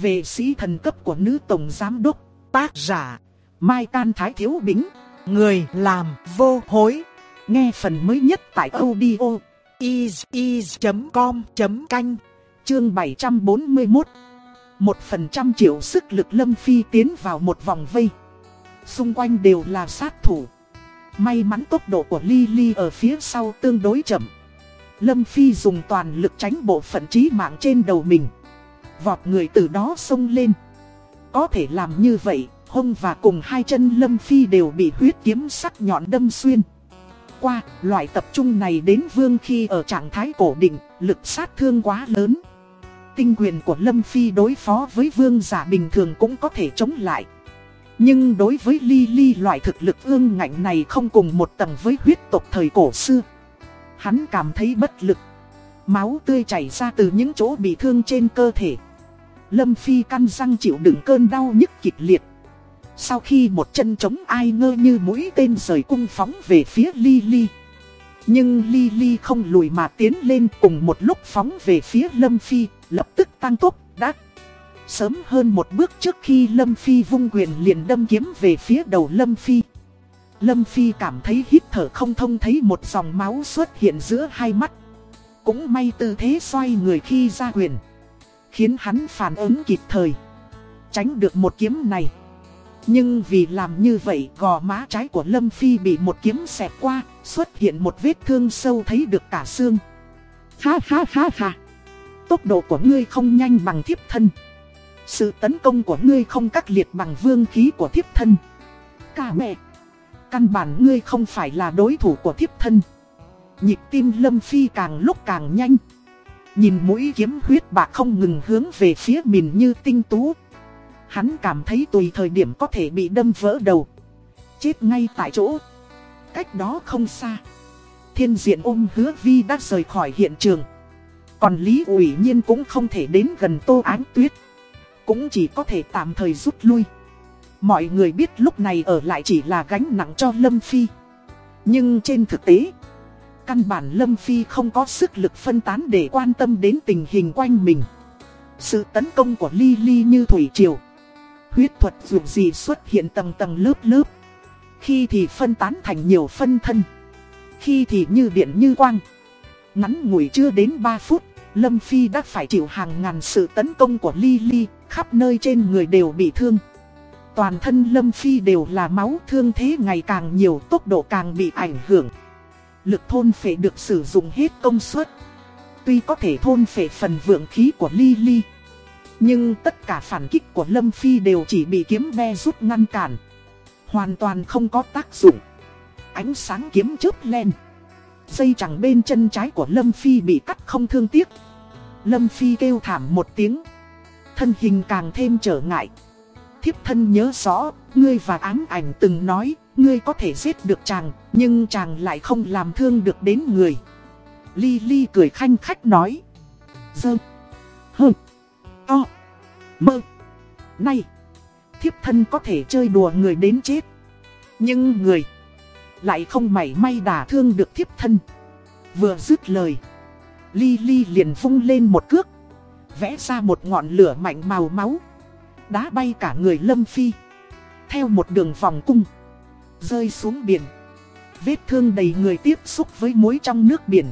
về sĩ thần cấp của nữ tổng giám đốc, tác giả, Mai Can Thái Thiếu Bính, người làm vô hối. Nghe phần mới nhất tại audio is.com.canh, chương 741. Một phần trăm triệu sức lực Lâm Phi tiến vào một vòng vây. Xung quanh đều là sát thủ. May mắn tốc độ của Lily ở phía sau tương đối chậm. Lâm Phi dùng toàn lực tránh bộ phận trí mạng trên đầu mình. Vọt người từ đó xông lên. Có thể làm như vậy, hông và cùng hai chân Lâm Phi đều bị huyết kiếm sắc nhọn đâm xuyên. Qua, loại tập trung này đến vương khi ở trạng thái cổ định, lực sát thương quá lớn. Tinh quyền của Lâm Phi đối phó với vương giả bình thường cũng có thể chống lại. Nhưng đối với Ly Ly loại thực lực ương ngạnh này không cùng một tầng với huyết tộc thời cổ xưa. Hắn cảm thấy bất lực. Máu tươi chảy ra từ những chỗ bị thương trên cơ thể. Lâm Phi căn răng chịu đựng cơn đau nhức kịch liệt. Sau khi một chân trống ai ngơ như mũi tên rời cung phóng về phía Ly Ly. Nhưng Ly Ly không lùi mà tiến lên cùng một lúc phóng về phía Lâm Phi, lập tức tăng tốc, đắc. Sớm hơn một bước trước khi Lâm Phi vung quyền liền đâm kiếm về phía đầu Lâm Phi. Lâm Phi cảm thấy hít thở không thông thấy một dòng máu xuất hiện giữa hai mắt. Cũng may tư thế xoay người khi ra quyền. Khiến hắn phản ứng kịp thời. Tránh được một kiếm này. Nhưng vì làm như vậy gò má trái của Lâm Phi bị một kiếm xẹt qua, xuất hiện một vết thương sâu thấy được cả xương. Ha ha ha ha. Tốc độ của ngươi không nhanh bằng thiếp thân. Sự tấn công của ngươi không cắt liệt bằng vương khí của thiếp thân. Cả mẹ. Căn bản ngươi không phải là đối thủ của thiếp thân. Nhịp tim Lâm Phi càng lúc càng nhanh. Nhìn mũi kiếm huyết bạc không ngừng hướng về phía mình như tinh tú. Hắn cảm thấy tùy thời điểm có thể bị đâm vỡ đầu. Chết ngay tại chỗ. Cách đó không xa. Thiên diện ôm hứa vi đã rời khỏi hiện trường. Còn Lý ủy nhiên cũng không thể đến gần tô ánh tuyết. Cũng chỉ có thể tạm thời rút lui. Mọi người biết lúc này ở lại chỉ là gánh nặng cho Lâm Phi. Nhưng trên thực tế, căn bản Lâm Phi không có sức lực phân tán để quan tâm đến tình hình quanh mình. Sự tấn công của Ly Ly như thủy triều. Huyết thuật dù gì xuất hiện tầng tầng lớp lớp. Khi thì phân tán thành nhiều phân thân. Khi thì như điện như quang. Ngắn ngủi chưa đến 3 phút, Lâm Phi đã phải chịu hàng ngàn sự tấn công của Ly Ly, khắp nơi trên người đều bị thương. Toàn thân Lâm Phi đều là máu thương thế ngày càng nhiều tốc độ càng bị ảnh hưởng. Lực thôn phệ được sử dụng hết công suất. Tuy có thể thôn phệ phần vượng khí của Ly Ly. Nhưng tất cả phản kích của Lâm Phi đều chỉ bị kiếm ve giúp ngăn cản. Hoàn toàn không có tác dụng. Ánh sáng kiếm chớp lên. Dây chẳng bên chân trái của Lâm Phi bị cắt không thương tiếc. Lâm Phi kêu thảm một tiếng. Thân hình càng thêm trở ngại. Thiếp thân nhớ rõ, ngươi và ám ảnh từng nói, ngươi có thể giết được chàng, nhưng chàng lại không làm thương được đến người. Ly Ly cười khanh khách nói. Dơ. Hơ. To. Mơ. Này. Thiếp thân có thể chơi đùa người đến chết. Nhưng người. Lại không mảy may đả thương được thiếp thân. Vừa dứt lời. Ly Ly liền vung lên một cước. Vẽ ra một ngọn lửa mạnh màu máu đá bay cả người Lâm Phi. Theo một đường vòng cung, rơi xuống biển. Vết thương đầy người tiếp xúc với muối trong nước biển.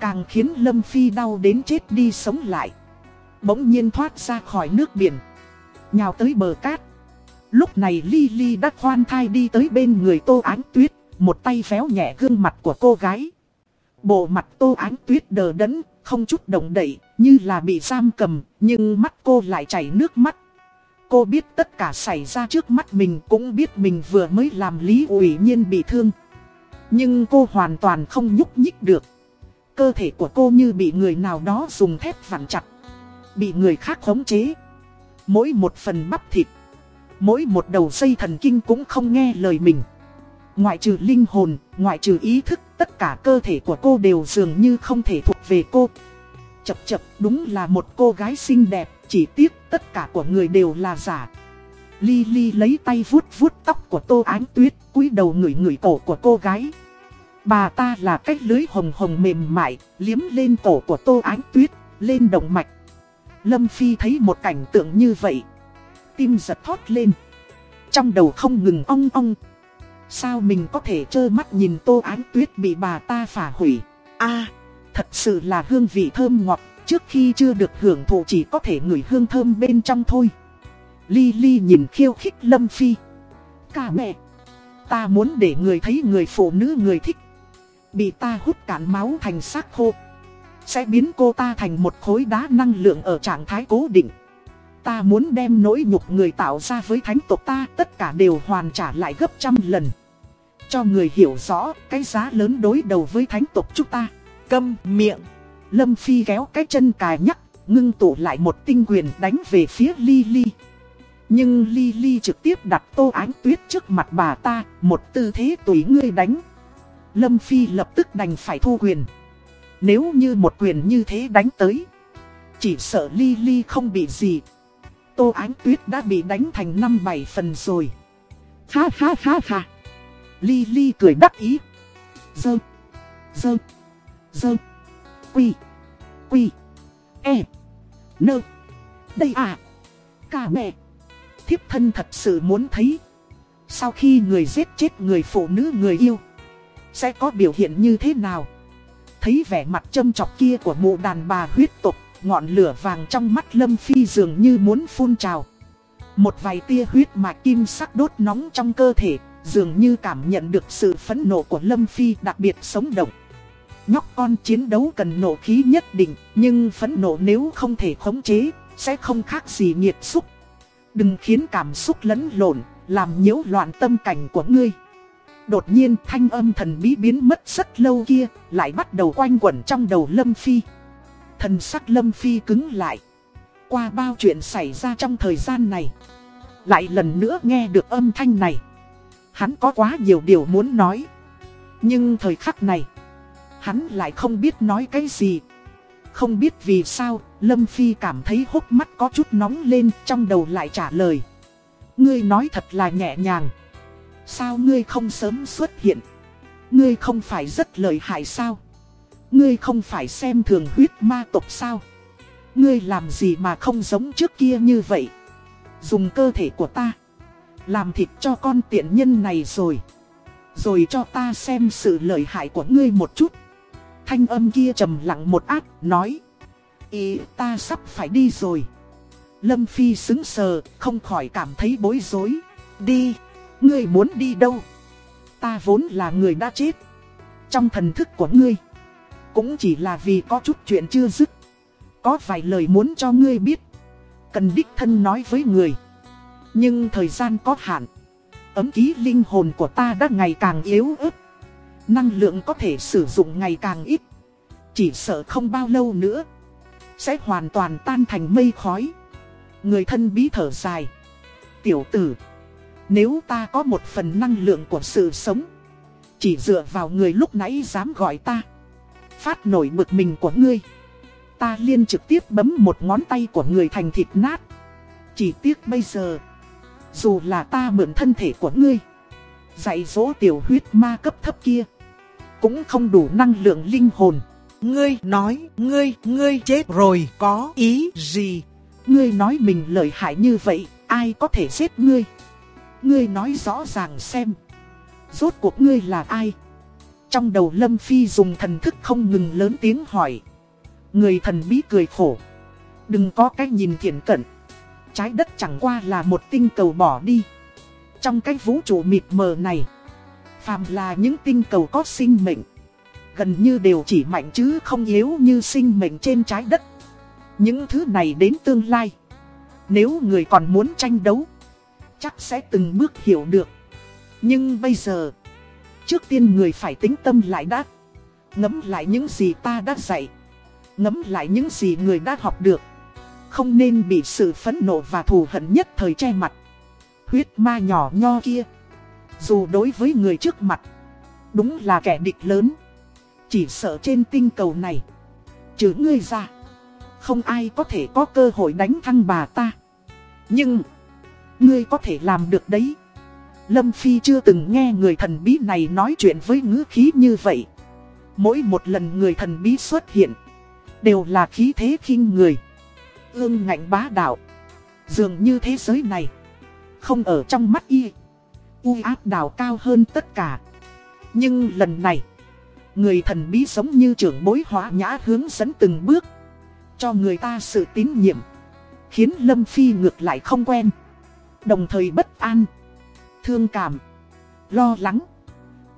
Càng khiến Lâm Phi đau đến chết đi sống lại. Bỗng nhiên thoát ra khỏi nước biển. Nhào tới bờ cát. Lúc này Ly Ly đã khoan thai đi tới bên người Tô Ánh Tuyết. Một tay véo nhẹ gương mặt của cô gái. Bộ mặt Tô Ánh Tuyết đờ đẫn, không chút động đậy, như là bị giam cầm, nhưng mắt cô lại chảy nước mắt. Cô biết tất cả xảy ra trước mắt mình cũng biết mình vừa mới làm Lý ủy nhiên bị thương. Nhưng cô hoàn toàn không nhúc nhích được. Cơ thể của cô như bị người nào đó dùng thép vặn chặt. Bị người khác khống chế. Mỗi một phần bắp thịt. Mỗi một đầu dây thần kinh cũng không nghe lời mình. Ngoại trừ linh hồn, ngoại trừ ý thức, tất cả cơ thể của cô đều dường như không thể thuộc về cô. Chập chập đúng là một cô gái xinh đẹp. Chỉ tiếc tất cả của người đều là giả Lily lấy tay vuốt vuốt tóc của Tô Ánh Tuyết, cúi đầu ngửi ngửi cổ của cô gái Bà ta là cách lưới hồng hồng mềm mại, Liếm lên cổ của Tô Ánh Tuyết, Lên động mạch Lâm Phi thấy một cảnh tượng như vậy. Tim giật thoát lên. Trong đầu không ngừng ong ong. Sao mình có thể trơ mắt nhìn tô ánh tuyết bị bà ta phá hủy. a, thật sự là hương vị thơm ngọt. Trước khi chưa được hưởng thụ chỉ có thể ngửi hương thơm bên trong thôi. Ly Ly nhìn khiêu khích Lâm Phi. Cả mẹ. Ta muốn để người thấy người phụ nữ người thích. Bị ta hút cạn máu thành xác khô. Sẽ biến cô ta thành một khối đá năng lượng ở trạng thái cố định. Ta muốn đem nỗi nhục người tạo ra với thánh tộc ta, tất cả đều hoàn trả lại gấp trăm lần. Cho người hiểu rõ cái giá lớn đối đầu với thánh tộc chúng ta. Câm miệng. Lâm Phi kéo cái chân cài nhắc, ngưng tụ lại một tinh quyền đánh về phía Ly Ly. Nhưng Ly Ly trực tiếp đặt tô ánh tuyết trước mặt bà ta, một tư thế tùy ngươi đánh. Lâm Phi lập tức đành phải thu quyền. Nếu như một quyền như thế đánh tới, chỉ sợ Ly Ly không bị gì. Tô ánh tuyết đã bị đánh thành 5-7 phần rồi. Ha ha ha ha. Ly Ly cười đắc ý. Dơ. Dơ. Dơ. Quy. Quy. E. Nơ. Đây à. Cả mẹ. Thiếp thân thật sự muốn thấy. Sau khi người giết chết người phụ nữ người yêu. Sẽ có biểu hiện như thế nào? Thấy vẻ mặt châm chọc kia của mụ đàn bà huyết tục. Ngọn lửa vàng trong mắt Lâm Phi dường như muốn phun trào. Một vài tia huyết mạch kim sắc đốt nóng trong cơ thể, dường như cảm nhận được sự phẫn nộ của Lâm Phi đặc biệt sống động. Nhóc con chiến đấu cần nộ khí nhất định, nhưng phẫn nộ nếu không thể khống chế, sẽ không khác gì nghiệt xúc. Đừng khiến cảm xúc lẫn lộn, làm nhiễu loạn tâm cảnh của ngươi. Đột nhiên thanh âm thần bí biến mất rất lâu kia, lại bắt đầu quanh quẩn trong đầu Lâm Phi. Thần sắc Lâm Phi cứng lại. Qua bao chuyện xảy ra trong thời gian này. Lại lần nữa nghe được âm thanh này. Hắn có quá nhiều điều muốn nói. Nhưng thời khắc này, hắn lại không biết nói cái gì. Không biết vì sao, Lâm Phi cảm thấy hốc mắt có chút nóng lên trong đầu lại trả lời. Ngươi nói thật là nhẹ nhàng. Sao ngươi không sớm xuất hiện? Ngươi không phải rất lợi hại sao? Ngươi không phải xem thường huyết ma tộc sao? Ngươi làm gì mà không giống trước kia như vậy? Dùng cơ thể của ta. Làm thịt cho con tiện nhân này rồi. Rồi cho ta xem sự lợi hại của ngươi một chút. Thanh âm kia trầm lặng một ác, nói. Ý ta sắp phải đi rồi. Lâm Phi xứng sờ, không khỏi cảm thấy bối rối. Đi, ngươi muốn đi đâu? Ta vốn là người đã chết. Trong thần thức của ngươi, cũng chỉ là vì có chút chuyện chưa dứt. Có vài lời muốn cho ngươi biết. Cần đích thân nói với người. Nhưng thời gian có hạn. Ấm ký linh hồn của ta đã ngày càng yếu ớt. Năng lượng có thể sử dụng ngày càng ít. Chỉ sợ không bao lâu nữa. Sẽ hoàn toàn tan thành mây khói. Người thân bí thở dài. Tiểu tử. Nếu ta có một phần năng lượng của sự sống. Chỉ dựa vào người lúc nãy dám gọi ta. Phát nổi bực mình của ngươi. Ta liên trực tiếp bấm một ngón tay của người thành thịt nát. Chỉ tiếc bây giờ. Dù là ta mượn thân thể của ngươi. Dạy dỗ tiểu huyết ma cấp thấp kia. Cũng không đủ năng lượng linh hồn. Ngươi nói, ngươi, ngươi chết rồi, có ý gì? Ngươi nói mình lợi hại như vậy, ai có thể giết ngươi? Ngươi nói rõ ràng xem. Rốt cuộc ngươi là ai? Trong đầu Lâm Phi dùng thần thức không ngừng lớn tiếng hỏi. Người thần bí cười khổ. Đừng có cái nhìn thiện cận. Trái đất chẳng qua là một tinh cầu bỏ đi. Trong cái vũ trụ mịt mờ này. Phàm là những tinh cầu có sinh mệnh. Gần như đều chỉ mạnh chứ không yếu như sinh mệnh trên trái đất. Những thứ này đến tương lai. Nếu người còn muốn tranh đấu. Chắc sẽ từng bước hiểu được. Nhưng bây giờ. Trước tiên người phải tính tâm lại đã. Ngẫm lại những gì ta đã dạy. Ngẫm lại những gì người đã học được. Không nên bị sự phẫn nộ và thù hận nhất thời che mặt. Huyết ma nhỏ nho kia. Dù đối với người trước mặt. Đúng là kẻ địch lớn. Chỉ sợ trên tinh cầu này. Chứ ngươi ra. Không ai có thể có cơ hội đánh thăng bà ta. Nhưng. Ngươi có thể làm được đấy. Lâm Phi chưa từng nghe người thần bí này nói chuyện với ngữ khí như vậy. Mỗi một lần người thần bí xuất hiện, đều là khí thế khinh người. ương ngạnh bá đạo. Dường như thế giới này, không ở trong mắt y. U áp đảo cao hơn tất cả. Nhưng lần này, người thần bí giống như trưởng bối hóa nhã hướng dẫn từng bước. Cho người ta sự tín nhiệm. Khiến Lâm Phi ngược lại không quen. Đồng thời bất an, thương cảm, lo lắng.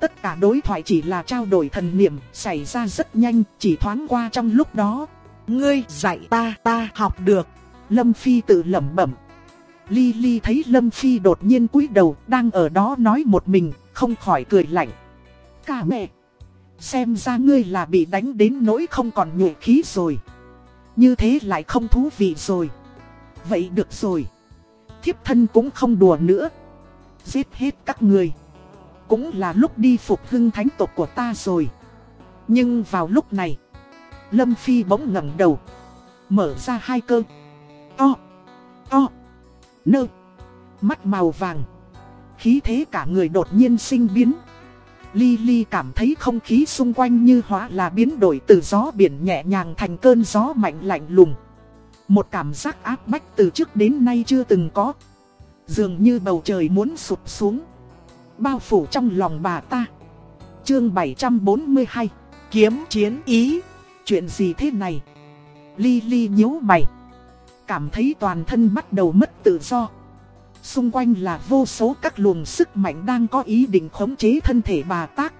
Tất cả đối thoại chỉ là trao đổi thần niệm, xảy ra rất nhanh, chỉ thoáng qua trong lúc đó. Ngươi dạy ta, ta học được. Lâm Phi tự lẩm bẩm. Ly Ly thấy Lâm Phi đột nhiên cúi đầu, đang ở đó nói một mình, không khỏi cười lạnh. Cả mẹ, xem ra ngươi là bị đánh đến nỗi không còn nhụy khí rồi. Như thế lại không thú vị rồi. Vậy được rồi. Thiếp thân cũng không đùa nữa. Giết hết các người. Cũng là lúc đi phục hưng thánh tộc của ta rồi. Nhưng vào lúc này, Lâm Phi bỗng ngẩng đầu. Mở ra hai cơ. To. To. Nơ. Mắt màu vàng. Khí thế cả người đột nhiên sinh biến. Lily cảm thấy không khí xung quanh như hóa là biến đổi từ gió biển nhẹ nhàng thành cơn gió mạnh lạnh lùng. Một cảm giác áp bách từ trước đến nay chưa từng có. Dường như bầu trời muốn sụp xuống. Bao phủ trong lòng bà ta. Chương 742 Kiếm chiến ý. Chuyện gì thế này? Lily nhíu mày. Cảm thấy toàn thân bắt đầu mất tự do. Xung quanh là vô số các luồng sức mạnh đang có ý định khống chế thân thể bà tác.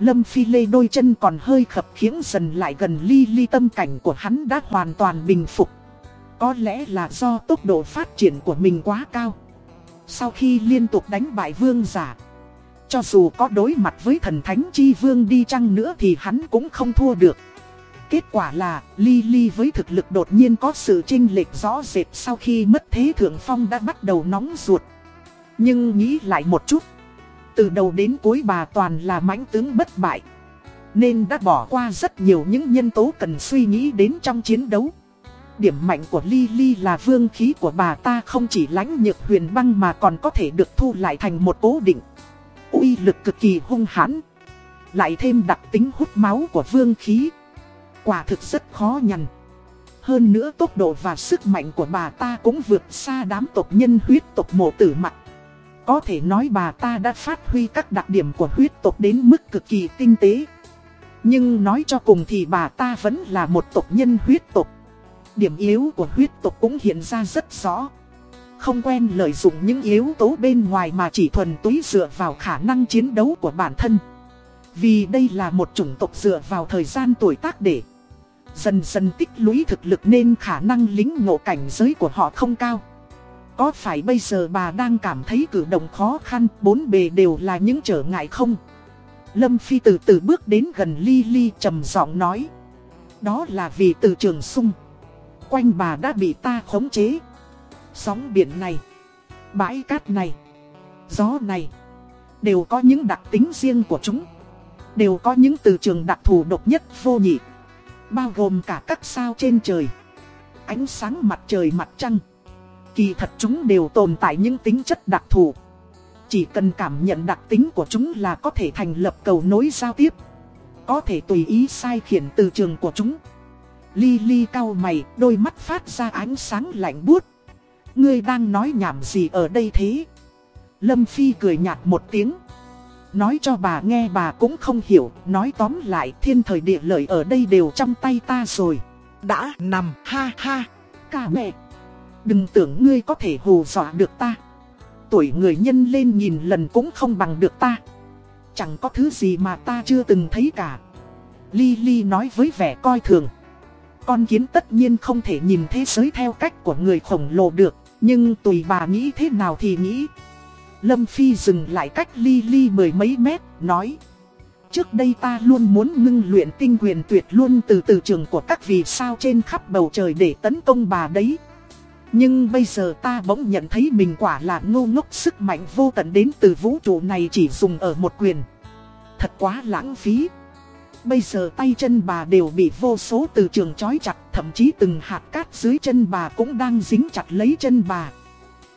Lâm Phi Lê đôi chân còn hơi khập khiễng dần lại gần ly ly tâm cảnh của hắn đã hoàn toàn bình phục. Có lẽ là do tốc độ phát triển của mình quá cao. Sau khi liên tục đánh bại vương giả, cho dù có đối mặt với thần thánh chi vương đi chăng nữa thì hắn cũng không thua được. Kết quả là, Lily với thực lực đột nhiên có sự chênh lệch rõ rệt sau khi mất thế thượng phong đã bắt đầu nóng ruột. Nhưng nghĩ lại một chút, từ đầu đến cuối bà toàn là mãnh tướng bất bại. Nên đã bỏ qua rất nhiều những nhân tố cần suy nghĩ đến trong chiến đấu. Điểm mạnh của Lily là vương khí của bà ta không chỉ lãnh nhược huyền băng mà còn có thể được thu lại thành một cố định. uy lực cực kỳ hung hãn. Lại thêm đặc tính hút máu của vương khí. Quả thực rất khó nhằn. Hơn nữa tốc độ và sức mạnh của bà ta cũng vượt xa đám tộc nhân huyết tộc mộ tử mặt. Có thể nói bà ta đã phát huy các đặc điểm của huyết tộc đến mức cực kỳ tinh tế. Nhưng nói cho cùng thì bà ta vẫn là một tộc nhân huyết tộc. Điểm yếu của huyết tộc cũng hiện ra rất rõ. Không quen lợi dụng những yếu tố bên ngoài mà chỉ thuần túy dựa vào khả năng chiến đấu của bản thân. Vì đây là một chủng tộc dựa vào thời gian tuổi tác để dần dần tích lũy thực lực nên khả năng lính ngộ cảnh giới của họ không cao. Có phải bây giờ bà đang cảm thấy cử động khó khăn, bốn bề đều là những trở ngại không? Lâm Phi từ từ bước đến gần Ly Ly trầm giọng nói. Đó là vì từ trường sung quanh bà đã bị ta khống chế. Sóng biển này, bãi cát này, gió này, đều có những đặc tính riêng của chúng. Đều có những từ trường đặc thù độc nhất vô nhị. Bao gồm cả các sao trên trời. Ánh sáng mặt trời mặt trăng. Kỳ thật chúng đều tồn tại những tính chất đặc thù. Chỉ cần cảm nhận đặc tính của chúng là có thể thành lập cầu nối giao tiếp. Có thể tùy ý sai khiển từ trường của chúng. Ly ly cao mày, đôi mắt phát ra ánh sáng lạnh buốt. Ngươi đang nói nhảm gì ở đây thế? Lâm Phi cười nhạt một tiếng. Nói cho bà nghe bà cũng không hiểu, nói tóm lại thiên thời địa lợi ở đây đều trong tay ta rồi. Đã nằm, ha ha, cả mẹ. Đừng tưởng ngươi có thể hù dọa được ta. Tuổi người nhân lên nhìn lần cũng không bằng được ta. Chẳng có thứ gì mà ta chưa từng thấy cả. Ly Ly nói với vẻ coi thường. Con kiến tất nhiên không thể nhìn thế giới theo cách của người khổng lồ được, nhưng tùy bà nghĩ thế nào thì nghĩ. Lâm Phi dừng lại cách ly ly mười mấy mét, nói. Trước đây ta luôn muốn ngưng luyện tinh quyền tuyệt luôn từ từ trường của các vì sao trên khắp bầu trời để tấn công bà đấy. Nhưng bây giờ ta bỗng nhận thấy mình quả là ngô ngốc sức mạnh vô tận đến từ vũ trụ này chỉ dùng ở một quyền. Thật quá lãng phí. Bây giờ tay chân bà đều bị vô số từ trường chói chặt, thậm chí từng hạt cát dưới chân bà cũng đang dính chặt lấy chân bà.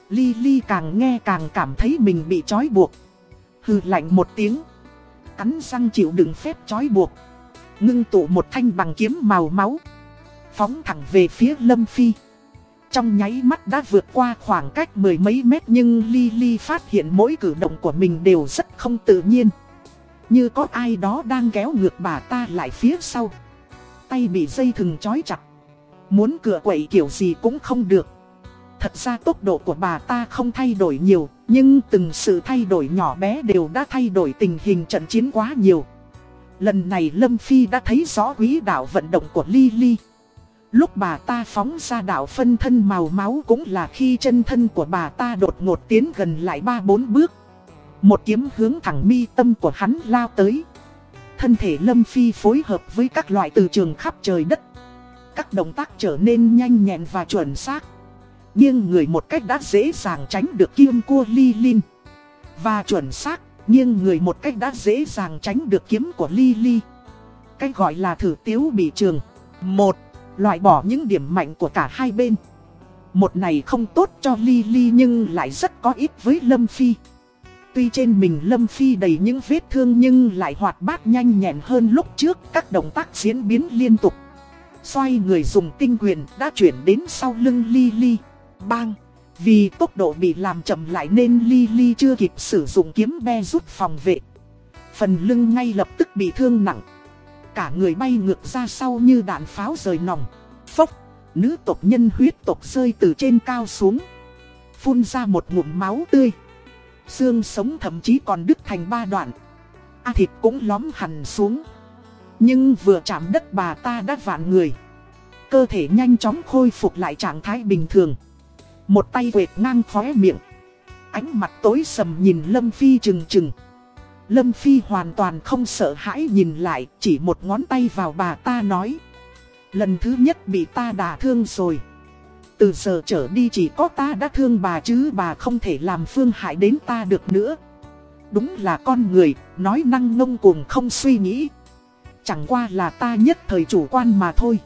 Lily càng nghe càng cảm thấy mình bị trói buộc. Hừ lạnh một tiếng. Cắn răng chịu đựng phép trói buộc. Ngưng tụ một thanh bằng kiếm màu máu. Phóng thẳng về phía Lâm Phi. Trong nháy mắt đã vượt qua khoảng cách mười mấy mét nhưng Lily phát hiện mỗi cử động của mình đều rất không tự nhiên. Như có ai đó đang kéo ngược bà ta lại phía sau. Tay bị dây thừng trói chặt. Muốn cửa quậy kiểu gì cũng không được. Thật ra tốc độ của bà ta không thay đổi nhiều, nhưng từng sự thay đổi nhỏ bé đều đã thay đổi tình hình trận chiến quá nhiều. Lần này Lâm Phi đã thấy rõ quý đạo vận động của Lily. Lúc bà ta phóng ra đạo phân thân màu máu cũng là khi chân thân của bà ta đột ngột tiến gần lại 3-4 bước. Một kiếm hướng thẳng mi tâm của hắn lao tới. Thân thể Lâm Phi phối hợp với các loại từ trường khắp trời đất. Các động tác trở nên nhanh nhẹn và chuẩn xác nghiêng người một cách đã dễ dàng tránh được kiêm cua ly Lin. Và chuẩn xác, nghiêng người một cách đã dễ dàng tránh được kiếm của ly ly. Cách gọi là thử tiếu bị trường. Một, loại bỏ những điểm mạnh của cả hai bên. Một này không tốt cho ly ly nhưng lại rất có ích với Lâm Phi. Tuy trên mình Lâm Phi đầy những vết thương nhưng lại hoạt bát nhanh nhẹn hơn lúc trước các động tác diễn biến liên tục. Xoay người dùng tinh quyền đã chuyển đến sau lưng Ly Ly. Bang! Vì tốc độ bị làm chậm lại nên Ly Ly chưa kịp sử dụng kiếm be rút phòng vệ. Phần lưng ngay lập tức bị thương nặng. Cả người bay ngược ra sau như đạn pháo rời nòng. Phốc! Nữ tộc nhân huyết tộc rơi từ trên cao xuống. Phun ra một ngụm máu tươi. Xương sống thậm chí còn đứt thành ba đoạn. A thịt cũng lóm hẳn xuống. Nhưng vừa chạm đất bà ta đã vạn người. Cơ thể nhanh chóng khôi phục lại trạng thái bình thường. Một tay quệt ngang khóe miệng. Ánh mặt tối sầm nhìn Lâm Phi trừng trừng. Lâm Phi hoàn toàn không sợ hãi nhìn lại, chỉ một ngón tay vào bà ta nói. Lần thứ nhất bị ta đả thương rồi. Từ giờ trở đi chỉ có ta đã thương bà chứ bà không thể làm phương hại đến ta được nữa. Đúng là con người, nói năng ngông cuồng không suy nghĩ. Chẳng qua là ta nhất thời chủ quan mà thôi.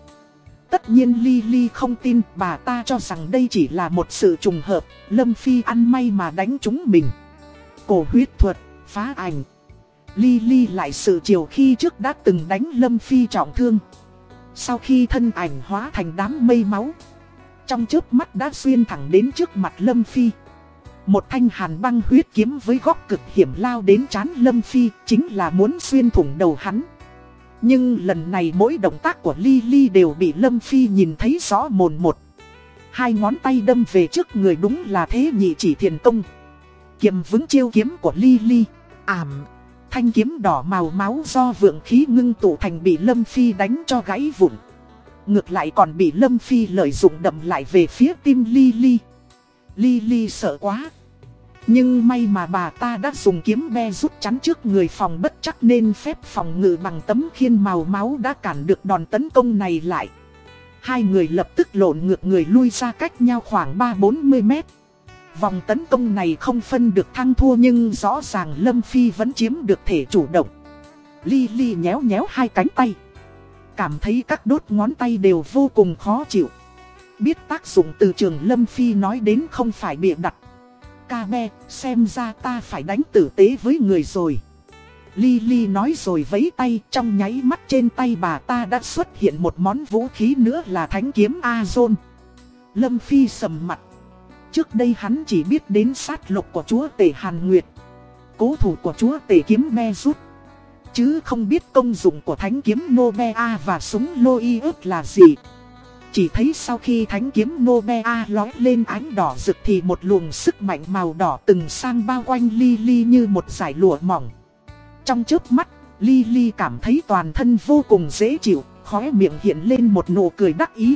Tất nhiên Ly không tin bà ta cho rằng đây chỉ là một sự trùng hợp, Lâm Phi ăn may mà đánh chúng mình. Cổ huyết thuật, phá ảnh. Ly lại sự chiều khi trước đã từng đánh Lâm Phi trọng thương. Sau khi thân ảnh hóa thành đám mây máu, trong chớp mắt đã xuyên thẳng đến trước mặt Lâm Phi. Một thanh hàn băng huyết kiếm với góc cực hiểm lao đến chán Lâm Phi chính là muốn xuyên thủng đầu hắn. Nhưng lần này mỗi động tác của Ly Ly đều bị Lâm Phi nhìn thấy rõ mồn một. Hai ngón tay đâm về trước người đúng là thế nhị chỉ thiền công. Kiềm vững chiêu kiếm của Ly Ly. Ảm, thanh kiếm đỏ màu máu do vượng khí ngưng tụ thành bị Lâm Phi đánh cho gãy vụn. Ngược lại còn bị Lâm Phi lợi dụng đậm lại về phía tim Ly Ly. Ly Ly sợ quá. Nhưng may mà bà ta đã dùng kiếm be rút chắn trước người phòng bất chắc nên phép phòng ngự bằng tấm khiên màu máu đã cản được đòn tấn công này lại. Hai người lập tức lộn ngược người lui ra cách nhau khoảng 3-40 mét. Vòng tấn công này không phân được thăng thua nhưng rõ ràng Lâm Phi vẫn chiếm được thể chủ động. Ly Ly nhéo nhéo hai cánh tay. Cảm thấy các đốt ngón tay đều vô cùng khó chịu. Biết tác dụng từ trường Lâm Phi nói đến không phải bịa đặt ca xem ra ta phải đánh tử tế với người rồi. Lily nói rồi vấy tay, trong nháy mắt trên tay bà ta đã xuất hiện một món vũ khí nữa là thánh kiếm Azon. Lâm Phi sầm mặt. Trước đây hắn chỉ biết đến sát lục của chúa tể Hàn Nguyệt. Cố thủ của chúa tể kiếm me rút. Chứ không biết công dụng của thánh kiếm Nobea và súng Loi ước là gì. Chỉ thấy sau khi thánh kiếm Nobea lói lên ánh đỏ rực thì một luồng sức mạnh màu đỏ từng sang bao quanh Lily như một giải lụa mỏng. Trong trước mắt, Lily cảm thấy toàn thân vô cùng dễ chịu, khóe miệng hiện lên một nụ cười đắc ý.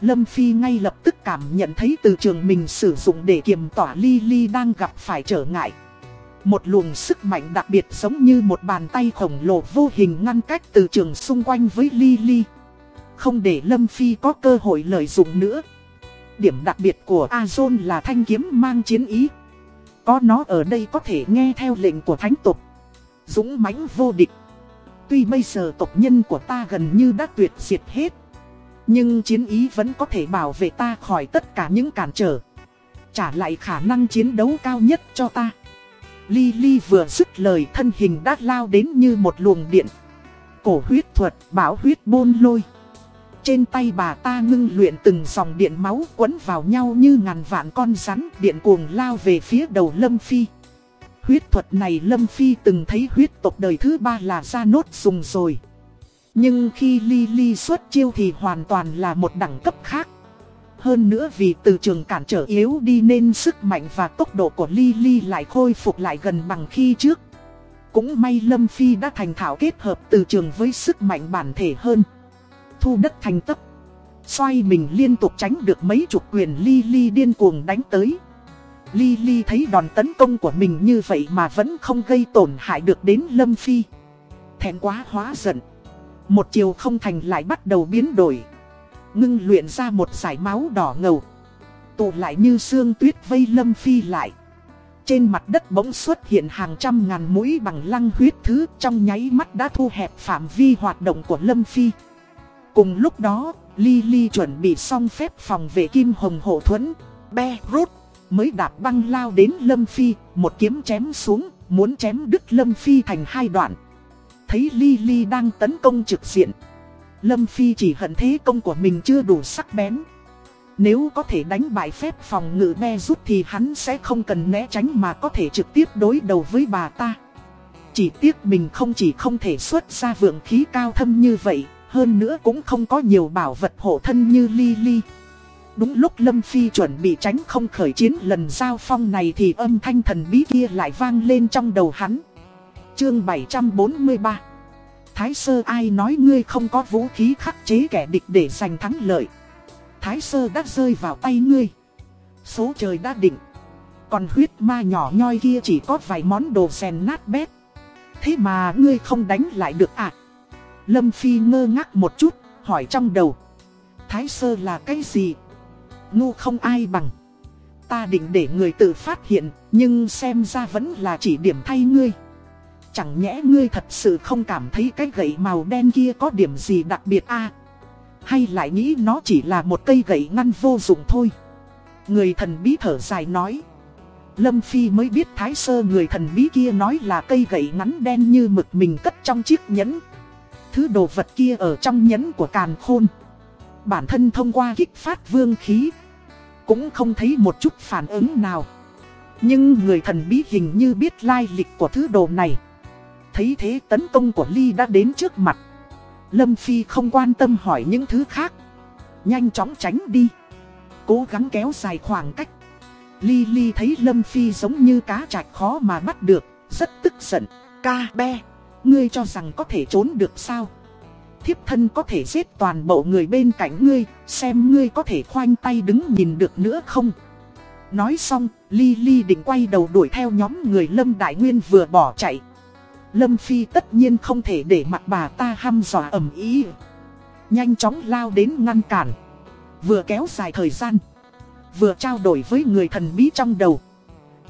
Lâm Phi ngay lập tức cảm nhận thấy từ trường mình sử dụng để kiềm tỏa Lily đang gặp phải trở ngại. Một luồng sức mạnh đặc biệt giống như một bàn tay khổng lồ vô hình ngăn cách từ trường xung quanh với Lily. Không để Lâm Phi có cơ hội lợi dụng nữa. Điểm đặc biệt của Azon là thanh kiếm mang chiến ý. Có nó ở đây có thể nghe theo lệnh của thánh tục Dũng mãnh vô địch. Tuy bây giờ tộc nhân của ta gần như đã tuyệt diệt hết Nhưng chiến ý vẫn có thể bảo vệ ta khỏi tất cả những cản trở. Trả lại khả năng chiến đấu cao nhất cho ta. Ly Ly vừa dứt lời thân hình đã lao đến như một luồng điện. Cổ huyết thuật, bảo huyết bôn lôi trên tay bà ta ngưng luyện từng dòng điện máu quấn vào nhau như ngàn vạn con rắn điện cuồng lao về phía đầu Lâm Phi. Huyết thuật này Lâm Phi từng thấy huyết tộc đời thứ ba là ra nốt dùng rồi. Nhưng khi Ly Ly xuất chiêu thì hoàn toàn là một đẳng cấp khác. Hơn nữa vì từ trường cản trở yếu đi nên sức mạnh và tốc độ của Ly Ly lại khôi phục lại gần bằng khi trước. Cũng may Lâm Phi đã thành thảo kết hợp từ trường với sức mạnh bản thể hơn. Thu đất thành tấp. Xoay mình liên tục tránh được mấy chục quyền Ly Ly điên cuồng đánh tới. Ly Ly thấy đòn tấn công của mình như vậy mà vẫn không gây tổn hại được đến Lâm Phi. Thẹn quá hóa giận. Một chiều không thành lại bắt đầu biến đổi. Ngưng luyện ra một giải máu đỏ ngầu. Tụ lại như xương tuyết vây Lâm Phi lại. Trên mặt đất bỗng xuất hiện hàng trăm ngàn mũi bằng lăng huyết thứ trong nháy mắt đã thu hẹp phạm vi hoạt động của Lâm Phi. Cùng lúc đó, Lily chuẩn bị xong phép phòng vệ kim hồng hộ thuẫn, be rút, mới đạp băng lao đến Lâm Phi, một kiếm chém xuống, muốn chém đứt Lâm Phi thành hai đoạn. Thấy Lily đang tấn công trực diện. Lâm Phi chỉ hận thế công của mình chưa đủ sắc bén. Nếu có thể đánh bại phép phòng ngự be rút thì hắn sẽ không cần né tránh mà có thể trực tiếp đối đầu với bà ta. Chỉ tiếc mình không chỉ không thể xuất ra vượng khí cao thâm như vậy, hơn nữa cũng không có nhiều bảo vật hộ thân như Ly Ly. Đúng lúc Lâm Phi chuẩn bị tránh không khởi chiến, lần giao phong này thì âm thanh thần bí kia lại vang lên trong đầu hắn. Chương 743 Thái sơ, ai nói ngươi không có vũ khí khắc chế kẻ địch để giành thắng lợi. Thái sơ đã rơi vào tay ngươi. Số trời đã định. Còn huyết ma nhỏ nhoi kia chỉ có vài món đồ rèn nát bét. Thế mà ngươi không đánh lại được à? Lâm Phi ngơ ngác một chút, hỏi trong đầu. Thái sơ là cái gì? Ngu không ai bằng. Ta định để người tự phát hiện, nhưng xem ra vẫn là chỉ điểm thay ngươi. Chẳng nhẽ ngươi thật sự không cảm thấy cái gậy màu đen kia có điểm gì đặc biệt a Hay lại nghĩ nó chỉ là một cây gậy ngăn vô dụng thôi Người thần bí thở dài nói Lâm Phi mới biết thái sơ người thần bí kia nói là cây gậy ngắn đen như mực mình cất trong chiếc nhẫn Thứ đồ vật kia ở trong nhẫn của càn khôn Bản thân thông qua kích phát vương khí Cũng không thấy một chút phản ứng nào Nhưng người thần bí hình như biết lai lịch của thứ đồ này thấy thế tấn công của Ly đã đến trước mặt. Lâm Phi không quan tâm hỏi những thứ khác. Nhanh chóng tránh đi. Cố gắng kéo dài khoảng cách. Ly Ly thấy Lâm Phi giống như cá chạch khó mà bắt được, rất tức giận. Ca be, ngươi cho rằng có thể trốn được sao? Thiếp thân có thể giết toàn bộ người bên cạnh ngươi, xem ngươi có thể khoanh tay đứng nhìn được nữa không? Nói xong, Ly Ly định quay đầu đuổi theo nhóm người Lâm Đại Nguyên vừa bỏ chạy. Lâm Phi tất nhiên không thể để mặt bà ta hăm dọa ẩm ý. Nhanh chóng lao đến ngăn cản. Vừa kéo dài thời gian. Vừa trao đổi với người thần bí trong đầu.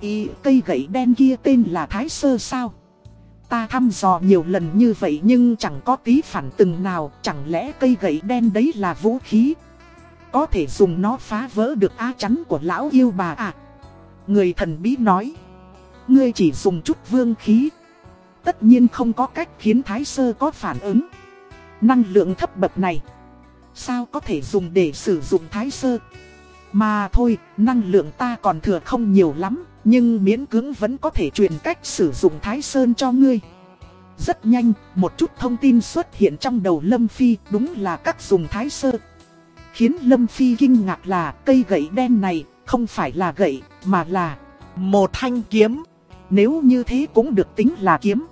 Ý cây gậy đen kia tên là Thái Sơ sao? Ta thăm dò nhiều lần như vậy nhưng chẳng có tí phản từng nào. Chẳng lẽ cây gậy đen đấy là vũ khí? Có thể dùng nó phá vỡ được á chắn của lão yêu bà à? Người thần bí nói. Ngươi chỉ dùng chút vương khí tất nhiên không có cách khiến Thái Sơ có phản ứng. Năng lượng thấp bậc này, sao có thể dùng để sử dụng Thái Sơ? Mà thôi, năng lượng ta còn thừa không nhiều lắm, nhưng miễn cưỡng vẫn có thể truyền cách sử dụng Thái Sơn cho ngươi. Rất nhanh, một chút thông tin xuất hiện trong đầu Lâm Phi đúng là các dùng Thái Sơ. Khiến Lâm Phi kinh ngạc là cây gậy đen này không phải là gậy mà là một thanh kiếm. Nếu như thế cũng được tính là kiếm.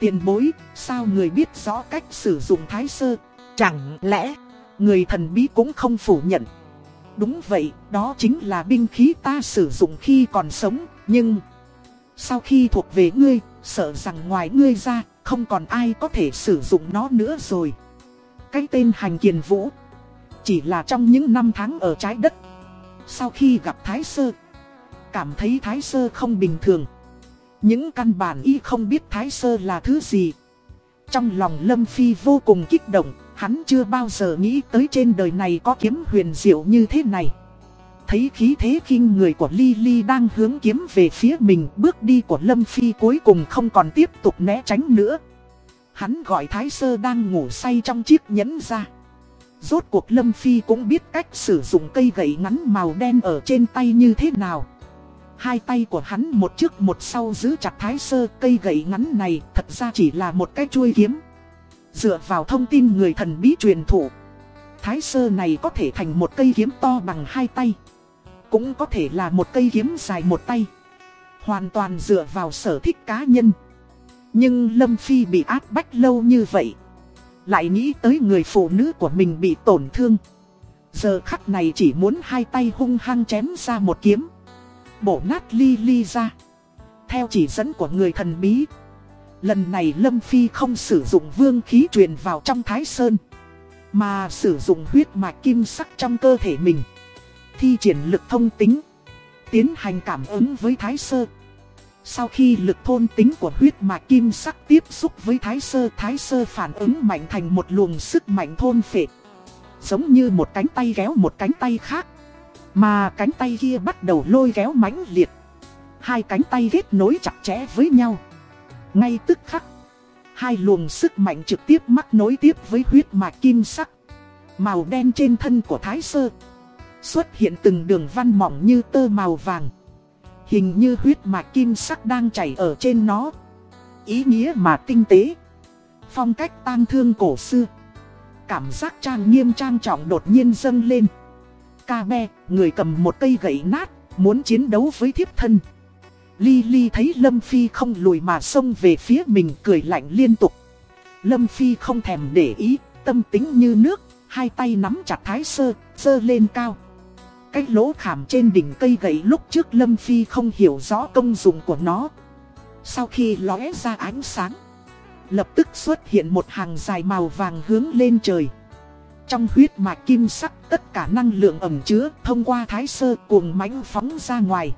Tiền bối, sao người biết rõ cách sử dụng thái sơ? Chẳng lẽ, người thần bí cũng không phủ nhận. Đúng vậy, đó chính là binh khí ta sử dụng khi còn sống, nhưng... Sau khi thuộc về ngươi, sợ rằng ngoài ngươi ra, không còn ai có thể sử dụng nó nữa rồi. Cái tên hành kiền vũ, chỉ là trong những năm tháng ở trái đất. Sau khi gặp Thái Sơ, cảm thấy Thái Sơ không bình thường. Những căn bản y không biết Thái Sơ là thứ gì. Trong lòng Lâm Phi vô cùng kích động, hắn chưa bao giờ nghĩ tới trên đời này có kiếm huyền diệu như thế này. Thấy khí thế kinh người của Ly Ly đang hướng kiếm về phía mình, bước đi của Lâm Phi cuối cùng không còn tiếp tục né tránh nữa. Hắn gọi Thái Sơ đang ngủ say trong chiếc nhẫn ra. Rốt cuộc Lâm Phi cũng biết cách sử dụng cây gậy ngắn màu đen ở trên tay như thế nào. Hai tay của hắn một trước một sau giữ chặt thái sơ cây gậy ngắn này thật ra chỉ là một cái chuôi kiếm. Dựa vào thông tin người thần bí truyền thụ, thái sơ này có thể thành một cây kiếm to bằng hai tay. Cũng có thể là một cây kiếm dài một tay. Hoàn toàn dựa vào sở thích cá nhân. Nhưng Lâm Phi bị áp bách lâu như vậy. Lại nghĩ tới người phụ nữ của mình bị tổn thương. Giờ khắc này chỉ muốn hai tay hung hăng chém ra một kiếm. Bổ nát ly ly ra. Theo chỉ dẫn của người thần bí. Lần này Lâm Phi không sử dụng vương khí truyền vào trong Thái Sơn. Mà sử dụng huyết mạch kim sắc trong cơ thể mình. Thi triển lực thông tính. Tiến hành cảm ứng với Thái Sơ. Sau khi lực thôn tính của huyết mạch kim sắc tiếp xúc với Thái Sơ, Thái Sơ phản ứng mạnh thành một luồng sức mạnh thôn phệ. Giống như một cánh tay kéo một cánh tay khác. Mà cánh tay kia bắt đầu lôi kéo mãnh liệt. Hai cánh tay kết nối chặt chẽ với nhau. Ngay tức khắc, hai luồng sức mạnh trực tiếp mắc nối tiếp với huyết mạch kim sắc. Màu đen trên thân của Thái Sơ. Xuất hiện từng đường văn mỏng như tơ màu vàng. Hình như huyết mạch kim sắc đang chảy ở trên nó. Ý nghĩa mà tinh tế. Phong cách tang thương cổ xưa. Cảm giác trang nghiêm trang trọng đột nhiên dâng lên. Ca be, người cầm một cây gậy nát, muốn chiến đấu với thiếp thân. Ly Ly thấy Lâm Phi không lùi mà xông về phía mình cười lạnh liên tục. Lâm Phi không thèm để ý, tâm tính như nước, hai tay nắm chặt thái sơ, sơ lên cao. Cái lỗ khảm trên đỉnh cây gậy lúc trước Lâm Phi không hiểu rõ công dụng của nó. Sau khi lóe ra ánh sáng, lập tức xuất hiện một hàng dài màu vàng hướng lên trời. Trong huyết mạch kim sắc tất cả năng lượng ẩm chứa thông qua thái sơ cuồng mãnh phóng ra ngoài.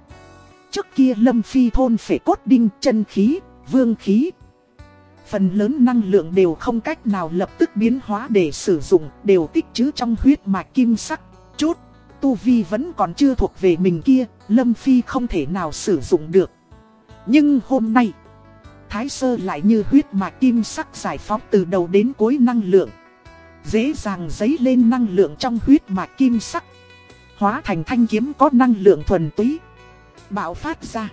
Trước kia Lâm Phi thôn phải cốt đinh chân khí, vương khí. Phần lớn năng lượng đều không cách nào lập tức biến hóa để sử dụng, đều tích trữ trong huyết mạch kim sắc. Chút, tu vi vẫn còn chưa thuộc về mình kia, Lâm Phi không thể nào sử dụng được. Nhưng hôm nay, Thái Sơ lại như huyết mạch kim sắc giải phóng từ đầu đến cuối năng lượng. Dễ dàng dấy lên năng lượng trong huyết mạch kim sắc. Hóa thành thanh kiếm có năng lượng thuần túy. Bạo phát ra.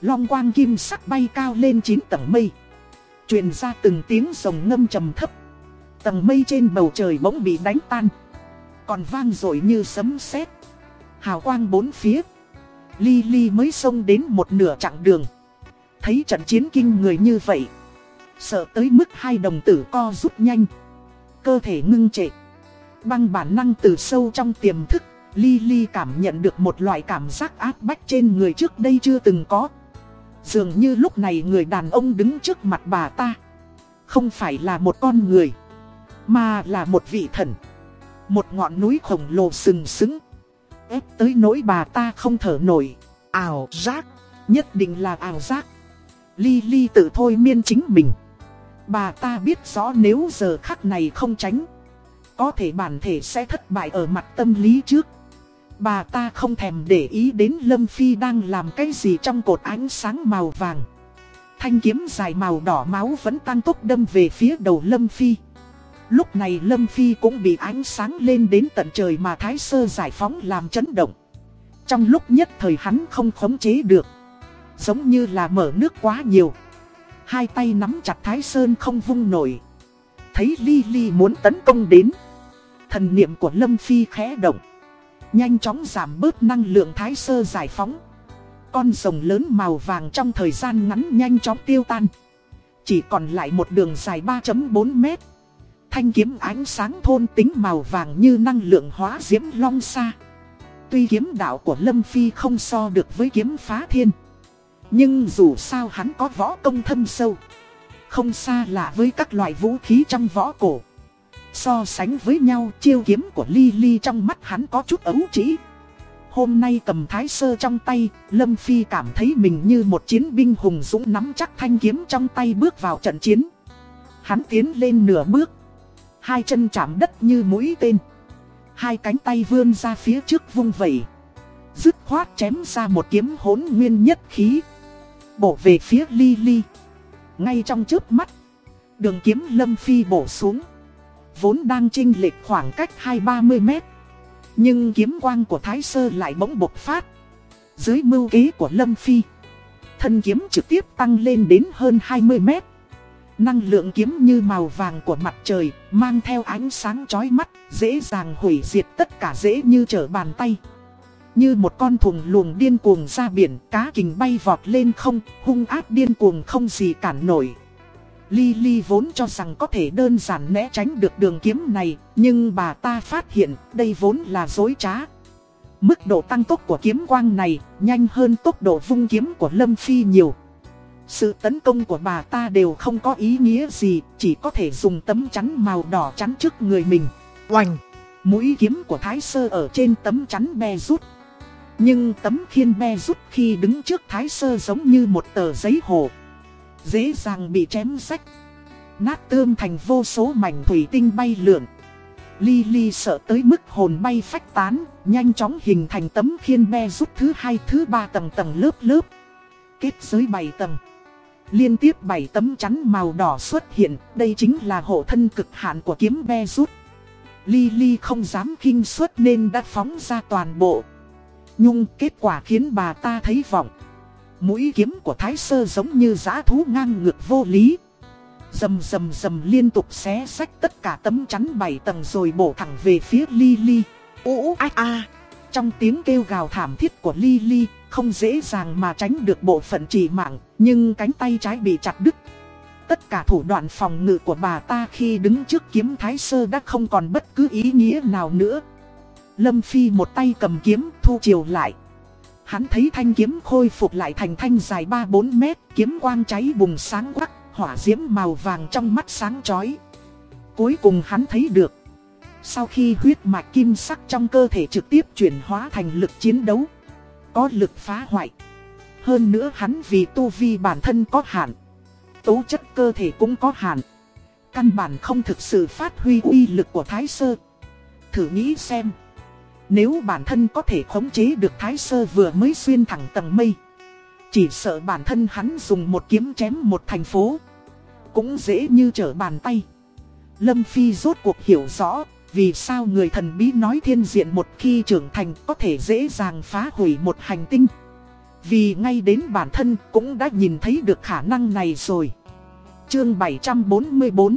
Long quang kim sắc bay cao lên 9 tầng mây. truyền ra từng tiếng rồng ngâm trầm thấp. Tầng mây trên bầu trời bỗng bị đánh tan. Còn vang rội như sấm sét Hào quang bốn phía. Ly Ly mới xông đến một nửa chặng đường. Thấy trận chiến kinh người như vậy. Sợ tới mức hai đồng tử co rút nhanh. Cơ thể ngưng trệ. Băng bản năng từ sâu trong tiềm thức Lily cảm nhận được một loại cảm giác áp bách trên người trước đây chưa từng có. Dường như lúc này người đàn ông đứng trước mặt bà ta. Không phải là một con người. Mà là một vị thần. Một ngọn núi khổng lồ sừng sững. ép tới nỗi bà ta không thở nổi. Ảo giác. Nhất định là ảo giác. Lily tự thôi miên chính mình. Bà ta biết rõ nếu giờ khắc này không tránh. Có thể bản thể sẽ thất bại ở mặt tâm lý trước. Bà ta không thèm để ý đến Lâm Phi đang làm cái gì trong cột ánh sáng màu vàng. Thanh kiếm dài màu đỏ máu vẫn tăng tốc đâm về phía đầu Lâm Phi. Lúc này Lâm Phi cũng bị ánh sáng lên đến tận trời mà Thái Sơ giải phóng làm chấn động. Trong lúc nhất thời hắn không khống chế được. Giống như là mở nước quá nhiều. Hai tay nắm chặt Thái Sơn không vung nổi. Thấy Ly Ly muốn tấn công đến. Thần niệm của Lâm Phi khẽ động. Nhanh chóng giảm bớt năng lượng thái sơ giải phóng. Con rồng lớn màu vàng trong thời gian ngắn nhanh chóng tiêu tan. Chỉ còn lại một đường dài 3.4 mét. Thanh kiếm ánh sáng thôn tính màu vàng như năng lượng hóa diễm long xa Tuy kiếm đạo của Lâm Phi không so được với kiếm phá thiên, Nhưng dù sao hắn có võ công thâm sâu, Không xa lạ với các loại vũ khí trong võ cổ. So sánh với nhau chiêu kiếm của Ly Ly trong mắt hắn có chút ấu trĩ. Hôm nay cầm thái sơ trong tay, Lâm Phi cảm thấy mình như một chiến binh hùng dũng nắm chắc thanh kiếm trong tay bước vào trận chiến. Hắn tiến lên nửa bước, hai chân chạm đất như mũi tên. Hai cánh tay vươn ra phía trước vung vẩy. Dứt khoát chém ra một kiếm hốn nguyên nhất khí. Bổ về phía Ly Ly. Ngay trong trước mắt, đường kiếm Lâm Phi bổ xuống vốn đang chênh lệch khoảng cách 2-30 mét. Nhưng kiếm quang của Thái Sơ lại bỗng bộc phát. Dưới mưu kế của Lâm Phi, thân kiếm trực tiếp tăng lên đến hơn 20 mét. Năng lượng kiếm như màu vàng của mặt trời, mang theo ánh sáng chói mắt, dễ dàng hủy diệt tất cả dễ như trở bàn tay. Như một con thùng luồng điên cuồng ra biển, cá kình bay vọt lên không, hung ác điên cuồng không gì cản nổi. Lily vốn cho rằng có thể đơn giản né tránh được đường kiếm này, nhưng bà ta phát hiện đây vốn là dối trá. Mức độ tăng tốc của kiếm quang này nhanh hơn tốc độ vung kiếm của Lâm Phi nhiều. Sự tấn công của bà ta đều không có ý nghĩa gì, chỉ có thể dùng tấm chắn màu đỏ chắn trước người mình. Oành! Mũi kiếm của Thái Sơ ở trên tấm chắn be rút. Nhưng tấm khiên be rút khi đứng trước Thái Sơ giống như một tờ giấy hồ. Dễ dàng bị chém rách. Nát tươm thành vô số mảnh thủy tinh bay lượn. Lily sợ tới mức hồn bay phách tán, nhanh chóng hình thành tấm khiên be rút thứ hai thứ ba tầng tầng lớp lớp. Kết giới 7 tầng. Liên tiếp 7 tấm chắn màu đỏ xuất hiện, đây chính là hộ thân cực hạn của kiếm be rút. Lily không dám kinh suất nên đã phóng ra toàn bộ. Nhung kết quả khiến bà ta thấy vọng. Mũi kiếm của Thái Sơ giống như giã thú ngang ngược vô lý. Dầm dầm dầm liên tục xé sách tất cả tấm chắn bảy tầng rồi bổ thẳng về phía Lily. Ú a a. Trong tiếng kêu gào thảm thiết của Lily, không dễ dàng mà tránh được bộ phận chỉ mạng, nhưng cánh tay trái bị chặt đứt. Tất cả thủ đoạn phòng ngự của bà ta khi đứng trước kiếm thái sơ đã không còn bất cứ ý nghĩa nào nữa. Lâm Phi một tay cầm kiếm thu chiều lại. Hắn thấy thanh kiếm khôi phục lại thành thanh dài 3-4 mét, kiếm quang cháy bùng sáng quắc, hỏa diễm màu vàng trong mắt sáng chói. Cuối cùng hắn thấy được. Sau khi huyết mạch kim sắc trong cơ thể trực tiếp chuyển hóa thành lực chiến đấu, có lực phá hoại. Hơn nữa hắn vì tu vi bản thân có hạn, tố chất cơ thể cũng có hạn. Căn bản không thực sự phát huy uy lực của Thái Sơ. Thử nghĩ xem. Nếu bản thân có thể khống chế được Thái Sơ vừa mới xuyên thẳng tầng mây. Chỉ sợ bản thân hắn dùng một kiếm chém một thành phố. Cũng dễ như trở bàn tay. Lâm Phi rốt cuộc hiểu rõ vì sao người thần bí nói thiên diện một khi trưởng thành có thể dễ dàng phá hủy một hành tinh. Vì ngay đến bản thân cũng đã nhìn thấy được khả năng này rồi. Chương 744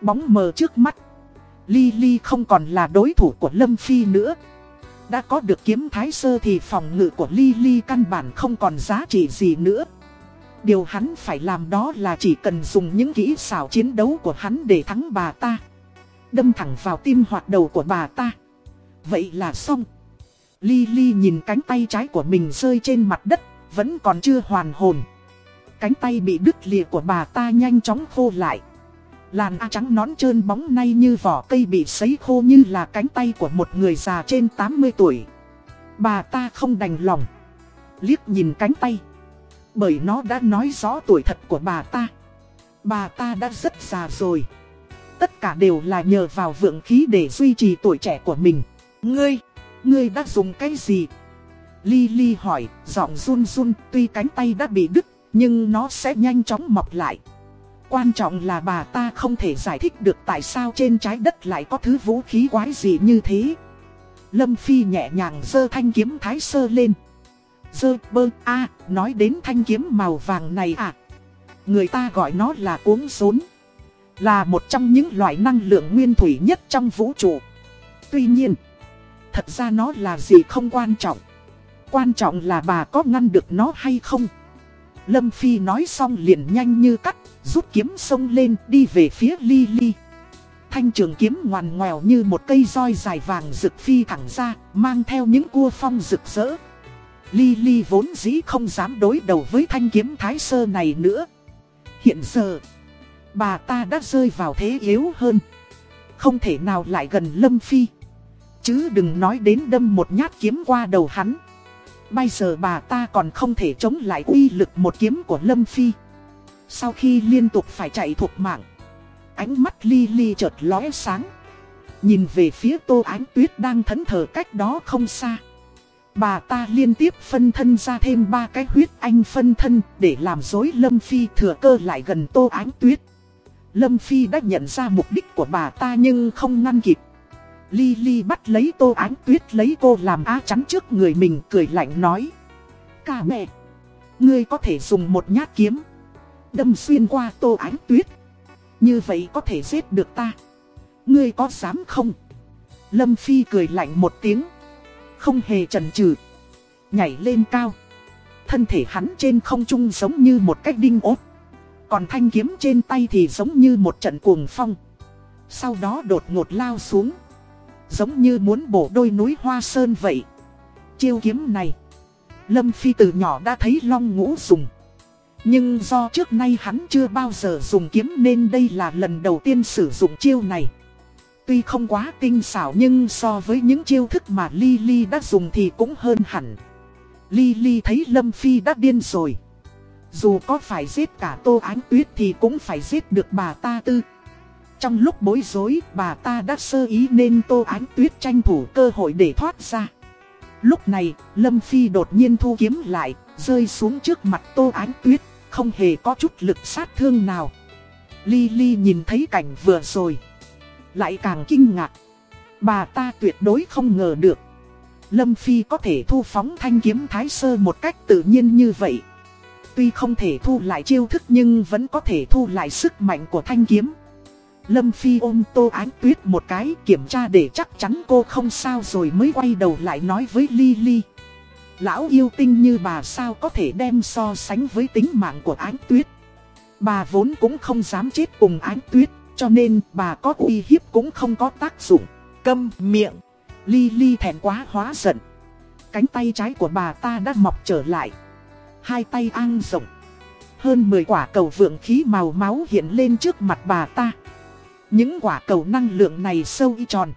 Bóng mờ trước mắt Lily không còn là đối thủ của Lâm Phi nữa. Đã có được kiếm thái sơ thì phòng ngự của Lily căn bản không còn giá trị gì nữa. Điều hắn phải làm đó là chỉ cần dùng những kỹ xảo chiến đấu của hắn để thắng bà ta. Đâm thẳng vào tim hoạt đầu của bà ta. Vậy là xong. Lily nhìn cánh tay trái của mình rơi trên mặt đất, vẫn còn chưa hoàn hồn. Cánh tay bị đứt lìa của bà ta nhanh chóng khô lại. Làn a trắng nón trơn bóng nay như vỏ cây bị sấy khô như là cánh tay của một người già trên 80 tuổi. Bà ta không đành lòng. Liếc nhìn cánh tay. Bởi nó đã nói rõ tuổi thật của bà ta. Bà ta đã rất già rồi. Tất cả đều là nhờ vào vượng khí để duy trì tuổi trẻ của mình. Ngươi, ngươi đã dùng cái gì? Lily hỏi, giọng run run, tuy cánh tay đã bị đứt, nhưng nó sẽ nhanh chóng mọc lại. Quan trọng là bà ta không thể giải thích được tại sao trên trái đất lại có thứ vũ khí quái gì như thế. Lâm Phi nhẹ nhàng dơ thanh kiếm thái sơ lên. Dơ bơ a nói đến thanh kiếm màu vàng này à. Người ta gọi nó là uống rốn. Là một trong những loại năng lượng nguyên thủy nhất trong vũ trụ. Tuy nhiên, thật ra nó là gì không quan trọng. Quan trọng là bà có ngăn được nó hay không. Lâm Phi nói xong liền nhanh như cắt, rút kiếm sông lên đi về phía Ly Ly. Thanh trường kiếm ngoằn ngoèo như một cây roi dài vàng rực phi thẳng ra, mang theo những cua phong rực rỡ. Ly Ly vốn dĩ không dám đối đầu với thanh kiếm thái sơ này nữa. Hiện giờ, bà ta đã rơi vào thế yếu hơn. Không thể nào lại gần Lâm Phi. Chứ đừng nói đến đâm một nhát kiếm qua đầu hắn. Bây giờ bà ta còn không thể chống lại uy lực một kiếm của Lâm Phi. Sau khi liên tục phải chạy thuộc mạng, ánh mắt ly ly chợt lóe sáng. Nhìn về phía tô ánh tuyết đang thẫn thờ cách đó không xa. Bà ta liên tiếp phân thân ra thêm ba cái huyết anh phân thân để làm dối Lâm Phi thừa cơ lại gần tô ánh tuyết. Lâm Phi đã nhận ra mục đích của bà ta nhưng không ngăn kịp. Ly bắt lấy tô ánh tuyết lấy cô làm á chắn trước người mình cười lạnh nói. Cả mẹ, ngươi có thể dùng một nhát kiếm, đâm xuyên qua tô ánh tuyết. Như vậy có thể giết được ta. Ngươi có dám không? Lâm Phi cười lạnh một tiếng. Không hề chần chừ Nhảy lên cao. Thân thể hắn trên không trung giống như một cách đinh ốt. Còn thanh kiếm trên tay thì giống như một trận cuồng phong. Sau đó đột ngột lao xuống. Giống như muốn bổ đôi núi hoa sơn vậy. Chiêu kiếm này. Lâm Phi từ nhỏ đã thấy long ngũ dùng. Nhưng do trước nay hắn chưa bao giờ dùng kiếm nên đây là lần đầu tiên sử dụng chiêu này. Tuy không quá tinh xảo nhưng so với những chiêu thức mà Lily đã dùng thì cũng hơn hẳn. Lily thấy Lâm Phi đã điên rồi. Dù có phải giết cả Tô Ánh Tuyết thì cũng phải giết được bà ta tư. Trong lúc bối rối, bà ta đã sơ ý nên Tô Ánh Tuyết tranh thủ cơ hội để thoát ra. Lúc này, Lâm Phi đột nhiên thu kiếm lại, rơi xuống trước mặt Tô Ánh Tuyết, không hề có chút lực sát thương nào. Lily nhìn thấy cảnh vừa rồi, lại càng kinh ngạc. Bà ta tuyệt đối không ngờ được. Lâm Phi có thể thu phóng thanh kiếm thái sơ một cách tự nhiên như vậy. Tuy không thể thu lại chiêu thức nhưng vẫn có thể thu lại sức mạnh của thanh kiếm. Lâm Phi ôm Tô Ánh Tuyết một cái kiểm tra để chắc chắn cô không sao rồi mới quay đầu lại nói với Lily. Lão yêu tinh như bà sao có thể đem so sánh với tính mạng của Ánh Tuyết. Bà vốn cũng không dám chết cùng Ánh Tuyết, cho nên bà có uy hiếp cũng không có tác dụng. Câm miệng. Lily thèm quá hóa giận. Cánh tay trái của bà ta đã mọc trở lại. Hai tay an rộng. Hơn 10 quả cầu vượng khí màu máu hiện lên trước mặt bà ta. Những quả cầu năng lượng này sâu y tròn.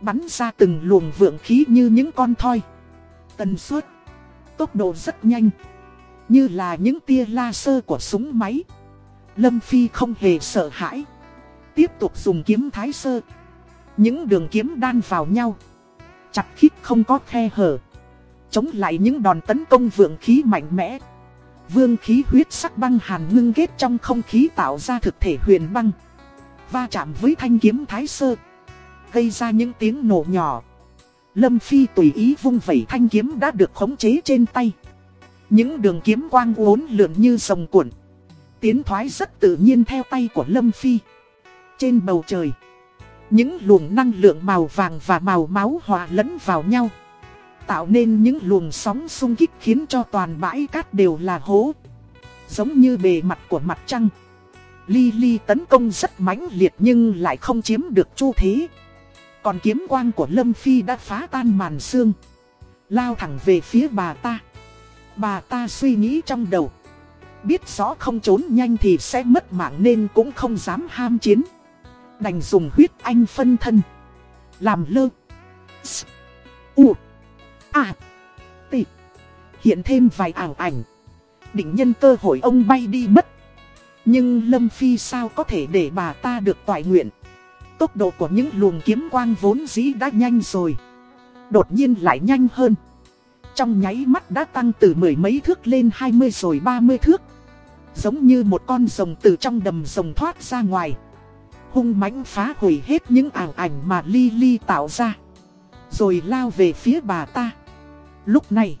Bắn ra từng luồng vượng khí như những con thoi. Tần suất. Tốc độ rất nhanh. Như là những tia laser của súng máy. Lâm Phi không hề sợ hãi. Tiếp tục dùng kiếm thái sơ. Những đường kiếm đan vào nhau. Chặt khít không có khe hở. Chống lại những đòn tấn công vượng khí mạnh mẽ. Vương khí huyết sắc băng hàn ngưng kết trong không khí tạo ra thực thể huyền băng. Va chạm với thanh kiếm thái sơ. Gây ra những tiếng nổ nhỏ. Lâm Phi tùy ý vung vẩy thanh kiếm đã được khống chế trên tay. Những đường kiếm quang uốn lượn như sồng cuộn. Tiến thoái rất tự nhiên theo tay của Lâm Phi. Trên bầu trời. Những luồng năng lượng màu vàng và màu máu hòa lẫn vào nhau, Tạo nên những luồng sóng xung kích khiến cho toàn bãi cát đều là hố, Giống như bề mặt của mặt trăng Ly tấn công rất mãnh liệt nhưng lại không chiếm được chu thế Còn kiếm quang của Lâm Phi đã phá tan màn xương Lao thẳng về phía bà ta Bà ta suy nghĩ trong đầu Biết rõ không trốn nhanh thì sẽ mất mạng nên cũng không dám ham chiến Đành dùng huyết anh phân thân. Làm lơ. S. U. A. T. Hiện thêm vài ảo ảnh. Định nhân cơ hội ông bay đi mất. Nhưng Lâm Phi sao có thể để bà ta được toại nguyện. Tốc độ của những luồng kiếm quang vốn dĩ đã nhanh rồi. Đột nhiên lại nhanh hơn. Trong nháy mắt đã tăng từ mười mấy thước lên hai mươi rồi ba mươi thước. Giống như một con rồng từ trong đầm rồng thoát ra ngoài hung mãnh phá hủy hết những ảo ảnh mà Lily tạo ra. Rồi lao về phía bà ta. Lúc này,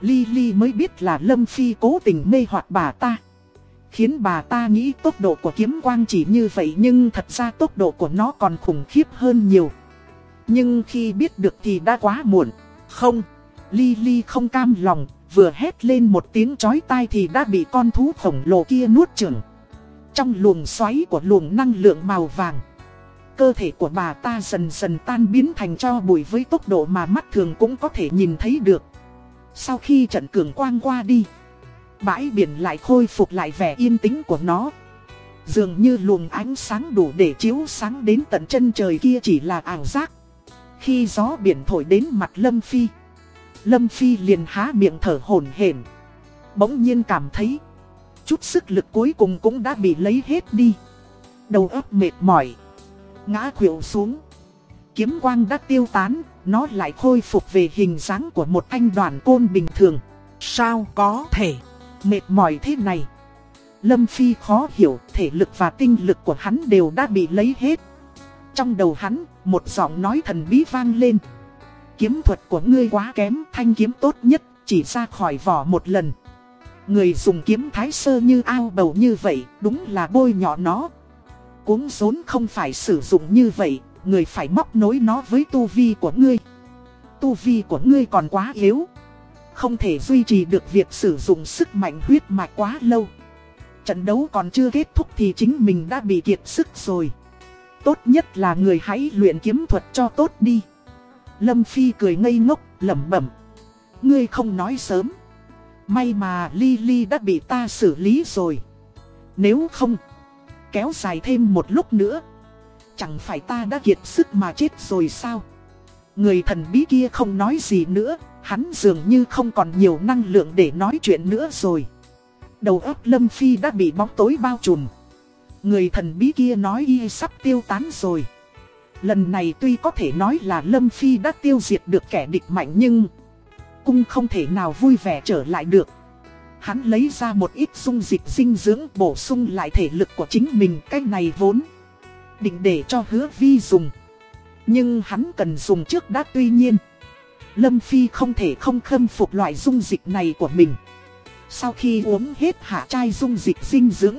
Lily mới biết là Lâm Phi cố tình mê hoặc bà ta. Khiến bà ta nghĩ tốc độ của kiếm quang chỉ như vậy nhưng thật ra tốc độ của nó còn khủng khiếp hơn nhiều. Nhưng khi biết được thì đã quá muộn. Không, Lily không cam lòng, vừa hét lên một tiếng chói tai thì đã bị con thú khổng lồ kia nuốt chửng. Trong luồng xoáy của luồng năng lượng màu vàng Cơ thể của bà ta dần dần tan biến thành cho bụi với tốc độ mà mắt thường cũng có thể nhìn thấy được Sau khi trận cường quang qua đi Bãi biển lại khôi phục lại vẻ yên tĩnh của nó Dường như luồng ánh sáng đủ để chiếu sáng đến tận chân trời kia chỉ là ảo giác Khi gió biển thổi đến mặt Lâm Phi Lâm Phi liền há miệng thở hổn hển Bỗng nhiên cảm thấy chút sức lực cuối cùng cũng đã bị lấy hết đi. Đầu óc mệt mỏi, ngã khuỵu xuống. Kiếm quang đã tiêu tán, nó lại khôi phục về hình dáng của một anh đoàn côn bình thường. Sao có thể mệt mỏi thế này? Lâm Phi khó hiểu, thể lực và tinh lực của hắn đều đã bị lấy hết. Trong đầu hắn, một giọng nói thần bí vang lên. Kiếm thuật của ngươi quá kém, thanh kiếm tốt nhất, chỉ ra khỏi vỏ một lần. Người dùng kiếm thái sơ như ao bầu như vậy, đúng là bôi nhọ nó. Cuốn rốn không phải sử dụng như vậy, người phải móc nối nó với tu vi của ngươi. Tu vi của ngươi còn quá yếu. Không thể duy trì được việc sử dụng sức mạnh huyết mạch quá lâu. Trận đấu còn chưa kết thúc thì chính mình đã bị kiệt sức rồi. Tốt nhất là người hãy luyện kiếm thuật cho tốt đi. Lâm Phi cười ngây ngốc, lẩm bẩm. Ngươi không nói sớm. May mà Lily đã bị ta xử lý rồi. Nếu không, kéo dài thêm một lúc nữa. Chẳng phải ta đã kiệt sức mà chết rồi sao? Người thần bí kia không nói gì nữa, hắn dường như không còn nhiều năng lượng để nói chuyện nữa rồi. Đầu óc Lâm Phi đã bị bóng tối bao trùm. Người thần bí kia nói y sắp tiêu tán rồi. Lần này tuy có thể nói là Lâm Phi đã tiêu diệt được kẻ địch mạnh nhưng Cung không thể nào vui vẻ trở lại được Hắn lấy ra một ít dung dịch dinh dưỡng bổ sung lại thể lực của chính mình, Cái này vốn Định để cho hứa vi dùng Nhưng hắn cần dùng trước đã, tuy nhiên Lâm Phi không thể không khâm phục loại dung dịch này của mình. Sau khi uống hết hạ chai dung dịch dinh dưỡng,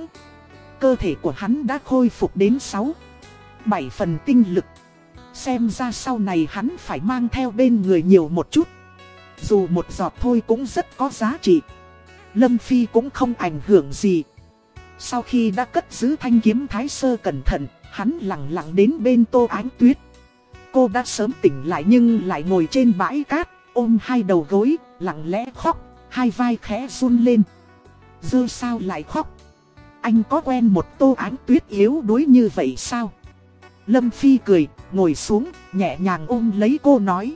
Cơ thể của hắn đã khôi phục đến 6 7 phần tinh lực. Xem ra sau này hắn phải mang theo bên người nhiều một chút. Dù một giọt thôi cũng rất có giá trị. Lâm Phi cũng không ảnh hưởng gì. Sau khi đã cất giữ thanh kiếm thái sơ cẩn thận, Hắn lặng lặng đến bên tô ánh tuyết. Cô đã sớm tỉnh lại nhưng lại ngồi trên bãi cát Ôm hai đầu gối, lặng lẽ khóc Hai vai khẽ run lên Dư sao lại khóc Anh có quen một tô ánh tuyết yếu đuối như vậy sao Lâm Phi cười, ngồi xuống, nhẹ nhàng ôm lấy cô nói.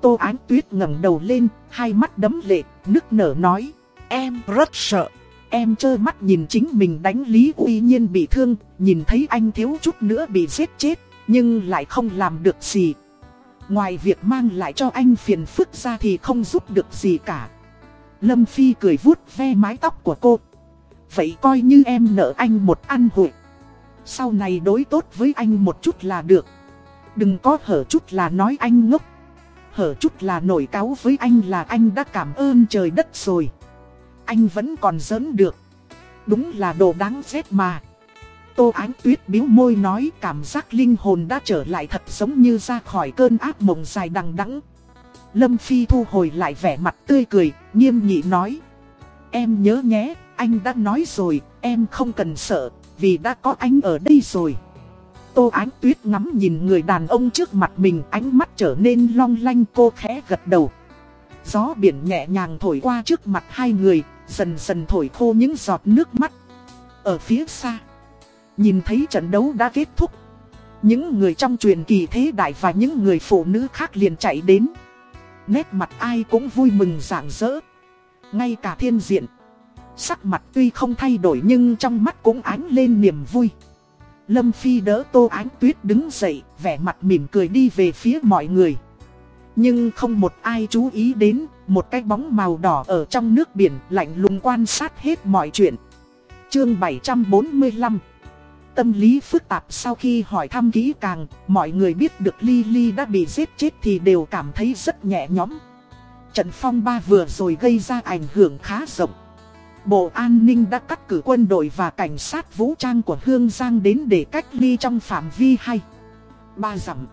Tô Ánh Tuyết ngẩng đầu lên, hai mắt đấm lệ, nức nở nói. Em rất sợ. Em trơ mắt nhìn chính mình đánh Lý Uy Nhiên bị thương, nhìn thấy anh thiếu chút nữa bị giết chết, nhưng lại không làm được gì. Ngoài việc mang lại cho anh phiền phức ra thì không giúp được gì cả. Lâm Phi cười vuốt ve mái tóc của cô. Vậy coi như em nợ anh một ăn hội. Sau này đối tốt với anh một chút là được Đừng có hở chút là nói anh ngốc Hở chút là nổi cáo với anh là anh đã cảm ơn trời đất rồi Anh vẫn còn giỡn được Đúng là đồ đáng ghét mà Tô Ánh Tuyết biếu môi nói cảm giác linh hồn đã trở lại thật giống như ra khỏi cơn ác mộng dài đằng đẵng. Lâm Phi thu hồi lại vẻ mặt tươi cười, nghiêm nghị nói. Em nhớ nhé, anh đã nói rồi, em không cần sợ, vì đã có anh ở đây rồi. Tô Ánh Tuyết ngắm nhìn người đàn ông trước mặt mình ánh mắt trở nên long lanh cô khẽ gật đầu. Gió biển nhẹ nhàng thổi qua trước mặt hai người, dần dần thổi khô những giọt nước mắt. Ở phía xa, nhìn thấy trận đấu đã kết thúc. Những người trong truyền kỳ thế đại và những người phụ nữ khác liền chạy đến. Nét mặt ai cũng vui mừng rạng rỡ. Ngay cả thiên diện. Sắc mặt tuy không thay đổi nhưng trong mắt cũng ánh lên niềm vui. Lâm Phi đỡ Tô Ánh Tuyết đứng dậy, vẻ mặt mỉm cười đi về phía mọi người. Nhưng không một ai chú ý đến, một cái bóng màu đỏ ở trong nước biển lạnh lùng quan sát hết mọi chuyện. Chương 745 Tâm lý phức tạp sau khi hỏi thăm kỹ càng, mọi người biết được Lily đã bị giết chết thì đều cảm thấy rất nhẹ nhõm. Trận phong ba vừa rồi gây ra ảnh hưởng khá rộng. Bộ An ninh đã cắt cử quân đội và cảnh sát vũ trang của Hương Giang đến để cách ly trong phạm vi hay. Ba dặm.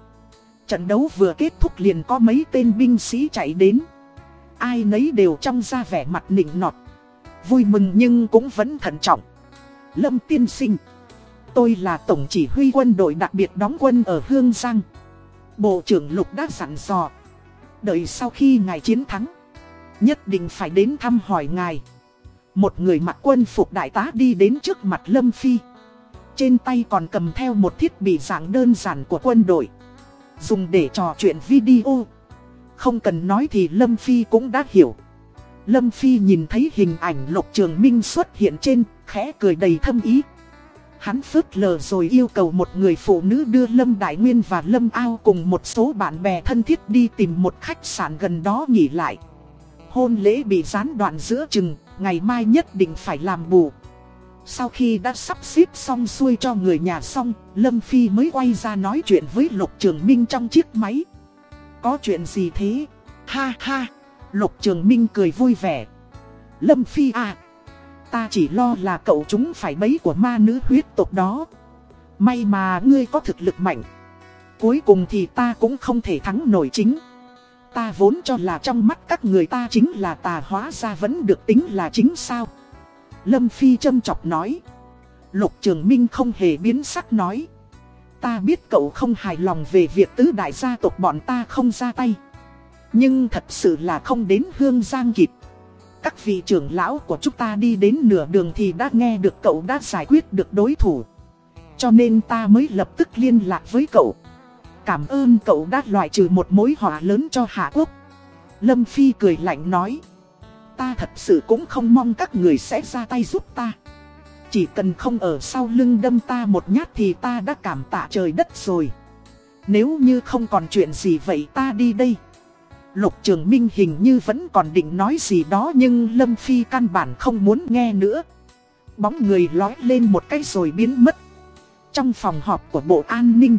Trận đấu vừa kết thúc liền có mấy tên binh sĩ chạy đến. Ai nấy đều trong ra vẻ mặt nịnh nọt. Vui mừng nhưng cũng vẫn thận trọng. Lâm tiên sinh. Tôi là tổng chỉ huy quân đội đặc biệt đóng quân ở Hương Giang. Bộ trưởng Lục đã dặn dò. Đợi sau khi ngài chiến thắng. Nhất định phải đến thăm hỏi ngài. Một người mặc quân phục đại tá đi đến trước mặt Lâm Phi Trên tay còn cầm theo một thiết bị dạng đơn giản của quân đội Dùng để trò chuyện video Không cần nói thì Lâm Phi cũng đã hiểu Lâm Phi nhìn thấy hình ảnh Lục Trường Minh xuất hiện trên, khẽ cười đầy thâm ý Hắn phớt lờ rồi yêu cầu một người phụ nữ đưa Lâm Đại Nguyên và Lâm Ao cùng một số bạn bè thân thiết đi tìm một khách sạn gần đó nghỉ lại Hôn lễ bị gián đoạn giữa chừng, ngày mai nhất định phải làm bù. Sau khi đã sắp xếp xong xuôi cho người nhà xong, Lâm Phi mới quay ra nói chuyện với Lục Trường Minh trong chiếc máy. Có chuyện gì thế? Ha ha! Lục Trường Minh cười vui vẻ. Lâm Phi à! Ta chỉ lo là cậu chúng phải bấy của ma nữ huyết tộc đó. May mà ngươi có thực lực mạnh. Cuối cùng thì ta cũng không thể thắng nổi chính. Ta vốn cho là trong mắt các người ta chính là tà hóa ra vẫn được tính là chính sao. Lâm Phi châm chọc nói. Lục Trường Minh không hề biến sắc nói. Ta biết cậu không hài lòng về việc tứ đại gia tộc bọn ta không ra tay. Nhưng thật sự là không đến hương giang kịp. Các vị trưởng lão của chúng ta đi đến nửa đường thì đã nghe được cậu đã giải quyết được đối thủ. Cho nên ta mới lập tức liên lạc với cậu. Cảm ơn cậu đã loại trừ một mối họa lớn cho Hạ Quốc. Lâm Phi cười lạnh nói. Ta thật sự cũng không mong các người sẽ ra tay giúp ta. Chỉ cần không ở sau lưng đâm ta một nhát thì ta đã cảm tạ trời đất rồi. Nếu như không còn chuyện gì vậy ta đi đây. Lục Trường Minh hình như vẫn còn định nói gì đó nhưng Lâm Phi căn bản không muốn nghe nữa. Bóng người lói lên một cái rồi biến mất. Trong phòng họp của Bộ An ninh,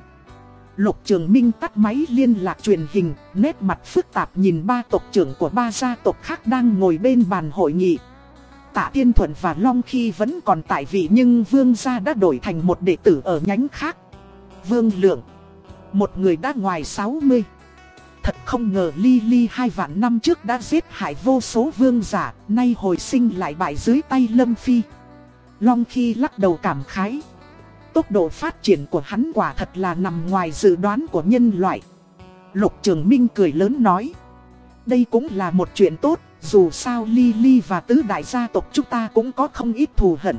Lục Trường Minh tắt máy liên lạc truyền hình, nét mặt phức tạp nhìn ba tộc trưởng của ba gia tộc khác đang ngồi bên bàn hội nghị. Tạ Tiên Thuận và Long Khi vẫn còn tại vị nhưng Vương gia đã đổi thành một đệ tử ở nhánh khác. Vương Lượng, một người đã ngoài 60. Thật không ngờ Ly Ly hai vạn năm trước đã giết hại vô số vương giả, nay hồi sinh lại bại dưới tay Lâm Phi. Long Khi lắc đầu cảm khái. Tốc độ phát triển của hắn quả thật là nằm ngoài dự đoán của nhân loại. Lục Trường Minh cười lớn nói. Đây cũng là một chuyện tốt, dù sao Ly Ly và tứ đại gia tộc chúng ta cũng có không ít thù hận.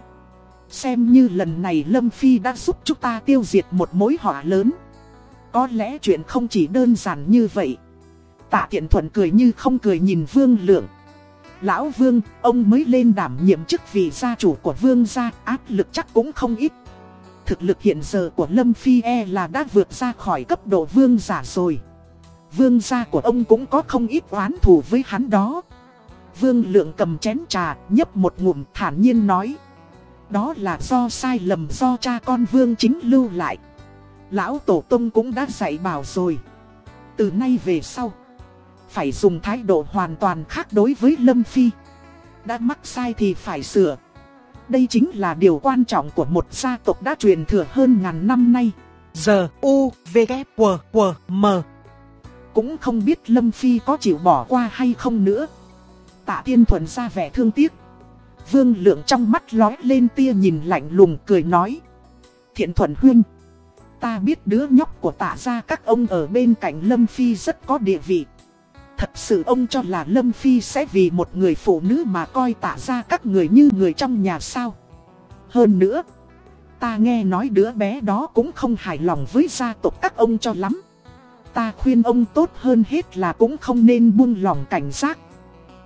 Xem như lần này Lâm Phi đã giúp chúng ta tiêu diệt một mối họa lớn. Có lẽ chuyện không chỉ đơn giản như vậy. Tạ Tiện Thuận cười như không cười nhìn Vương Lượng. Lão Vương, ông mới lên đảm nhiệm chức vị gia chủ của Vương gia, áp lực chắc cũng không ít thực lực hiện giờ của Lâm Phi e là đã vượt ra khỏi cấp độ vương giả rồi. Vương gia của ông cũng có không ít oán thù với hắn đó. Vương lượng cầm chén trà, nhấp một ngụm thản nhiên nói. Đó là do sai lầm do cha con vương chính lưu lại. Lão Tổ Tông cũng đã dạy bảo rồi. Từ nay về sau, phải dùng thái độ hoàn toàn khác đối với Lâm Phi. Đã mắc sai thì phải sửa. Đây chính là điều quan trọng của một gia tộc đã truyền thừa hơn ngàn năm nay. Giờ U, V, K, W, W, M. Cũng không biết Lâm Phi có chịu bỏ qua hay không nữa. Tạ Tiên Thuần ra vẻ thương tiếc. Vương Lượng trong mắt lói lên tia nhìn lạnh lùng cười nói. Thiện Thuần Huynh. Ta biết đứa nhóc của tạ gia các ông ở bên cạnh Lâm Phi rất có địa vị. Thật sự ông cho là Lâm Phi sẽ vì một người phụ nữ mà coi tạ ra các người như người trong nhà sao. Hơn nữa, ta nghe nói đứa bé đó cũng không hài lòng với gia tộc các ông cho lắm. Ta khuyên ông tốt hơn hết là cũng không nên buông lòng cảnh giác.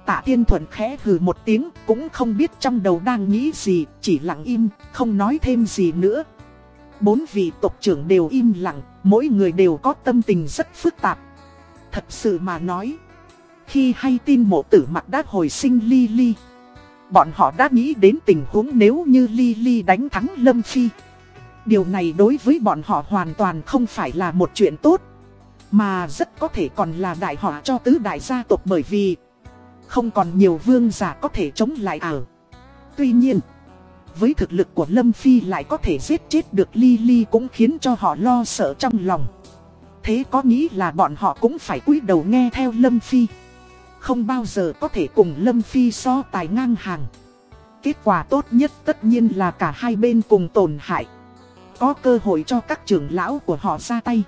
Tạ Tiên Thuận khẽ hừ một tiếng, cũng không biết trong đầu đang nghĩ gì, chỉ lặng im, không nói thêm gì nữa. Bốn vị tộc trưởng đều im lặng, mỗi người đều có tâm tình rất phức tạp. Thật sự mà nói, khi hay tin mộ tử mặt đã hồi sinh Ly Ly Bọn họ đã nghĩ đến tình huống nếu như Ly Ly đánh thắng Lâm Phi Điều này đối với bọn họ hoàn toàn không phải là một chuyện tốt Mà rất có thể còn là đại họa cho tứ đại gia tộc bởi vì Không còn nhiều vương giả có thể chống lại ở Tuy nhiên với thực lực của Lâm Phi lại có thể giết chết được Ly Ly cũng khiến cho họ lo sợ trong lòng Thế có nghĩ là bọn họ cũng phải cúi đầu nghe theo Lâm Phi không bao giờ có thể cùng Lâm Phi so tài ngang hàng. Kết quả tốt nhất tất nhiên là cả hai bên cùng tổn hại. Có cơ hội cho các trưởng lão của họ ra tay.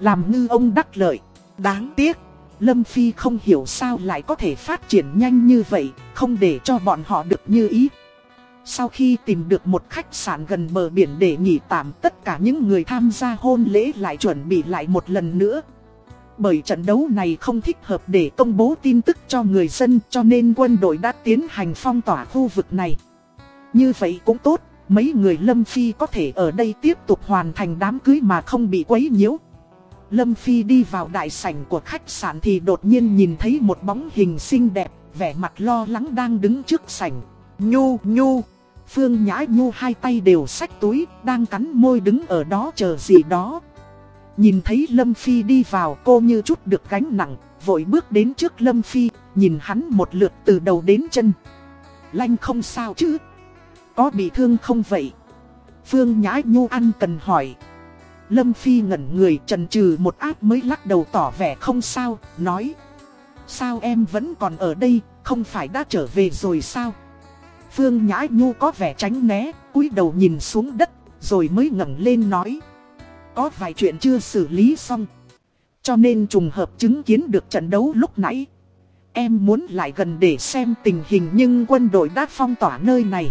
Làm ngư ông đắc lợi. Đáng tiếc, Lâm Phi không hiểu sao lại có thể phát triển nhanh như vậy, không để cho bọn họ được như ý. Sau khi tìm được một khách sạn gần bờ biển để nghỉ tạm tất cả những người tham gia hôn lễ lại chuẩn bị lại một lần nữa. Bởi trận đấu này không thích hợp để công bố tin tức cho người dân cho nên quân đội đã tiến hành phong tỏa khu vực này. Như vậy cũng tốt, mấy người Lâm Phi có thể ở đây tiếp tục hoàn thành đám cưới mà không bị quấy nhiễu. Lâm Phi đi vào đại sảnh của khách sạn thì đột nhiên nhìn thấy một bóng hình xinh đẹp, vẻ mặt lo lắng đang đứng trước sảnh. Nhu, nhu, Phương Nhã Nhu hai tay đều xách túi, đang cắn môi đứng ở đó chờ gì đó. Nhìn thấy Lâm Phi đi vào cô như chút được gánh nặng, vội bước đến trước Lâm Phi, nhìn hắn một lượt từ đầu đến chân. Lanh không sao chứ? Có bị thương không vậy? Phương Nhã Nhu ăn cần hỏi. Lâm Phi ngẩn người trần trừ một áp mới lắc đầu tỏ vẻ không sao, nói. Sao em vẫn còn ở đây, không phải đã trở về rồi sao? Phương Nhã Nhu có vẻ tránh né, cúi đầu nhìn xuống đất, rồi mới ngẩng lên nói. Có vài chuyện chưa xử lý xong. Cho nên trùng hợp chứng kiến được trận đấu lúc nãy. Em muốn lại gần để xem tình hình nhưng quân đội đã phong tỏa nơi này.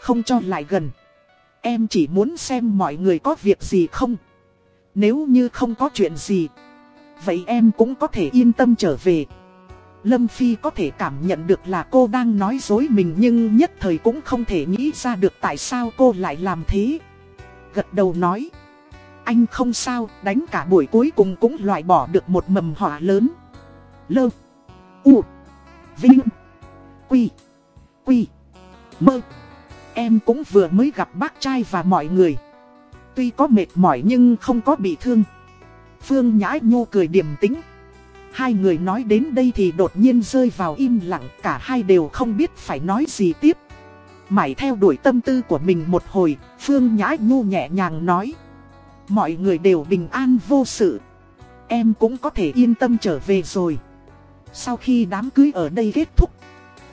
Không cho lại gần. Em chỉ muốn xem mọi người có việc gì không. Nếu như không có chuyện gì. Vậy em cũng có thể yên tâm trở về. Lâm Phi có thể cảm nhận được là cô đang nói dối mình nhưng nhất thời cũng không thể nghĩ ra được tại sao cô lại làm thế. Gật đầu nói. Anh không sao, đánh cả buổi cuối cùng cũng loại bỏ được một mầm họa lớn. Lơ. U. Vinh. Quy. Quy. Mơ. Em cũng vừa mới gặp bác trai và mọi người. Tuy có mệt mỏi nhưng không có bị thương. Phương Nhã Nhô cười điềm tĩnh. Hai người nói đến đây thì đột nhiên rơi vào im lặng, cả hai đều không biết phải nói gì tiếp. Mãi theo đuổi tâm tư của mình một hồi, Phương Nhã Nhu nhẹ nhàng nói. Mọi người đều bình an vô sự. Em cũng có thể yên tâm trở về rồi. Sau khi đám cưới ở đây kết thúc,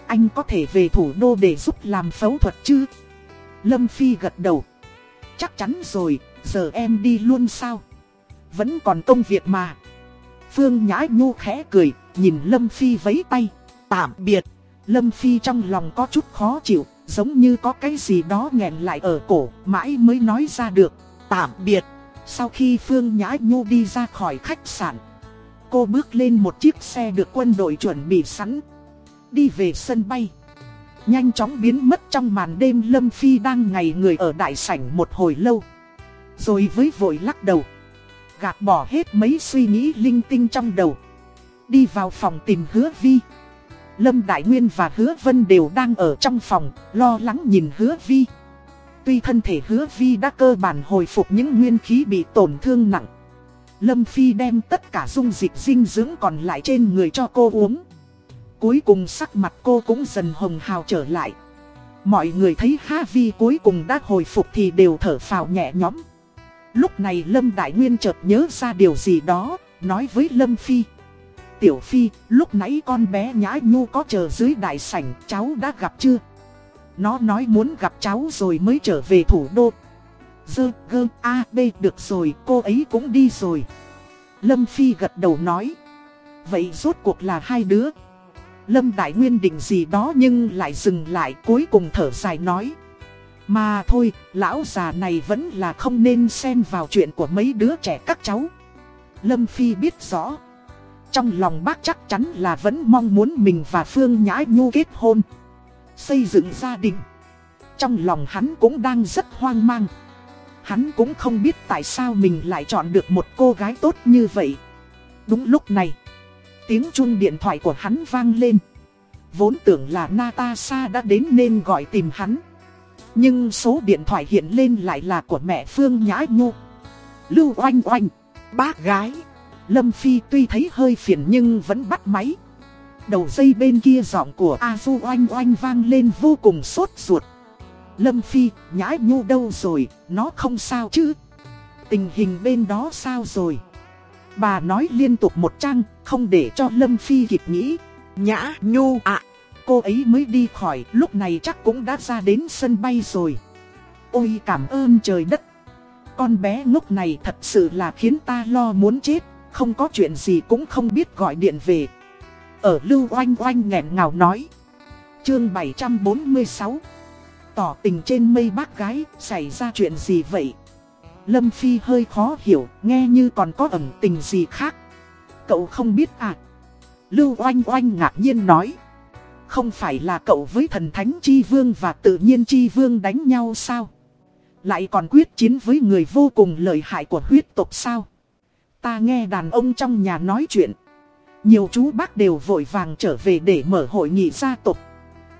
anh có thể về thủ đô để giúp làm phẫu thuật chứ? Lâm Phi gật đầu. Chắc chắn rồi, giờ em đi luôn sao? Vẫn còn công việc mà. Phương Nhã Nhu khẽ cười, nhìn Lâm Phi vấy tay. Tạm biệt. Lâm Phi trong lòng có chút khó chịu, giống như có cái gì đó nghẹn lại ở cổ, mãi mới nói ra được. Tạm biệt. Sau khi Phương Nhã Nhu đi ra khỏi khách sạn, cô bước lên một chiếc xe được quân đội chuẩn bị sẵn. Đi về sân bay. Nhanh chóng biến mất trong màn đêm Lâm Phi đang ngày người ở đại sảnh một hồi lâu. Rồi với vội lắc đầu gạt bỏ hết mấy suy nghĩ linh tinh trong đầu. Đi vào phòng tìm hứa vi. Lâm Đại Nguyên và hứa Vân đều đang ở trong phòng, lo lắng nhìn hứa vi. Tuy thân thể hứa vi đã cơ bản hồi phục những nguyên khí bị tổn thương nặng. Lâm Phi đem tất cả dung dịch dinh dưỡng còn lại trên người cho cô uống. Cuối cùng sắc mặt cô cũng dần hồng hào trở lại. Mọi người thấy Ha Vi cuối cùng đã hồi phục thì đều thở phào nhẹ nhõm. Lúc này Lâm Đại Nguyên chợt nhớ ra điều gì đó, nói với Lâm Phi. Tiểu Phi, lúc nãy con bé Nhã Nhu có chờ dưới đại sảnh, cháu đã gặp chưa? Nó nói muốn gặp cháu rồi mới trở về thủ đô. Dơ, gơ, a, b, được rồi, cô ấy cũng đi rồi. Lâm Phi gật đầu nói. Vậy rốt cuộc là hai đứa. Lâm Đại Nguyên định gì đó nhưng lại dừng lại cuối cùng thở dài nói. Mà thôi, lão già này vẫn là không nên xen vào chuyện của mấy đứa trẻ các cháu. Lâm Phi biết rõ. Trong lòng bác chắc chắn là vẫn mong muốn mình và Phương Nhã Nhu kết hôn. Xây dựng gia đình. Trong lòng hắn cũng đang rất hoang mang. Hắn cũng không biết tại sao mình lại chọn được một cô gái tốt như vậy. Đúng lúc này, tiếng chuông điện thoại của hắn vang lên. Vốn tưởng là Natasha đã đến nên gọi tìm hắn. Nhưng số điện thoại hiện lên lại là của mẹ Phương Nhã Nhu. Lưu oanh oanh, bác gái. Lâm Phi tuy thấy hơi phiền nhưng vẫn bắt máy. Đầu dây bên kia giọng của A Du oanh oanh vang lên vô cùng sốt ruột. Lâm Phi, Nhã Nhu đâu rồi, nó không sao chứ. Tình hình bên đó sao rồi? Bà nói liên tục một trang, không để cho Lâm Phi kịp nghĩ. Nhã Nhu ạ cô ấy mới đi khỏi, lúc này chắc cũng đã ra đến sân bay rồi. Ôi cảm ơn trời đất. Con bé ngốc này thật sự là khiến ta lo muốn chết, không có chuyện gì cũng không biết gọi điện về. Ở Lưu Oanh Oanh nghẹn ngào nói. Chương 746 Tỏ tình trên mây bác gái, xảy ra chuyện gì vậy? Lâm Phi hơi khó hiểu, nghe như còn có ẩn tình gì khác. Cậu không biết à? Lưu Oanh Oanh ngạc nhiên nói. Không phải là cậu với thần thánh chi vương và tự nhiên chi vương đánh nhau sao? Lại còn quyết chiến với người vô cùng lợi hại của huyết tộc sao? Ta nghe đàn ông trong nhà nói chuyện. Nhiều chú bác đều vội vàng trở về để mở hội nghị gia tộc.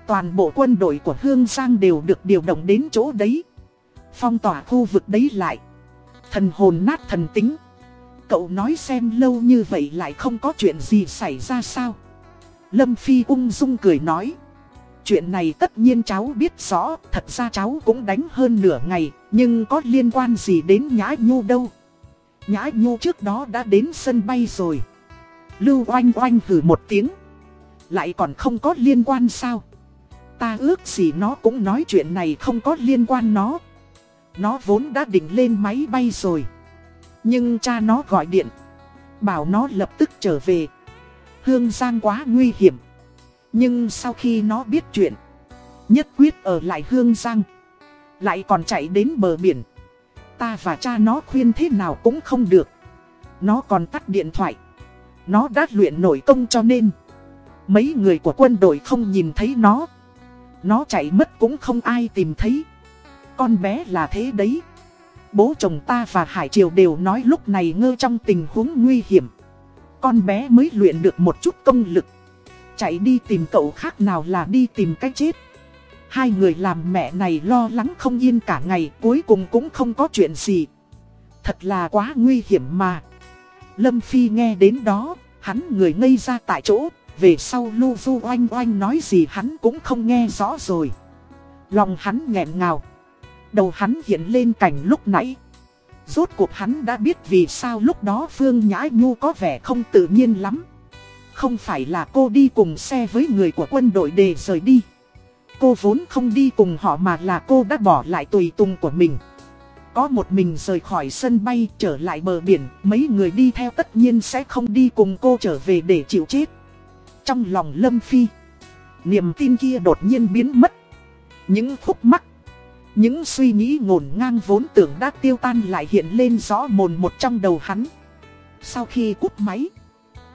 Toàn bộ quân đội của Hương Giang đều được điều động đến chỗ đấy. Phong tỏa khu vực đấy lại. Thần hồn nát thần tính. Cậu nói xem lâu như vậy lại không có chuyện gì xảy ra sao. Lâm Phi ung dung cười nói. Chuyện này tất nhiên cháu biết rõ, thật ra cháu cũng đánh hơn nửa ngày, nhưng có liên quan gì đến Nhã Nhu đâu. Nhã Nhu trước đó đã đến sân bay rồi. Lưu oanh oanh hử một tiếng. Lại còn không có liên quan sao? Ta ước gì nó cũng nói chuyện này không có liên quan nó. Nó vốn đã định lên máy bay rồi. Nhưng cha nó gọi điện. Bảo nó lập tức trở về. Hương Giang quá nguy hiểm. Nhưng sau khi nó biết chuyện. Nhất quyết ở lại Hương Giang. Lại còn chạy đến bờ biển. Ta và cha nó khuyên thế nào cũng không được. Nó còn tắt điện thoại. Nó đã luyện nổi công cho nên. Mấy người của quân đội không nhìn thấy nó. Nó chạy mất cũng không ai tìm thấy. Con bé là thế đấy. Bố chồng ta và Hải Triều đều nói lúc này ngơ trong tình huống nguy hiểm. Con bé mới luyện được một chút công lực. Chạy đi tìm cậu khác nào là đi tìm cách chết. Hai người làm mẹ này lo lắng không yên cả ngày cuối cùng cũng không có chuyện gì. Thật là quá nguy hiểm mà. Lâm Phi nghe đến đó, hắn người ngây ra tại chỗ, về sau Lu Du oanh oanh nói gì hắn cũng không nghe rõ rồi. Lòng hắn nghẹn ngào. Đầu hắn hiện lên cảnh lúc nãy. Rốt cuộc hắn đã biết vì sao lúc đó Phương Nhã Nhu có vẻ không tự nhiên lắm. Không phải là cô đi cùng xe với người của quân đội để rời đi. Cô vốn không đi cùng họ mà là cô đã bỏ lại tùy tùng của mình. Có một mình rời khỏi sân bay trở lại bờ biển, mấy người đi theo tất nhiên sẽ không đi cùng cô trở về để chịu chết. Trong lòng Lâm Phi, niềm tin kia đột nhiên biến mất. Những khúc mắc, những suy nghĩ ngổn ngang vốn tưởng đã tiêu tan lại hiện lên rõ mồn một trong đầu hắn. Sau khi cút máy,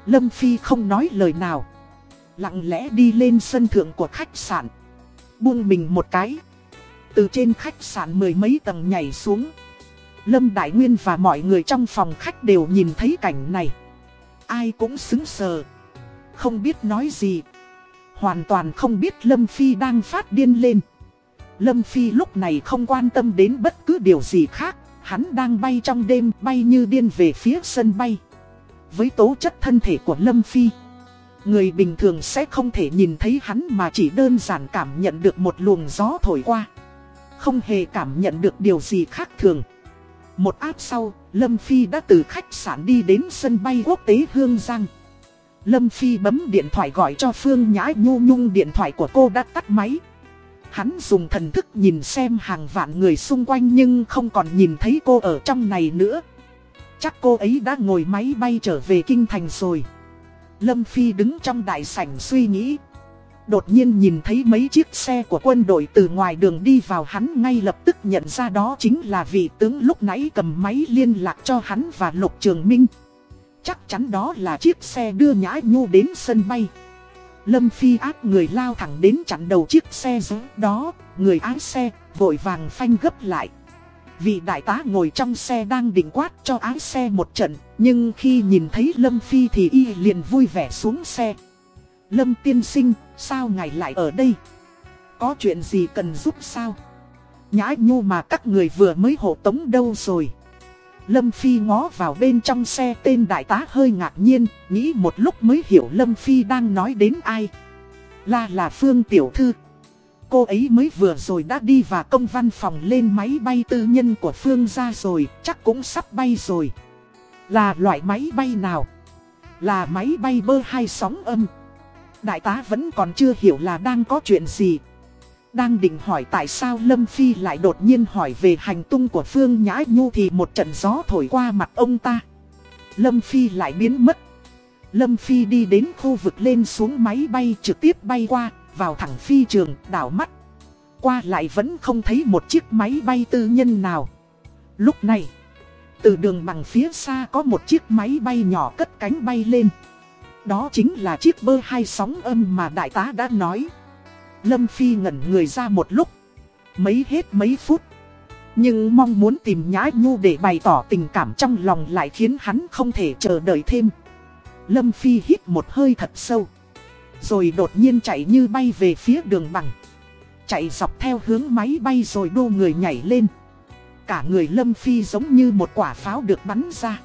Lâm Phi không nói lời nào. Lặng lẽ đi lên sân thượng của khách sạn. Buông mình một cái. Từ trên khách sạn mười mấy tầng nhảy xuống. Lâm Đại Nguyên và mọi người trong phòng khách đều nhìn thấy cảnh này. Ai cũng xứng sờ. Không biết nói gì. Hoàn toàn không biết Lâm Phi đang phát điên lên. Lâm Phi lúc này không quan tâm đến bất cứ điều gì khác. Hắn đang bay trong đêm bay như điên về phía sân bay. Với tố chất thân thể của Lâm Phi. Người bình thường sẽ không thể nhìn thấy hắn mà chỉ đơn giản cảm nhận được một luồng gió thổi qua. Không hề cảm nhận được điều gì khác thường. Một áp sau, Lâm Phi đã từ khách sạn đi đến sân bay quốc tế Hương Giang. Lâm Phi bấm điện thoại gọi cho Phương Nhã Nhu Nhung điện thoại của cô đã tắt máy. Hắn dùng thần thức nhìn xem hàng vạn người xung quanh nhưng không còn nhìn thấy cô ở trong này nữa. Chắc cô ấy đã ngồi máy bay trở về Kinh Thành rồi. Lâm Phi đứng trong đại sảnh suy nghĩ. Đột nhiên nhìn thấy mấy chiếc xe của quân đội từ ngoài đường đi vào hắn ngay lập tức nhận ra đó chính là vị tướng lúc nãy cầm máy liên lạc cho hắn và Lục Trường Minh. Chắc chắn đó là chiếc xe đưa Nhã Nhu đến sân bay. Lâm Phi áp người lao thẳng đến chặn đầu chiếc xe dưới đó, người ái xe, vội vàng phanh gấp lại. Vị đại tá ngồi trong xe đang định quát cho ái xe một trận, nhưng khi nhìn thấy Lâm Phi thì y liền vui vẻ xuống xe. Lâm tiên sinh, sao ngài lại ở đây? Có chuyện gì cần giúp sao? Nhã nhu mà các người vừa mới hộ tống đâu rồi? Lâm Phi ngó vào bên trong xe tên đại tá hơi ngạc nhiên, nghĩ một lúc mới hiểu Lâm Phi đang nói đến ai. Là là Phương Tiểu Thư. Cô ấy mới vừa rồi đã đi và công văn phòng lên máy bay tư nhân của Phương ra rồi, chắc cũng sắp bay rồi. Là loại máy bay nào? Là máy bay bơ hai sóng âm. Đại tá vẫn còn chưa hiểu là đang có chuyện gì. Đang định hỏi tại sao Lâm Phi lại đột nhiên hỏi về hành tung của Phương Nhã Nhu thì một trận gió thổi qua mặt ông ta. Lâm Phi lại biến mất. Lâm Phi đi đến khu vực lên xuống máy bay trực tiếp bay qua, vào thẳng phi trường, đảo mắt. Qua lại vẫn không thấy một chiếc máy bay tư nhân nào. Lúc này, từ đường bằng phía xa có một chiếc máy bay nhỏ cất cánh bay lên. Đó chính là chiếc bơ hai sóng âm mà đại tá đã nói. Lâm Phi ngẩn người ra một lúc. Mấy hết mấy phút. Nhưng mong muốn tìm Nhã Nhu để bày tỏ tình cảm trong lòng lại khiến hắn không thể chờ đợi thêm. Lâm Phi hít một hơi thật sâu. Rồi đột nhiên chạy như bay về phía đường bằng Chạy dọc theo hướng máy bay rồi đô người nhảy lên Cả người Lâm Phi giống như một quả pháo được bắn ra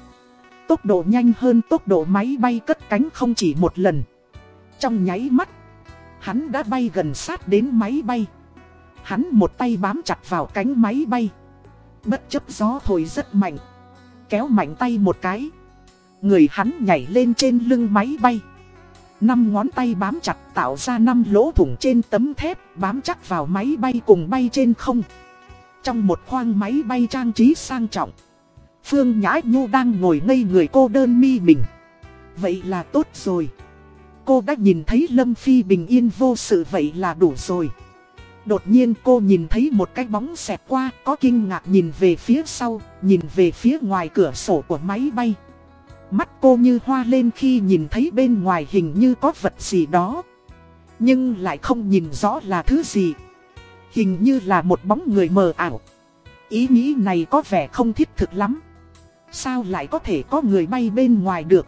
Tốc độ nhanh hơn tốc độ máy bay cất cánh không chỉ một lần Trong nháy mắt Hắn đã bay gần sát đến máy bay Hắn một tay bám chặt vào cánh máy bay Bất chấp gió thổi rất mạnh Kéo mạnh tay một cái Người hắn nhảy lên trên lưng máy bay Năm ngón tay bám chặt tạo ra năm lỗ thủng trên tấm thép bám chắc vào máy bay cùng bay trên không. Trong một khoang máy bay trang trí sang trọng, Phương Nhã Nhu đang ngồi ngây người cô đơn mi mình. Vậy là tốt rồi. Cô đã nhìn thấy Lâm Phi bình yên vô sự vậy là đủ rồi. Đột nhiên cô nhìn thấy một cái bóng xẹt qua, có kinh ngạc nhìn về phía sau, nhìn về phía ngoài cửa sổ của máy bay. Mắt cô như hoa lên khi nhìn thấy bên ngoài hình như có vật gì đó. Nhưng lại không nhìn rõ là thứ gì. Hình như là một bóng người mờ ảo. Ý nghĩ này có vẻ không thiết thực lắm. Sao lại có thể có người bay bên ngoài được?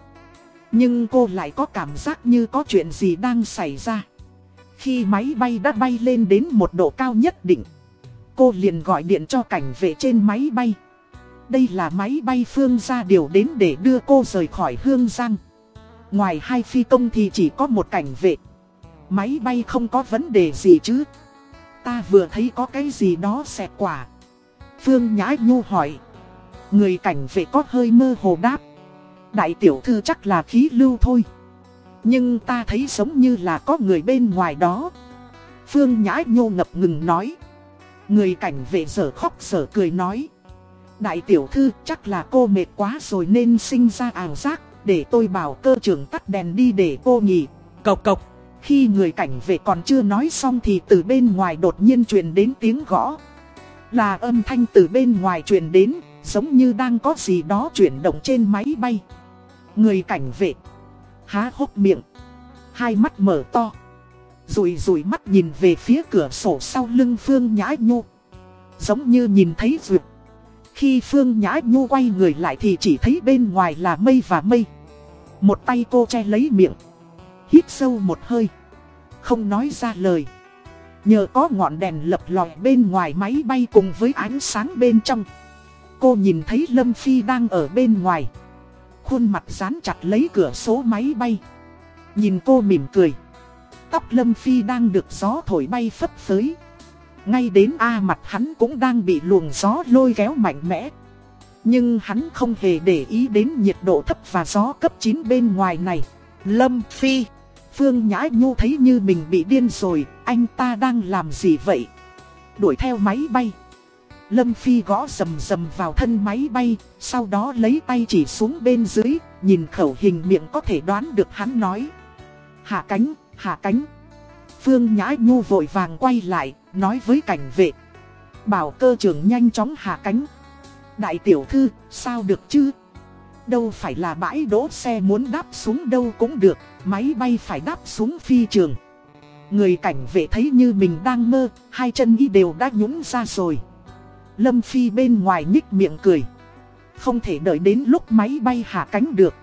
Nhưng cô lại có cảm giác như có chuyện gì đang xảy ra. Khi máy bay đã bay lên đến một độ cao nhất định, cô liền gọi điện cho cảnh vệ trên máy bay. Đây là máy bay phương ra điều đến để đưa cô rời khỏi Hương Giang. Ngoài hai phi công thì chỉ có một cảnh vệ. Máy bay không có vấn đề gì chứ. Ta vừa thấy có cái gì đó xẹt quả. Phương Nhã Nhu hỏi. Người cảnh vệ có hơi mơ hồ đáp. Đại tiểu thư chắc là khí lưu thôi. Nhưng ta thấy giống như là có người bên ngoài đó. Phương Nhã nhô ngập ngừng nói. Người cảnh vệ giờ khóc giờ cười nói. Đại tiểu thư chắc là cô mệt quá rồi nên sinh ra ảo giác, Để tôi bảo cơ trưởng tắt đèn đi để cô nghỉ Cộc cộc, Khi người cảnh vệ còn chưa nói xong thì từ bên ngoài đột nhiên truyền đến tiếng gõ Là âm thanh từ bên ngoài truyền đến, Giống như đang có gì đó chuyển động trên máy bay Người cảnh vệ Há hốc miệng Hai mắt mở to Rùi rùi mắt nhìn về phía cửa sổ sau lưng Phương Nhã Nhu Giống như nhìn thấy rượt khi Phương Nhã Nhu quay người lại thì chỉ thấy bên ngoài là mây và mây. Một tay cô che lấy miệng. Hít sâu một hơi. Không nói ra lời. Nhờ có ngọn đèn lập lòi bên ngoài máy bay cùng với ánh sáng bên trong. Cô nhìn thấy Lâm Phi đang ở bên ngoài. Khuôn mặt dán chặt lấy cửa số máy bay. Nhìn cô mỉm cười. Tóc Lâm Phi đang được gió thổi bay phấp phới. Ngay đến A mặt hắn cũng đang bị luồng gió lôi kéo mạnh mẽ. Nhưng hắn không hề để ý đến nhiệt độ thấp và gió cấp 9 bên ngoài này. Lâm Phi, Phương Nhã Nhu thấy như mình bị điên rồi, anh ta đang làm gì vậy? Đuổi theo máy bay. Lâm Phi gõ rầm rầm vào thân máy bay, sau đó lấy tay chỉ xuống bên dưới, nhìn khẩu hình miệng có thể đoán được hắn nói. Hạ cánh, hạ cánh. Phương Nhã Nhu vội vàng quay lại, nói với cảnh vệ. Bảo cơ trưởng nhanh chóng hạ cánh. Đại tiểu thư, sao được chứ? Đâu phải là bãi đỗ xe muốn đáp xuống đâu cũng được, máy bay phải đáp xuống phi trường. Người cảnh vệ thấy như mình đang mơ, hai chân y đều đã nhũng ra rồi. Lâm Phi bên ngoài nhích miệng cười. Không thể đợi đến lúc máy bay hạ cánh được.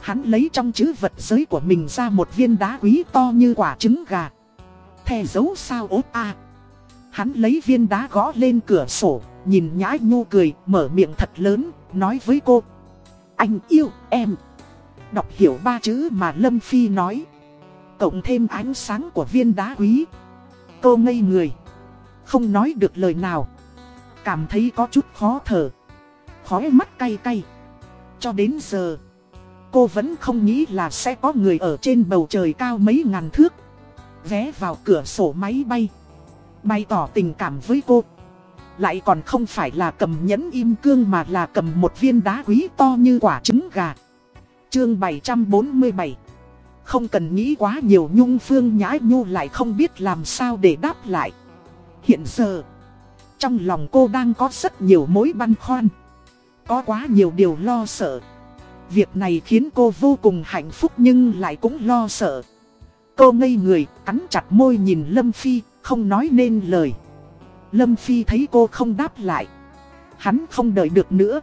Hắn lấy trong chữ vật giới của mình ra một viên đá quý to như quả trứng gà. Thè dấu sao ốt a Hắn lấy viên đá gõ lên cửa sổ, nhìn nhã nhô cười, mở miệng thật lớn, nói với cô. Anh yêu em. Đọc hiểu ba chữ mà Lâm Phi nói. Cộng thêm ánh sáng của viên đá quý. Cô ngây người. Không nói được lời nào. Cảm thấy có chút khó thở. Khói mắt cay cay. Cho đến giờ. Cô vẫn không nghĩ là sẽ có người ở trên bầu trời cao mấy ngàn thước. Vé vào cửa sổ máy bay. Bày tỏ tình cảm với cô Lại còn không phải là cầm nhẫn im cương mà là cầm một viên đá quý to như quả trứng gà Chương 747 Không cần nghĩ quá nhiều, nhung phương nhã nhu lại không biết làm sao để đáp lại Hiện giờ trong lòng cô đang có rất nhiều mối băn khoăn Có quá nhiều điều lo sợ Việc này khiến cô vô cùng hạnh phúc nhưng lại cũng lo sợ Cô ngây người, cắn chặt môi nhìn Lâm Phi, không nói nên lời. Lâm Phi thấy cô không đáp lại. Hắn không đợi được nữa.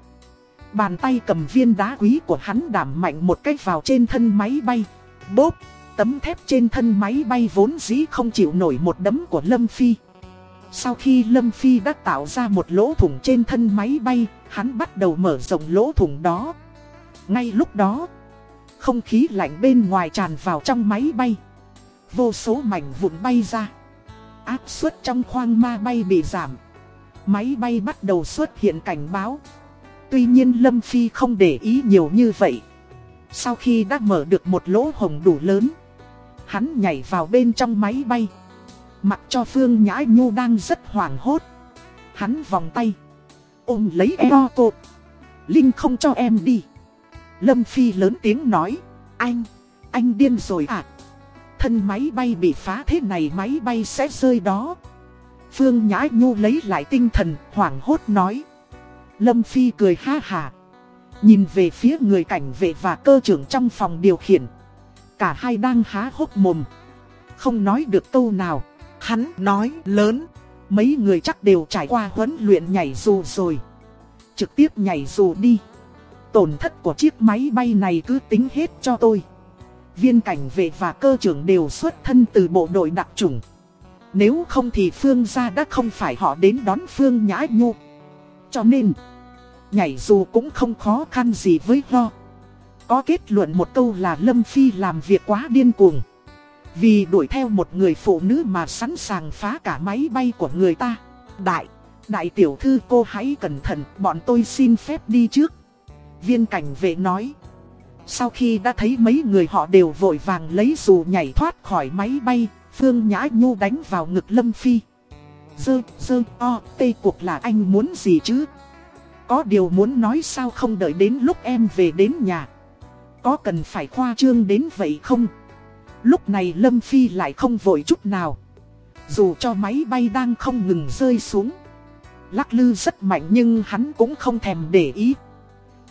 Bàn tay cầm viên đá quý của hắn đảm mạnh một cách vào trên thân máy bay. Bốp! Tấm thép trên thân máy bay vốn dĩ không chịu nổi một đấm của Lâm Phi. Sau khi Lâm Phi đã tạo ra một lỗ thủng trên thân máy bay, hắn bắt đầu mở rộng lỗ thủng đó. Ngay lúc đó, không khí lạnh bên ngoài tràn vào trong máy bay. Vô số mảnh vụn bay ra. Áp suất trong khoang ma bay bị giảm. Máy bay bắt đầu xuất hiện cảnh báo. Tuy nhiên Lâm Phi không để ý nhiều như vậy. Sau khi đã mở được một lỗ hồng đủ lớn, hắn nhảy vào bên trong máy bay. Mặc cho Phương Nhã Nhu đang rất hoảng hốt. Hắn vòng tay, ôm lấy eo cô. Linh không cho em đi. Lâm Phi lớn tiếng nói, anh, anh điên rồi à? Thân máy bay bị phá thế này máy bay sẽ rơi đó. Phương Nhã Nhu lấy lại tinh thần, hoảng hốt nói. Lâm Phi cười ha hà. Nhìn về phía người cảnh vệ và cơ trưởng trong phòng điều khiển. Cả hai đang há hốc mồm. Không nói được câu nào. Hắn nói lớn. Mấy người chắc đều trải qua huấn luyện nhảy dù rồi. Trực tiếp nhảy dù đi. Tổn thất của chiếc máy bay này cứ tính hết cho tôi. Viên cảnh vệ và cơ trưởng đều xuất thân từ bộ đội đặc trùng. Nếu không thì Phương gia đã không phải họ đến đón Phương Nhã Nhu. Cho nên, nhảy dù cũng không khó khăn gì với lo. Có kết luận một câu là Lâm Phi làm việc quá điên cuồng. Vì đuổi theo một người phụ nữ mà sẵn sàng phá cả máy bay của người ta. Đại, đại tiểu thư cô hãy cẩn thận, bọn tôi xin phép đi trước. Viên cảnh vệ nói. Sau khi đã thấy mấy người họ đều vội vàng lấy dù nhảy thoát khỏi máy bay, Phương Nhã Nhu đánh vào ngực Lâm Phi. Dơ, dơ, o, tê cuộc là anh muốn gì chứ? Có điều muốn nói sao không đợi đến lúc em về đến nhà. Có cần phải khoa trương đến vậy không? Lúc này Lâm Phi lại không vội chút nào. Dù cho máy bay đang không ngừng rơi xuống. Lắc lư rất mạnh nhưng hắn cũng không thèm để ý.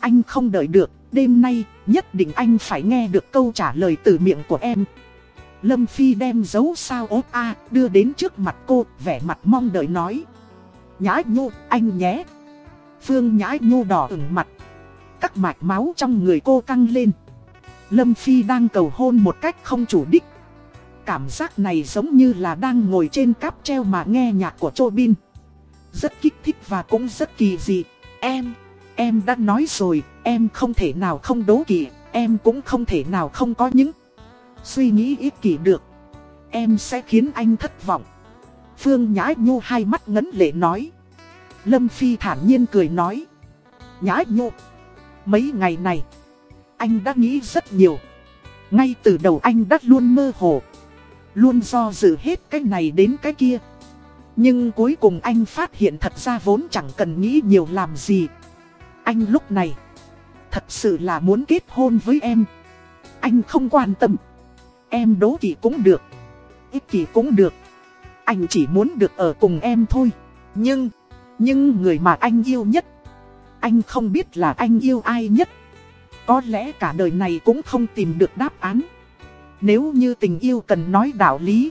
Anh không đợi được, đêm nay nhất định anh phải nghe được câu trả lời từ miệng của em. Lâm Phi đem dấu sao ốp A đưa đến trước mặt cô, vẻ mặt mong đợi nói. Nhã Nhu, anh nhé. Phương Nhã Nhu đỏ ửng mặt. Các mạch máu trong người cô căng lên. Lâm Phi đang cầu hôn một cách không chủ đích. Cảm giác này giống như là đang ngồi trên cáp treo mà nghe nhạc của Chô Bin. Rất kích thích và cũng rất kỳ dị. Em, em đã nói rồi, em không thể nào không đố kỵ, em cũng không thể nào không có những suy nghĩ ích kỷ được. Em sẽ khiến anh thất vọng. Phương Nhã Nhu hai mắt ngấn lệ nói. Lâm Phi thản nhiên cười nói. Nhã Nhu, mấy ngày này, anh đã nghĩ rất nhiều. Ngay từ đầu anh đã luôn mơ hồ. Luôn do dự hết cái này đến cái kia. Nhưng cuối cùng anh phát hiện thật ra vốn chẳng cần nghĩ nhiều làm gì. Anh lúc này, thật sự là muốn kết hôn với em. Anh không quan tâm. Em đố kỵ cũng được. ít kỷ cũng được. Anh chỉ muốn được ở cùng em thôi. Nhưng, nhưng người mà anh yêu nhất, anh không biết là anh yêu ai nhất. Có lẽ cả đời này cũng không tìm được đáp án. Nếu như tình yêu cần nói đạo lý,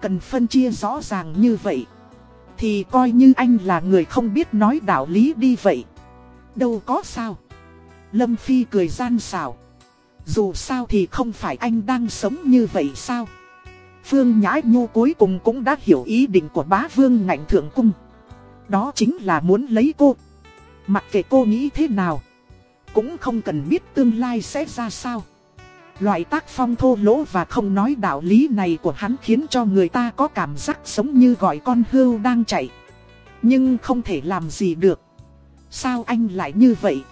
cần phân chia rõ ràng như vậy, thì coi như anh là người không biết nói đạo lý đi vậy. Đâu có sao. Lâm Phi cười gian xảo. Dù sao thì không phải anh đang sống như vậy sao? Phương Nhã Nhu cuối cùng cũng đã hiểu ý định của bá vương ngạnh thượng cung. Đó chính là muốn lấy cô. Mặc kệ cô nghĩ thế nào. Cũng không cần biết tương lai sẽ ra sao. Loại tác phong thô lỗ và không nói đạo lý này của hắn khiến cho người ta có cảm giác sống như gọi con hươu đang chạy. Nhưng không thể làm gì được. Sao anh lại như vậy?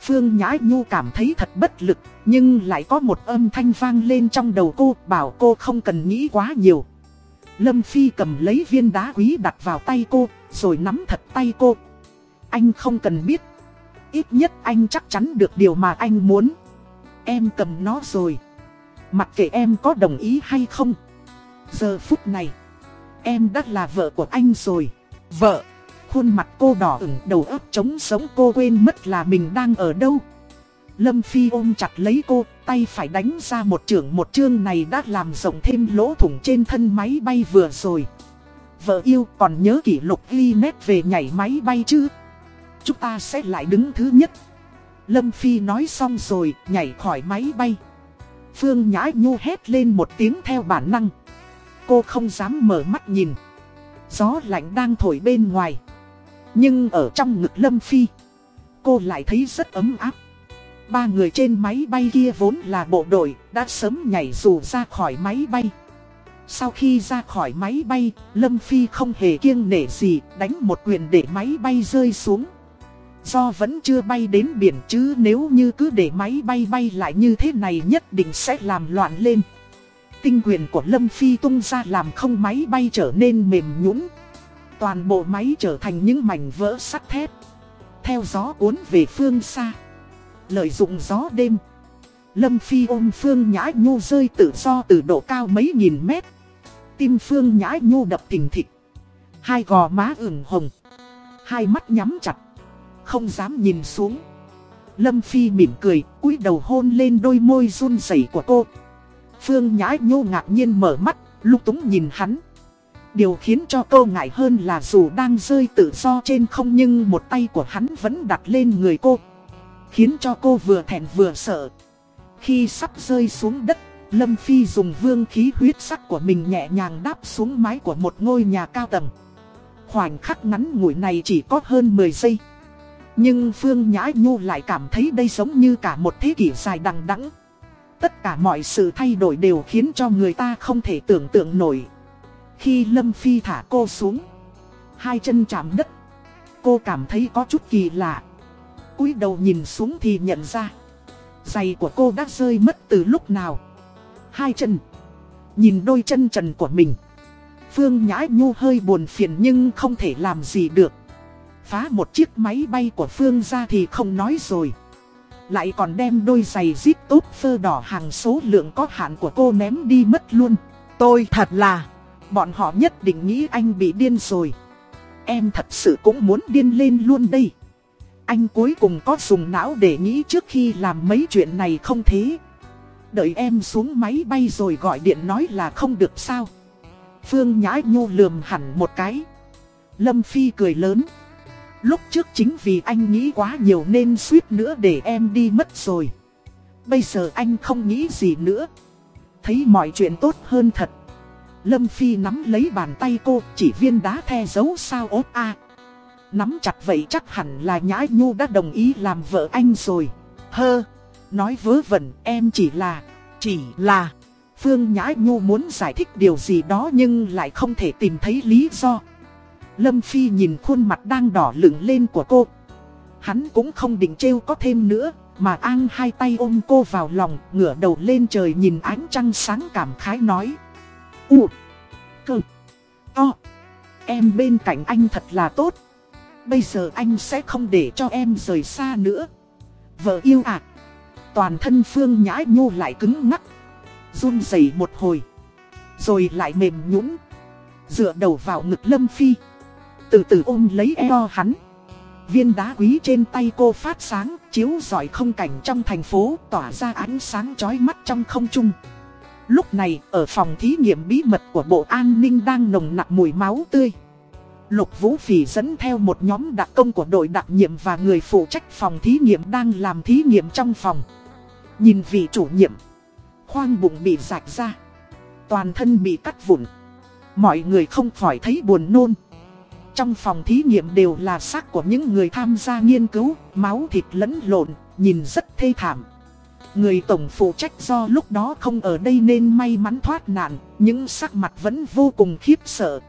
Phương Nhã Nhu cảm thấy thật bất lực, nhưng lại có một âm thanh vang lên trong đầu cô bảo cô không cần nghĩ quá nhiều. Lâm Phi cầm lấy viên đá quý đặt vào tay cô, rồi nắm thật tay cô. Anh không cần biết. Ít nhất anh chắc chắn được điều mà anh muốn. Em cầm nó rồi. Mặc kệ em có đồng ý hay không. Giờ phút này, em đã là vợ của anh rồi. Vợ! Khuôn mặt cô đỏ ửng đầu óc trống sống cô quên mất là mình đang ở đâu. Lâm Phi ôm chặt lấy cô, tay phải đánh ra một trường một chương này đã làm rộng thêm lỗ thủng trên thân máy bay vừa rồi. Vợ yêu còn nhớ kỷ lục ghi nét về nhảy máy bay chứ? Chúng ta sẽ lại đứng thứ nhất. Lâm Phi nói xong rồi, nhảy khỏi máy bay. Phương Nhã Nhu hét lên một tiếng theo bản năng. Cô không dám mở mắt nhìn. Gió lạnh đang thổi bên ngoài. Nhưng ở trong ngực Lâm Phi, cô lại thấy rất ấm áp. Ba người trên máy bay kia vốn là bộ đội, đã sớm nhảy dù ra khỏi máy bay. Sau khi ra khỏi máy bay, Lâm Phi không hề kiêng nể gì, đánh một quyền để máy bay rơi xuống. Do vẫn chưa bay đến biển chứ nếu như cứ để máy bay bay lại như thế này nhất định sẽ làm loạn lên. Tinh quyền của Lâm Phi tung ra làm không máy bay trở nên mềm nhũn Toàn bộ máy trở thành những mảnh vỡ sắt thép. Theo gió cuốn về phương xa. Lợi dụng gió đêm. Lâm Phi ôm Phương Nhã Nhu rơi tự do từ độ cao mấy nghìn mét. Tim Phương Nhã Nhu đập thình thịch. Hai gò má ửng hồng. Hai mắt nhắm chặt. Không dám nhìn xuống. Lâm Phi mỉm cười, cúi đầu hôn lên đôi môi run rẩy của cô. Phương Nhã nhô ngạc nhiên mở mắt, lúc túng nhìn hắn. Điều khiến cho cô ngại hơn là dù đang rơi tự do trên không nhưng một tay của hắn vẫn đặt lên người cô. Khiến cho cô vừa thẹn vừa sợ. Khi sắp rơi xuống đất, Lâm Phi dùng vương khí huyết sắc của mình nhẹ nhàng đáp xuống mái của một ngôi nhà cao tầng. Khoảnh khắc ngắn ngủi này chỉ có hơn 10 giây. Nhưng Phương Nhã Nhu lại cảm thấy đây giống như cả một thế kỷ dài đằng đẵng. Tất cả mọi sự thay đổi đều khiến cho người ta không thể tưởng tượng nổi. Khi Lâm Phi thả cô xuống, hai chân chạm đất, cô cảm thấy có chút kỳ lạ. cúi đầu nhìn xuống thì nhận ra, giày của cô đã rơi mất từ lúc nào. Hai chân, nhìn đôi chân trần của mình. Phương Nhã Nhu hơi buồn phiền nhưng không thể làm gì được. Phá một chiếc máy bay của Phương ra thì không nói rồi. Lại còn đem đôi giày zip tốt phơ đỏ hàng số lượng có hạn của cô ném đi mất luôn. Tôi thật là... Bọn họ nhất định nghĩ anh bị điên rồi. Em thật sự cũng muốn điên lên luôn đây. Anh cuối cùng có dùng não để nghĩ trước khi làm mấy chuyện này không thế. Đợi em xuống máy bay rồi gọi điện nói là không được sao. Phương nhãi Nhô lườm hẳn một cái. Lâm Phi cười lớn. Lúc trước chính vì anh nghĩ quá nhiều nên suýt nữa để em đi mất rồi. Bây giờ anh không nghĩ gì nữa. Thấy mọi chuyện tốt hơn thật. Lâm Phi nắm lấy bàn tay cô, chỉ viên đá the dấu sao ốt a Nắm chặt vậy chắc hẳn là Nhã Nhu đã đồng ý làm vợ anh rồi. Hơ, nói vớ vẩn em chỉ là, chỉ là... Phương Nhã Nhu muốn giải thích điều gì đó nhưng lại không thể tìm thấy lý do. Lâm Phi nhìn khuôn mặt đang đỏ lửng lên của cô. Hắn cũng không định trêu có thêm nữa, mà an hai tay ôm cô vào lòng, ngửa đầu lên trời nhìn ánh trăng sáng cảm khái nói. U. Cơ. To. Em bên cạnh anh thật là tốt. Bây giờ anh sẽ không để cho em rời xa nữa. Vợ yêu ạ. Toàn thân Phương Nhã Nhô lại cứng ngắc. run rẩy một hồi. Rồi lại mềm nhũn Dựa đầu vào ngực Lâm Phi. Từ từ ôm lấy eo hắn. Viên đá quý trên tay cô phát sáng, chiếu rọi không cảnh trong thành phố, tỏa ra ánh sáng chói mắt trong không trung. Lúc này, ở phòng thí nghiệm bí mật của Bộ An ninh đang nồng nặc mùi máu tươi. Lục Vũ Phỉ dẫn theo một nhóm đặc công của đội đặc nhiệm và người phụ trách phòng thí nghiệm đang làm thí nghiệm trong phòng. Nhìn vị chủ nhiệm, khoang bụng bị rạch ra, toàn thân bị cắt vụn. Mọi người không khỏi thấy buồn nôn. Trong phòng thí nghiệm đều là xác của những người tham gia nghiên cứu, máu thịt lẫn lộn, nhìn rất thê thảm. Người tổng phụ trách do lúc đó không ở đây nên may mắn thoát nạn, những sắc mặt vẫn vô cùng khiếp sợ.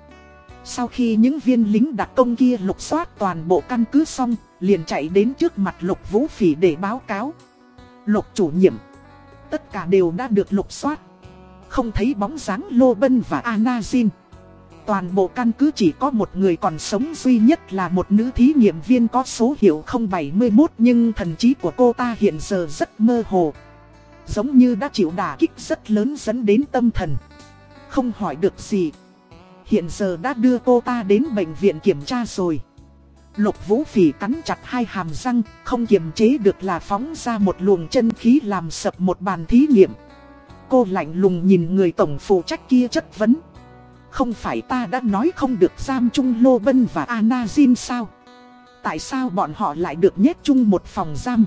Sau khi những viên lính đặc công kia lục soát toàn bộ căn cứ xong, liền chạy đến trước mặt lục vũ phỉ để báo cáo. Lục chủ nhiệm, tất cả đều đã được lục soát. Không thấy bóng dáng Lô Bân và Anazin. Toàn bộ căn cứ chỉ có một người còn sống duy nhất là một nữ thí nghiệm viên có số hiệu 071 nhưng thần trí của cô ta hiện giờ rất mơ hồ. Giống như đã chịu đả kích rất lớn dẫn đến tâm thần. Không hỏi được gì. Hiện giờ đã đưa cô ta đến bệnh viện kiểm tra rồi. Lục vũ phỉ cắn chặt hai hàm răng, không kiềm chế được là phóng ra một luồng chân khí làm sập một bàn thí nghiệm. Cô lạnh lùng nhìn người tổng phụ trách kia chất vấn. Không phải ta đã nói không được giam chung Lô Bân và Anazin sao? Tại sao bọn họ lại được nhét chung một phòng giam?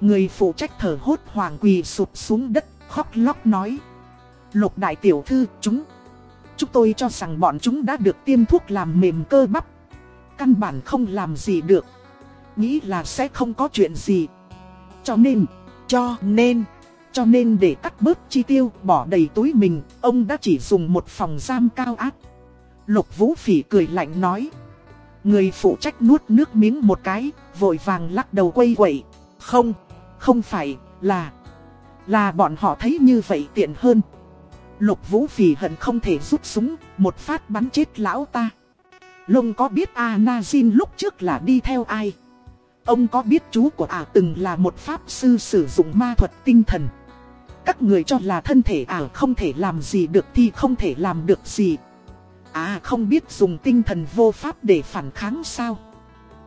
Người phụ trách thở hốt hoàng quỳ sụp xuống đất, khóc lóc nói. Lục đại tiểu thư chúng Chúng tôi cho rằng bọn chúng đã được tiêm thuốc làm mềm cơ bắp Căn bản không làm gì được Nghĩ là sẽ không có chuyện gì Cho nên Cho nên cho nên để cắt bớt chi tiêu bỏ đầy túi mình Ông đã chỉ dùng một phòng giam cao áp. Lục vũ phỉ cười lạnh nói Người phụ trách nuốt nước miếng một cái Vội vàng lắc đầu quay quậy. Không, không phải là Là bọn họ thấy như vậy tiện hơn. Lục vũ phỉ hận không thể rút súng Một phát bắn chết lão ta. Lông có biết Anazin lúc trước là đi theo ai? Ông có biết chú của ả từng là một pháp sư sử dụng ma thuật tinh thần? Các người cho là thân thể ảo không thể làm gì được thì không thể làm được gì. À không biết dùng tinh thần vô pháp để phản kháng sao?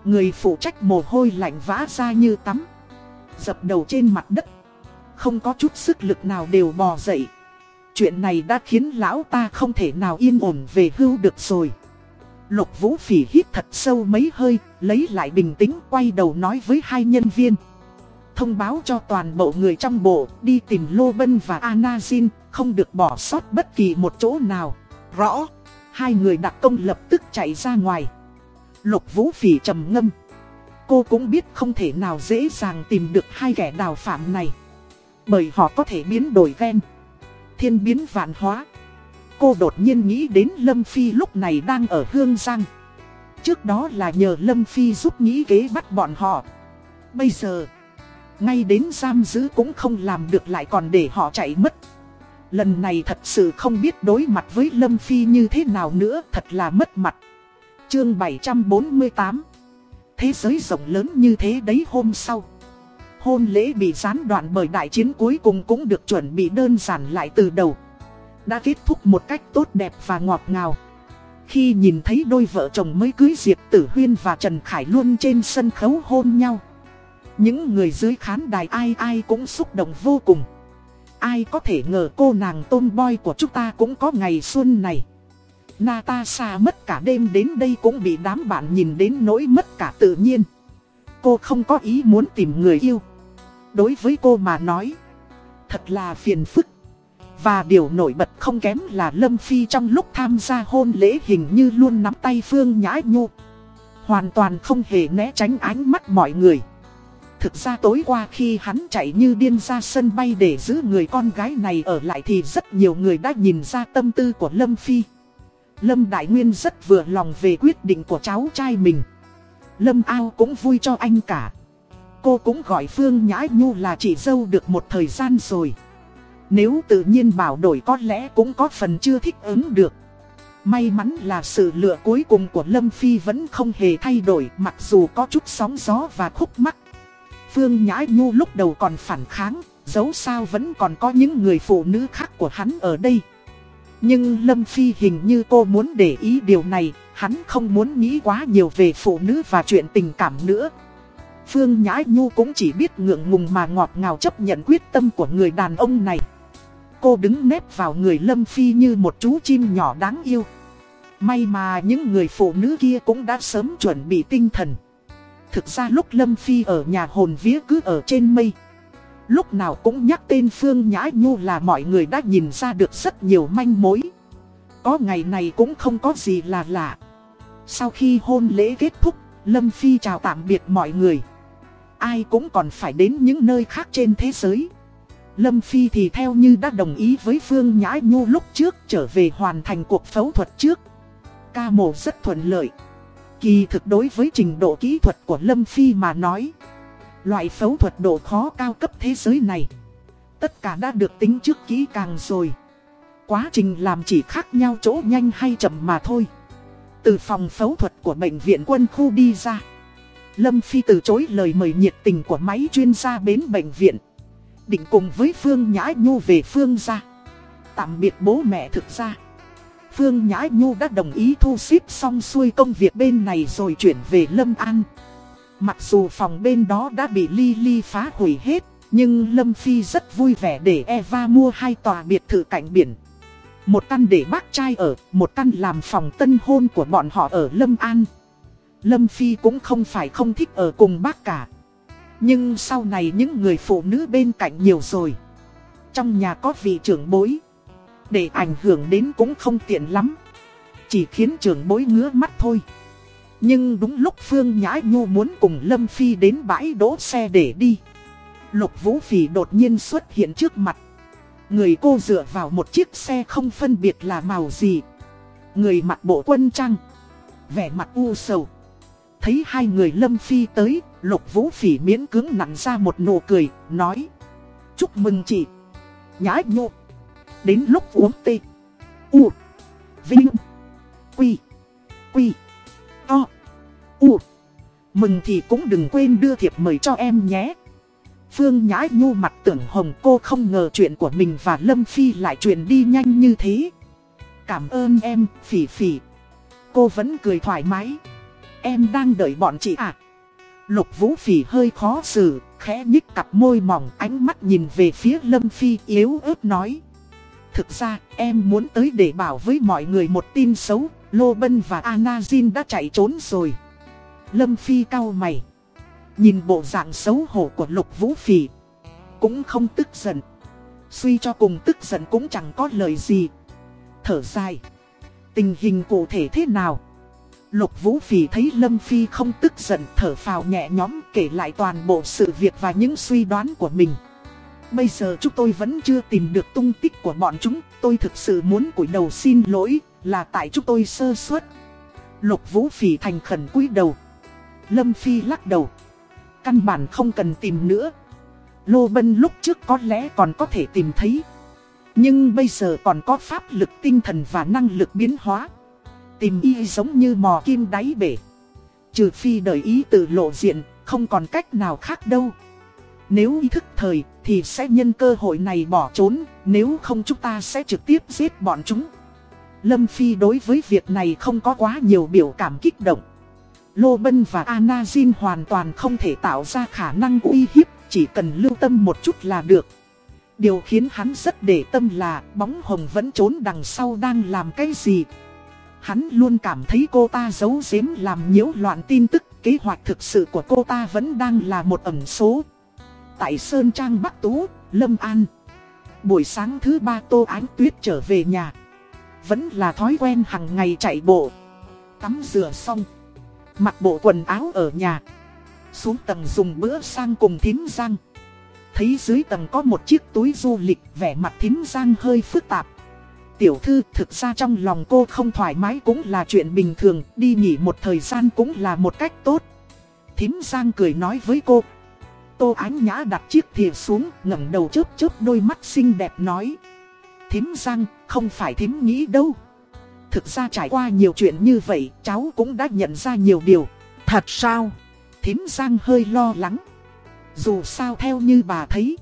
Người phụ trách mồ hôi lạnh vã ra như tắm, Dập đầu trên mặt đất. Không có chút sức lực nào đều bò dậy. Chuyện này đã khiến lão ta không thể nào yên ổn về hưu được rồi. Lục vũ phỉ hít thật sâu mấy hơi, Lấy lại bình tĩnh, quay đầu nói với hai nhân viên. Thông báo cho toàn bộ người trong bộ, Đi tìm Lô Bân và Anazin, Không được bỏ sót bất kỳ một chỗ nào. Rõ, Hai người đặc công lập tức chạy ra ngoài. Lục vũ phỉ trầm ngâm. Cô cũng biết không thể nào dễ dàng tìm được hai kẻ đào phạm này, Bởi họ có thể biến đổi gen, Thiên biến vạn hóa. Cô đột nhiên nghĩ đến Lâm Phi lúc này đang ở Hương Giang. Trước đó là nhờ Lâm Phi giúp nghĩ kế bắt bọn họ. Bây giờ ngay đến giam giữ cũng không làm được lại còn để họ chạy mất. Lần này thật sự không biết đối mặt với Lâm Phi như thế nào nữa, Thật là mất mặt. Chương 748 Thế giới rộng lớn như thế đấy hôm sau. Hôn lễ bị gián đoạn bởi đại chiến cuối cùng cũng được chuẩn bị đơn giản lại từ đầu. Đã kết thúc một cách tốt đẹp và ngọt ngào. Khi nhìn thấy đôi vợ chồng mới cưới Diệp Tử Huyên và Trần Khải Luân trên sân khấu hôn nhau những người dưới khán đài ai ai cũng xúc động vô cùng. Ai có thể ngờ cô nàng tôn boy của chúng ta cũng có ngày xuân này. Natasha mất cả đêm đến đây cũng bị đám bạn nhìn đến nỗi mất cả tự nhiên. Cô không có ý muốn tìm người yêu. Đối với cô mà nói, Thật là phiền phức. Và điều nổi bật không kém là Lâm Phi trong lúc tham gia hôn lễ hình như luôn nắm tay Phương Nhã Nhu. Hoàn toàn không hề né tránh ánh mắt mọi người. Thực ra tối qua khi hắn chạy như điên ra sân bay để giữ người con gái này ở lại thì rất nhiều người đã nhìn ra tâm tư của Lâm Phi. Lâm Đại Nguyên rất vừa lòng về quyết định của cháu trai mình. Lâm Ao cũng vui cho anh cả. Cô cũng gọi Phương Nhã Nhu là chị dâu được một thời gian rồi. Nếu tự nhiên bảo đổi có lẽ cũng có phần chưa thích ứng được. May mắn là sự lựa cuối cùng của Lâm Phi vẫn không hề thay đổi, mặc dù có chút sóng gió và khúc mắc. Phương Nhã Nhu lúc đầu còn phản kháng, dẫu sao vẫn còn có những người phụ nữ khác của hắn ở đây. Nhưng Lâm Phi hình như cô muốn để ý điều này, hắn không muốn nghĩ quá nhiều về phụ nữ và chuyện tình cảm nữa. Phương Nhã Nhu cũng chỉ biết ngượng ngùng mà ngọt ngào chấp nhận quyết tâm của người đàn ông này. Cô đứng nép vào người Lâm Phi như một chú chim nhỏ đáng yêu. May mà những người phụ nữ kia cũng đã sớm chuẩn bị tinh thần. Thực ra lúc Lâm Phi ở nhà hồn vía cứ ở trên mây. Lúc nào cũng nhắc tên Phương Nhã Nhu là mọi người đã nhìn ra được rất nhiều manh mối. Có ngày này cũng không có gì là lạ. Sau khi hôn lễ kết thúc, Lâm Phi chào tạm biệt mọi người. Ai cũng còn phải đến những nơi khác trên thế giới. Lâm Phi thì theo như đã đồng ý với Phương Nhã Nhu lúc trước trở về hoàn thành cuộc phẫu thuật trước. Ca mổ rất thuận lợi. Kỳ thực đối với trình độ kỹ thuật của Lâm Phi mà nói, Loại phẫu thuật độ khó cao cấp thế giới này, Tất cả đã được tính trước kỹ càng rồi. Quá trình làm chỉ khác nhau chỗ nhanh hay chậm mà thôi. Từ phòng phẫu thuật của bệnh viện quân khu đi ra, Lâm Phi từ chối lời mời nhiệt tình của máy chuyên gia bến bệnh viện, Định cùng với Phương Nhã Nhu về Phương ra Tạm biệt bố mẹ thực ra. Phương Nhã Nhu đã đồng ý thu xếp xong xuôi công việc bên này rồi chuyển về Lâm An. Mặc dù phòng bên đó đã bị Lily phá hủy hết, nhưng Lâm Phi rất vui vẻ để Eva mua hai tòa biệt thự cạnh biển. Một căn để bác trai ở, một căn làm phòng tân hôn của bọn họ ở Lâm An. Lâm Phi cũng không phải không thích ở cùng bác cả. Nhưng sau này những người phụ nữ bên cạnh nhiều rồi. Trong nhà có vị trưởng bối để ảnh hưởng đến cũng không tiện lắm. Chỉ khiến trưởng bối ngứa mắt thôi. Nhưng đúng lúc Phương Nhã Nhu muốn cùng Lâm Phi đến bãi đỗ xe để đi. Lục Vũ Phỉ đột nhiên xuất hiện trước mặt. Người cô dựa vào một chiếc xe không phân biệt là màu gì. Người mặc bộ quân trang. Vẻ mặt u sầu. Thấy hai người Lâm Phi tới, Lục Vũ Phỉ miễn cưỡng nặn ra một nụ cười, Nói, Chúc mừng chị. Nhã nhô Đến lúc uống tê U Vinh Quy Quy To U Mừng thì cũng đừng quên đưa thiệp mời cho em nhé Phương Nhã Nhu mặt tưởng hồng cô không ngờ chuyện của mình và Lâm Phi lại chuyện đi nhanh như thế. Cảm ơn em, Phỉ Phỉ. Cô vẫn cười thoải mái. Em đang đợi bọn chị à? Lục Vũ Phỉ hơi khó xử, khẽ nhích cặp môi mỏng ánh mắt nhìn về phía Lâm Phi yếu ớt nói. Thực ra, em muốn tới để bảo với mọi người một tin xấu, Lô Bân và Anazin đã chạy trốn rồi. Lâm Phi cau mày. Nhìn bộ dạng xấu hổ của lục vũ phỉ Cũng không tức giận Suy cho cùng tức giận cũng chẳng có lời gì Thở dài Tình hình cụ thể thế nào Lục Vũ Phỉ thấy Lâm Phi không tức giận thở phào nhẹ nhõm kể lại toàn bộ sự việc và những suy đoán của mình. Bây giờ chúng tôi vẫn chưa tìm được tung tích của bọn chúng, tôi thực sự muốn cúi đầu xin lỗi, là tại chúng tôi sơ suất. Lục Vũ Phỉ thành khẩn cúi đầu. Lâm Phi lắc đầu. Căn bản không cần tìm nữa Lô Bân lúc trước có lẽ còn có thể tìm thấy Nhưng bây giờ còn có pháp lực tinh thần và năng lực biến hóa Tìm y giống như mò kim đáy bể Trừ phi đợi ý tự lộ diện Không còn cách nào khác đâu nếu ý thức thời thì sẽ nhân cơ hội này bỏ trốn Nếu không chúng ta sẽ trực tiếp giết bọn chúng Lâm Phi đối với việc này không có quá nhiều biểu cảm kích động Lô Bân và Anazin hoàn toàn không thể tạo ra khả năng uy hiếp, chỉ cần lưu tâm một chút là được. Điều khiến hắn rất để tâm là bóng hồng vẫn trốn đằng sau đang làm cái gì. Hắn luôn cảm thấy cô ta giấu giếm làm nhiễu loạn tin tức, kế hoạch thực sự của cô ta vẫn đang là một ẩn số. Tại Sơn Trang Bắc Tú, Lâm An. Buổi sáng thứ ba Tô Ánh Tuyết trở về nhà. Vẫn là thói quen hàng ngày chạy bộ. Tắm rửa xong. Mặc bộ quần áo ở nhà Xuống tầng dùng bữa sang cùng thím Giang Thấy dưới tầng có một chiếc túi du lịch Vẻ mặt thím Giang hơi phức tạp Tiểu thư thực ra trong lòng cô không thoải mái cũng là chuyện bình thường Đi nghỉ một thời gian cũng là một cách tốt Thím Giang cười nói với cô Tô Ánh Nhã đặt chiếc thìa xuống ngẩng đầu chớp chớp đôi mắt xinh đẹp nói Thím Giang không phải thím nghĩ đâu Thực ra trải qua nhiều chuyện như vậy, cháu cũng đã nhận ra nhiều điều. Thật sao? Thím Giang hơi lo lắng. Dù sao theo như bà thấy,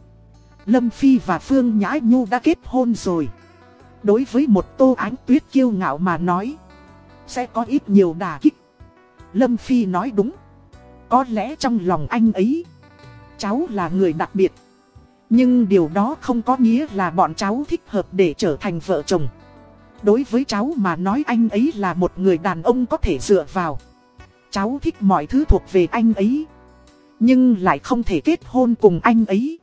Lâm Phi và Phương Nhã Nhu đã kết hôn rồi. Đối với một tô ánh tuyết kiêu ngạo mà nói, sẽ có ít nhiều đà kích. Lâm Phi nói đúng. Có lẽ trong lòng anh ấy, cháu là người đặc biệt. Nhưng điều đó không có nghĩa là bọn cháu thích hợp để trở thành vợ chồng. Đối với cháu mà nói anh ấy là một người đàn ông có thể dựa vào Cháu thích mọi thứ thuộc về anh ấy Nhưng lại không thể kết hôn cùng anh ấy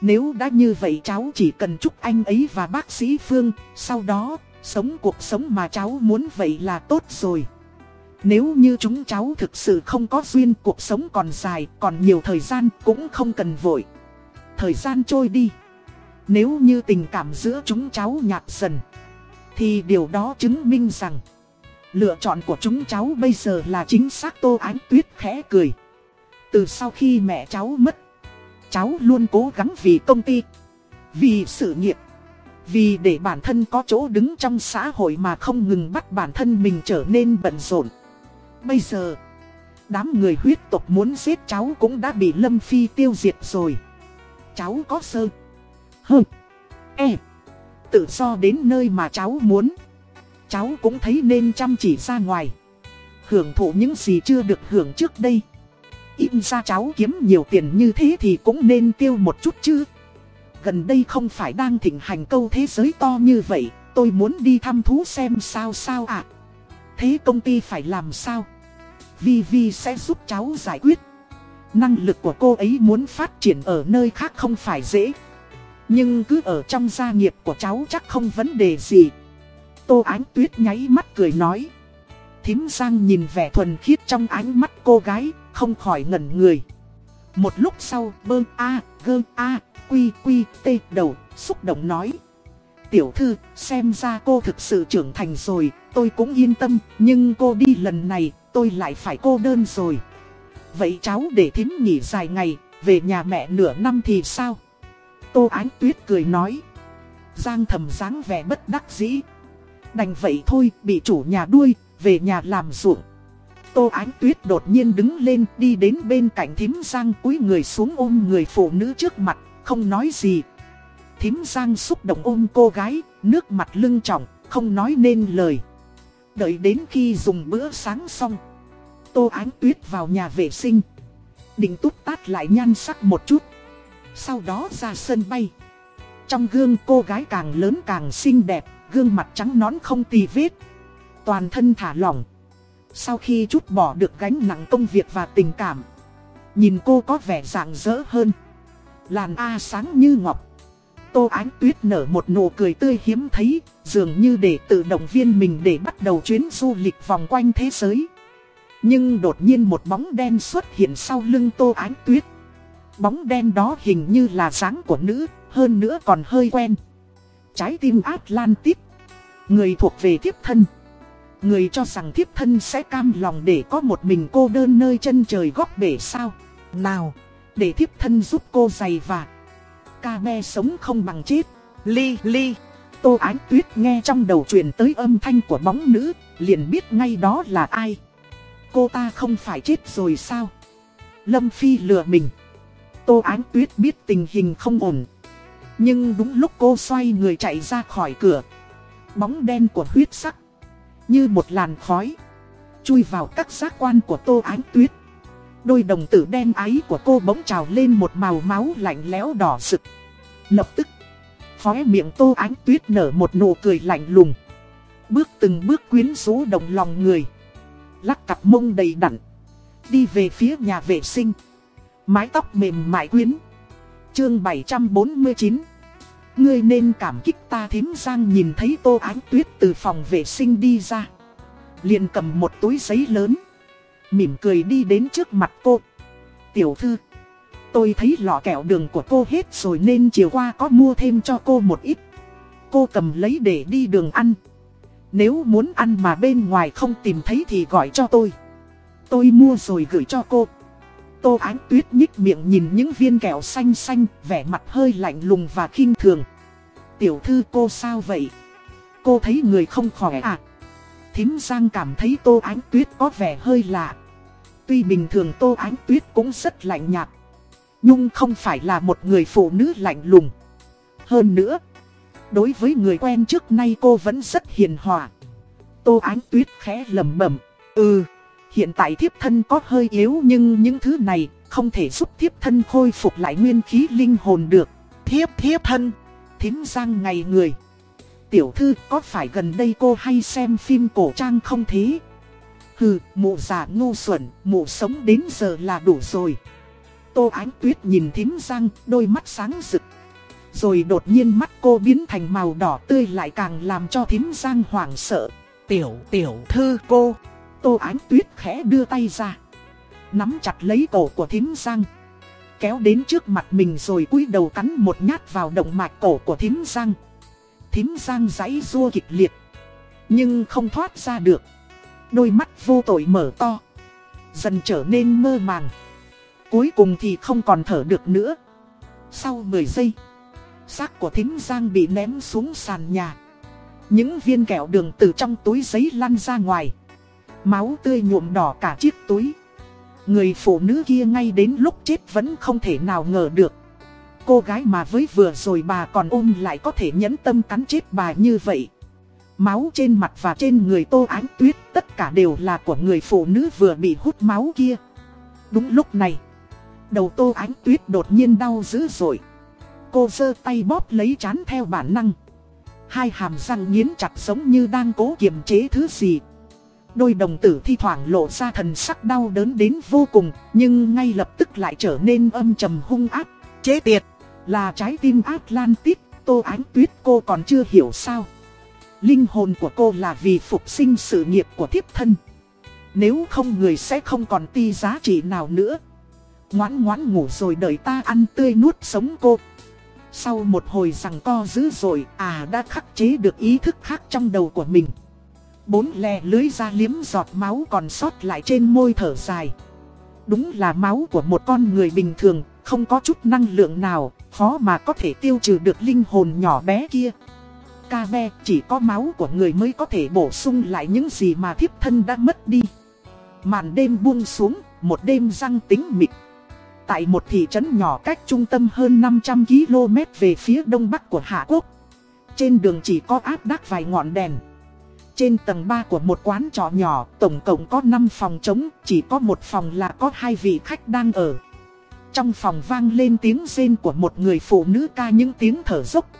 Nếu đã như vậy cháu chỉ cần chúc anh ấy và bác sĩ Phương Sau đó, sống cuộc sống mà cháu muốn vậy là tốt rồi nếu như chúng cháu thực sự không có duyên, cuộc sống còn dài, Còn nhiều thời gian, cũng không cần vội. Thời gian trôi đi. Nếu như tình cảm giữa chúng cháu nhạt dần, thì điều đó chứng minh rằng, Lựa chọn của chúng cháu bây giờ là chính xác. Tô Ánh Tuyết khẽ cười. Từ sau khi mẹ cháu mất, Cháu luôn cố gắng vì công ty, Vì sự nghiệp, Vì để bản thân có chỗ đứng trong xã hội mà không ngừng bắt bản thân mình trở nên bận rộn. Bây giờ Đám người huyết tộc muốn giết cháu cũng đã bị Lâm Phi tiêu diệt rồi Cháu có sơ Hơ E tự do đến nơi mà cháu muốn. Cháu cũng thấy nên chăm chỉ ra ngoài. Hưởng thụ những gì chưa được hưởng trước đây. Im ra cháu kiếm nhiều tiền như thế thì cũng nên tiêu một chút chứ. Gần đây không phải đang thịnh hành câu thế giới to như vậy, tôi muốn đi thăm thú xem sao sao ạ. Thế công ty phải làm sao? Vi Vi sẽ giúp cháu giải quyết. Năng lực của cô ấy muốn phát triển ở nơi khác không phải dễ. Nhưng cứ ở trong gia nghiệp của cháu chắc không vấn đề gì. Tô Ánh Tuyết nháy mắt cười nói. Thím Giang nhìn vẻ thuần khiết trong ánh mắt cô gái, không khỏi ngẩn người. Một lúc sau, bơ a, gơ a, quy quy, tê đầu, xúc động nói. Tiểu thư, xem ra cô thực sự trưởng thành rồi, tôi cũng yên tâm, nhưng cô đi lần này, tôi lại phải cô đơn rồi. Vậy cháu để thím nghỉ dài ngày, về nhà mẹ nửa năm thì sao? Tô Ánh Tuyết cười nói. Giang thầm dáng vẻ bất đắc dĩ. Đành vậy thôi, bị chủ nhà đuôi, về nhà làm ruộng. Tô Ánh Tuyết đột nhiên đứng lên đi đến bên cạnh thím Giang cúi người xuống ôm người phụ nữ trước mặt, không nói gì. Thím Giang xúc động ôm cô gái, nước mặt lưng trọng, không nói nên lời. Đợi đến khi dùng bữa sáng xong, Tô Ánh Tuyết vào nhà vệ sinh. Định túc tát lại nhan sắc một chút. Sau đó ra sân bay. Trong gương cô gái càng lớn càng xinh đẹp, gương mặt trắng nõn không tì vết. Toàn thân thả lỏng. Sau khi chút bỏ được gánh nặng công việc và tình cảm. Nhìn cô có vẻ rạng rỡ hơn. Làn A sáng như ngọc. Tô Ánh Tuyết nở một nụ cười tươi hiếm thấy, dường như để tự động viên mình để bắt đầu chuyến du lịch vòng quanh thế giới. Nhưng đột nhiên một bóng đen xuất hiện sau lưng Tô Ánh Tuyết. Bóng đen đó hình như là dáng của nữ, hơn nữa còn hơi quen. Trái tim Atlantis. Người thuộc về thiếp thân. Người cho rằng thiếp thân sẽ cam lòng để có một mình cô đơn nơi chân trời góc bể sao. Nào, để thiếp thân giúp cô giày và ca be sống không bằng chết. Ly, ly. Tô Ánh Tuyết nghe trong đầu truyền tới âm thanh của bóng nữ, liền biết ngay đó là ai. Cô ta không phải chết rồi sao? Lâm Phi lừa mình. Tô Ánh Tuyết biết tình hình không ổn. Nhưng đúng lúc cô xoay người chạy ra khỏi cửa. Bóng đen của huyết sắc. Như một làn khói. Chui vào các giác quan của Tô Ánh Tuyết. Đôi đồng tử đen ái của cô bỗng trào lên một màu máu lạnh lẽo đỏ sực. Lập tức, khóe miệng Tô Ánh Tuyết nở một nụ cười lạnh lùng. Bước từng bước quyến rũ đồng lòng người. Lắc cặp mông đầy đặn. Đi về phía nhà vệ sinh. Mái tóc mềm mại quyến. Chương 749 Ngươi nên cảm kích ta thím giang nhìn thấy tô ánh tuyết từ phòng vệ sinh đi ra. liền cầm một túi giấy lớn. Mỉm cười đi đến trước mặt cô. Tiểu thư. Tôi thấy lọ kẹo đường của cô hết rồi nên chiều qua có mua thêm cho cô một ít. Cô cầm lấy để đi đường ăn. Nếu muốn ăn mà bên ngoài không tìm thấy thì gọi cho tôi. Tôi mua rồi gửi cho cô. Tô Ánh Tuyết nhích miệng nhìn những viên kẹo xanh xanh, vẻ mặt hơi lạnh lùng và khinh thường. Tiểu thư cô sao vậy? Cô thấy người không khỏe à? Thím Giang cảm thấy Tô Ánh Tuyết có vẻ hơi lạ. Tuy bình thường Tô Ánh Tuyết cũng rất lạnh nhạt. Nhung không phải là một người phụ nữ lạnh lùng. Hơn nữa, đối với người quen trước nay cô vẫn rất hiền hòa. Tô Ánh Tuyết khẽ lầm bẩm Ừ. Hiện tại thiếp thân có hơi yếu nhưng những thứ này không thể giúp thiếp thân khôi phục lại nguyên khí linh hồn được. Thiếp thiếp thân, thím giang ngày người. Tiểu thư có phải gần đây cô hay xem phim cổ trang không thế? Hừ, mụ già ngu xuẩn, mụ sống đến giờ là đủ rồi. Tô Ánh Tuyết nhìn thím giang, đôi mắt sáng rực. Rồi đột nhiên mắt cô biến thành màu đỏ tươi lại càng làm cho thím giang hoảng sợ. Tiểu, tiểu thư cô. Tô Ánh Tuyết khẽ đưa tay ra. Nắm chặt lấy cổ của thím Giang. Kéo đến trước mặt mình rồi cúi đầu cắn một nhát vào động mạch cổ của thím Giang. Thím Giang giãy rua kịch liệt. Nhưng không thoát ra được. Đôi mắt vô tội mở to. Dần trở nên mơ màng. Cuối cùng thì không còn thở được nữa. Sau 10 giây. Xác của thính Giang bị ném xuống sàn nhà. Những viên kẹo đường từ trong túi giấy lăn ra ngoài. Máu tươi nhuộm đỏ cả chiếc túi Người phụ nữ kia ngay đến lúc chết vẫn không thể nào ngờ được Cô gái mà với vừa rồi bà còn ôm lại có thể nhẫn tâm cắn chết bà như vậy Máu trên mặt và trên người tô ánh tuyết Tất cả đều là của người phụ nữ vừa bị hút máu kia Đúng lúc này Đầu tô ánh tuyết đột nhiên đau dữ dội Cô giơ tay bóp lấy chán theo bản năng Hai hàm răng nghiến chặt giống như đang cố kiềm chế thứ gì Đôi đồng tử thi thoảng lộ ra thần sắc đau đớn đến vô cùng, nhưng ngay lập tức lại trở nên âm trầm hung ác. Chế tiệt! Là trái tim Atlantis, Tô Ánh Tuyết cô còn chưa hiểu sao. Linh hồn của cô là vì phục sinh sự nghiệp của thiếp thân. Nếu không người sẽ không còn ti giá trị nào nữa. Ngoãn ngoãn ngủ rồi đợi ta ăn tươi nuốt sống cô. Sau một hồi rằng co dữ rồi, à đã khắc chế được ý thức khác trong đầu của mình. Bốn lè lưới ra liếm giọt máu còn sót lại trên môi thở dài. Đúng là máu của một con người bình thường, không có chút năng lượng nào, khó mà có thể tiêu trừ được linh hồn nhỏ bé kia. Ca me chỉ có máu của người mới có thể bổ sung lại những gì mà thiếp thân đã mất đi. Màn đêm buông xuống, một đêm răng tính mịt. Tại một thị trấn nhỏ cách trung tâm hơn 500 km về phía đông bắc của Hạ Quốc. Trên đường chỉ có áp đắc vài ngọn đèn. Trên tầng 3 của một quán trọ nhỏ, tổng cộng có 5 phòng trống, chỉ có một phòng là có hai vị khách đang ở. Trong phòng vang lên tiếng rên của một người phụ nữ ca những tiếng thở dốc.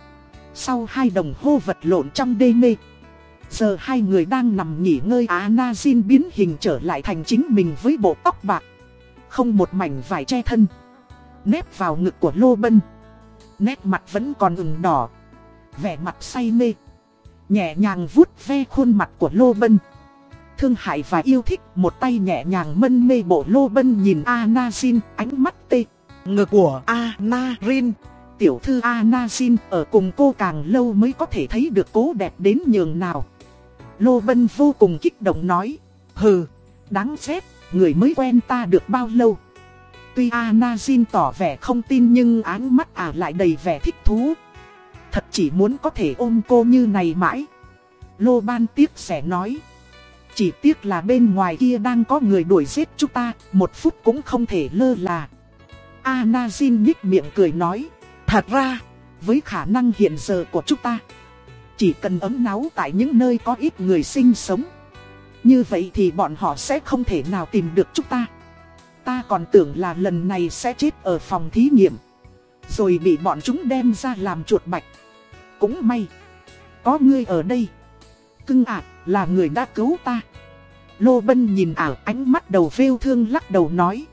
Sau hai đồng hô vật lộn trong đê mê. Giờ hai người đang nằm nghỉ ngơi Anazin biến hình trở lại thành chính mình với bộ tóc bạc. Không một mảnh vải che thân. Nép vào ngực của Lô Bân. Nét mặt vẫn còn ửng đỏ. Vẻ mặt say mê. Nhẹ nhàng vuốt ve khuôn mặt của Lô Bân. Thương hại và yêu thích một tay nhẹ nhàng mân mê bộ Lô Bân nhìn Anazin ánh mắt tê. Ngực của Anarin Tiểu thư Anazin ở cùng cô càng lâu mới có thể thấy được cố đẹp đến nhường nào. Lô Bân vô cùng kích động nói. Hừ, đáng chết, người mới quen ta được bao lâu. Tuy Anazin tỏ vẻ không tin nhưng ánh mắt ả lại đầy vẻ thích thú. Thật chỉ muốn có thể ôm cô như này mãi. Lô Ban tiếc sẽ nói. Chỉ tiếc là bên ngoài kia đang có người đuổi giết chúng ta, một phút cũng không thể lơ là. Anazin nhích miệng cười nói. Thật ra, với khả năng hiện giờ của chúng ta, chỉ cần ấm náu tại những nơi có ít người sinh sống. Như vậy thì bọn họ sẽ không thể nào tìm được chúng ta. Ta còn tưởng là lần này sẽ chết ở phòng thí nghiệm. Rồi bị bọn chúng đem ra làm chuột bạch. Cũng may. Có ngươi ở đây. Cưng ạ, là người đã cứu ta. Lô Bân nhìn ảo ánh mắt đầu vêu thương lắc đầu nói.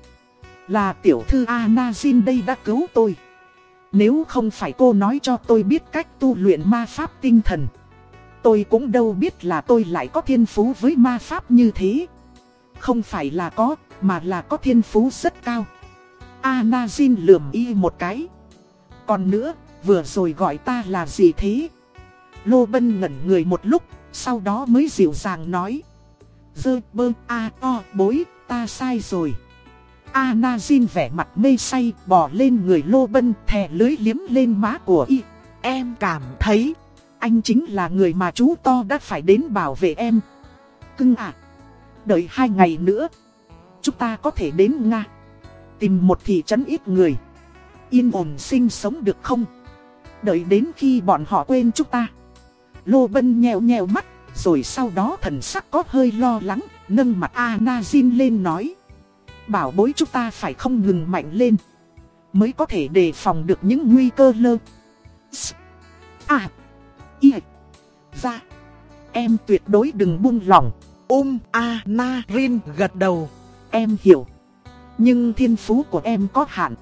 Là tiểu thư Anazin đây đã cứu tôi. Nếu không phải cô nói cho tôi biết cách tu luyện ma pháp tinh thần Tôi cũng đâu biết là tôi lại có thiên phú với ma pháp như thế. Không phải là có, mà là có thiên phú rất cao. Anazin lườm y một cái. Còn nữa, vừa rồi gọi ta là gì thế? Lô Bân ngẩn người một lúc, sau đó mới dịu dàng nói. Dơ bơ a o bối, ta sai rồi. Anazin vẻ mặt mê say bỏ lên người Lô Bân thè lưới liếm lên má của y. Em cảm thấy anh chính là người mà chú To đã phải đến bảo vệ em. Cưng à, đợi hai ngày nữa, chúng ta có thể đến Nga. Tìm một thị trấn ít người. Yên ổn sinh sống được không? Đợi đến khi bọn họ quên chúng ta. Lô Bân nheo nheo mắt, rồi sau đó thần sắc có hơi lo lắng, nâng mặt Anazin lên nói bảo bối chúng ta phải không ngừng mạnh lên Mới có thể đề phòng được những nguy cơ lơ S À Y. Ra. Em tuyệt đối đừng buông lỏng. Um A Na Rin gật đầu. Em hiểu. Nhưng thiên phú của em có hạn.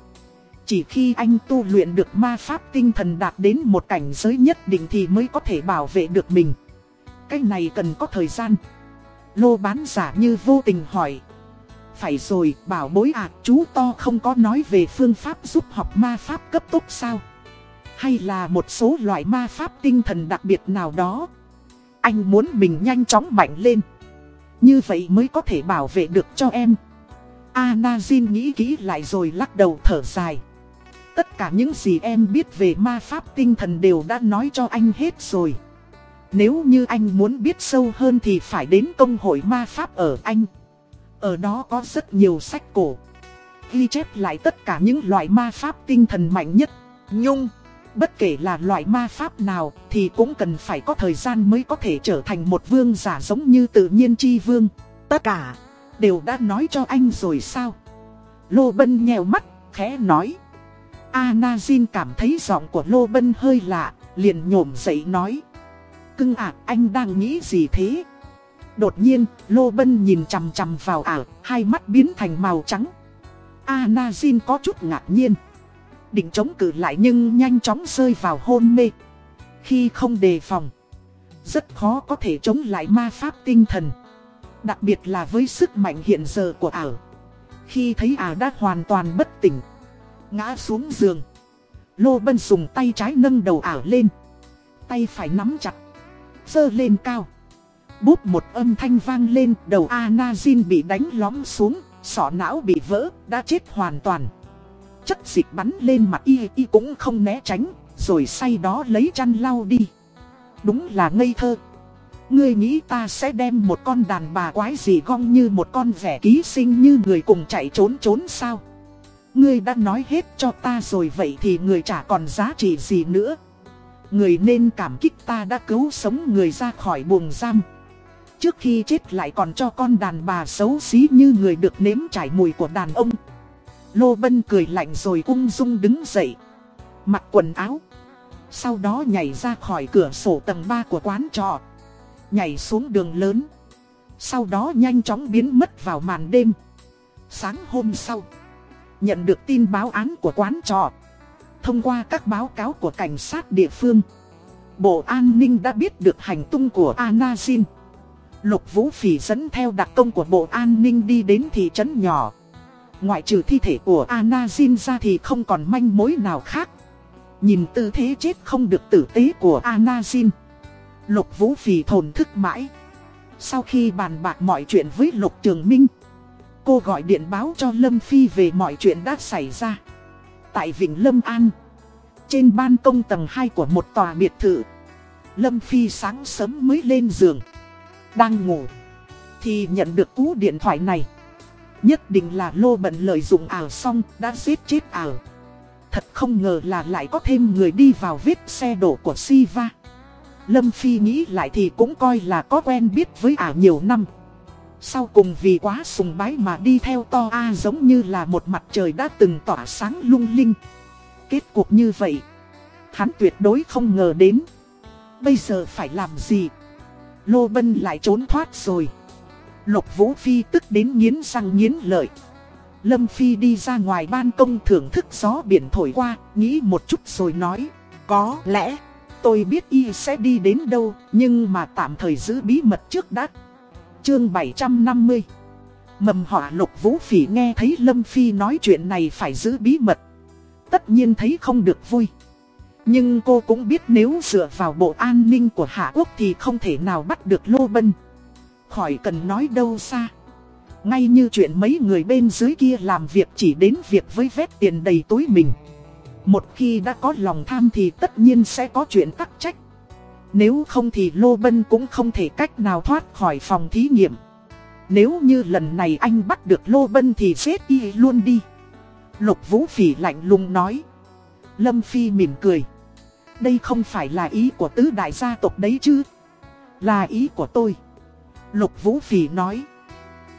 Chỉ khi anh tu luyện được ma pháp tinh thần đạt đến một cảnh giới nhất định thì mới có thể bảo vệ được mình. Cái này cần có thời gian. Lô bán giả như vô tình hỏi. Phải rồi, bảo bối à, chú to không có nói về phương pháp giúp học ma pháp cấp tốc sao? Hay là một số loại ma pháp tinh thần đặc biệt nào đó? Anh muốn mình nhanh chóng mạnh lên. Như vậy mới có thể bảo vệ được cho em. Anazin nghĩ kỹ lại rồi lắc đầu thở dài. Tất cả những gì em biết về ma pháp tinh thần đều đã nói cho anh hết rồi. Nếu như anh muốn biết sâu hơn thì phải đến công hội ma pháp ở Anh. Ở đó có rất nhiều sách cổ Ghi chép lại tất cả những loại ma pháp tinh thần mạnh nhất Nhung Bất kể là loại ma pháp nào thì cũng cần phải có thời gian mới có thể trở thành một vương giả giống như tự nhiên chi vương Tất cả đều đã nói cho anh rồi sao Lô Bân nhèo mắt, khẽ nói Anazin cảm thấy giọng của Lô Bân hơi lạ, liền nhổm dậy nói Cưng ạ, anh đang nghĩ gì thế? Đột nhiên, Lô Bân nhìn chằm chằm vào ả, hai mắt biến thành màu trắng. Anazin có chút ngạc nhiên. Định chống cự lại nhưng nhanh chóng rơi vào hôn mê. Khi không đề phòng, rất khó có thể chống lại ma pháp tinh thần. Đặc biệt là với sức mạnh hiện giờ của ảo. Khi thấy ả đã hoàn toàn bất tỉnh, ngã xuống giường. Lô Bân dùng tay trái nâng đầu ảo lên. Tay phải nắm chặt, dơ lên cao. bút một âm thanh vang lên, đầu Anazin bị đánh lõm xuống, sọ não bị vỡ, đã chết hoàn toàn. Chất dịch bắn lên mặt y, y cũng không né tránh, rồi say đó lấy chăn lau đi. Đúng là ngây thơ. Ngươi nghĩ ta sẽ đem một con đàn bà quái gì gong như một con vẻ ký sinh như người cùng chạy trốn trốn sao? Ngươi đã nói hết cho ta rồi vậy thì người chả còn giá trị gì nữa. Người nên cảm kích ta đã cứu sống người ra khỏi buồng giam. Trước khi chết lại còn cho con đàn bà xấu xí như người được nếm trải mùi của đàn ông. Lô Bân cười lạnh rồi ung dung đứng dậy. Mặc quần áo. Sau đó nhảy ra khỏi cửa sổ tầng 3 của quán trọ. Nhảy xuống đường lớn. Sau đó nhanh chóng biến mất vào màn đêm. Sáng hôm sau. Nhận được tin báo án của quán trọ. Thông qua các báo cáo của cảnh sát địa phương. Bộ An ninh đã biết được hành tung của Anazin. Lục Vũ Phỉ dẫn theo đặc công của Bộ An ninh đi đến thị trấn nhỏ. Ngoại trừ thi thể của Anazin ra thì không còn manh mối nào khác. Nhìn tư thế chết không được tử tế của Anazin. Lục Vũ Phì thồn thức mãi. Sau khi bàn bạc mọi chuyện với Lục Trường Minh, cô gọi điện báo cho Lâm Phi về mọi chuyện đã xảy ra. Tại Vịnh Lâm An, trên ban công tầng 2 của một tòa biệt thự, Lâm Phi sáng sớm mới lên giường. Đang ngủ, thì nhận được cú điện thoại này. Nhất định là lô bận lợi dụng ảo xong đã giết chết ảo. Thật không ngờ là lại có thêm người đi vào vết xe đổ của Siva. Lâm Phi nghĩ lại thì cũng coi là có quen biết với ảo nhiều năm. Sau cùng vì quá sùng bái mà đi theo to A giống như là một mặt trời đã từng tỏa sáng lung linh. Kết cục như vậy, hắn tuyệt đối không ngờ đến. Bây giờ phải làm gì? Lô Bân lại trốn thoát rồi. Lục Vũ Phi tức đến nghiến răng nghiến lợi. Lâm Phi đi ra ngoài ban công thưởng thức gió biển thổi qua, nghĩ một chút rồi nói. Có lẽ, tôi biết y sẽ đi đến đâu, nhưng mà tạm thời giữ bí mật trước đã. Chương 750 Mầm họa lục vũ phỉ nghe thấy Lâm Phi nói chuyện này phải giữ bí mật. Tất nhiên thấy không được vui. Nhưng cô cũng biết nếu dựa vào bộ an ninh của Hạ Quốc thì không thể nào bắt được Lô Bân. Khỏi cần nói đâu xa. Ngay như chuyện mấy người bên dưới kia làm việc chỉ đến việc với vết tiền đầy túi mình. Một khi đã có lòng tham thì tất nhiên sẽ có chuyện tắc trách. Nếu không thì Lô Bân cũng không thể cách nào thoát khỏi phòng thí nghiệm. Nếu như lần này anh bắt được Lô Bân thì giết y luôn đi. Lục Vũ Phỉ lạnh lùng nói. Lâm Phi mỉm cười. Đây không phải là ý của tứ đại gia tộc đấy chứ. Là ý của tôi. Lục Vũ Phỉ nói.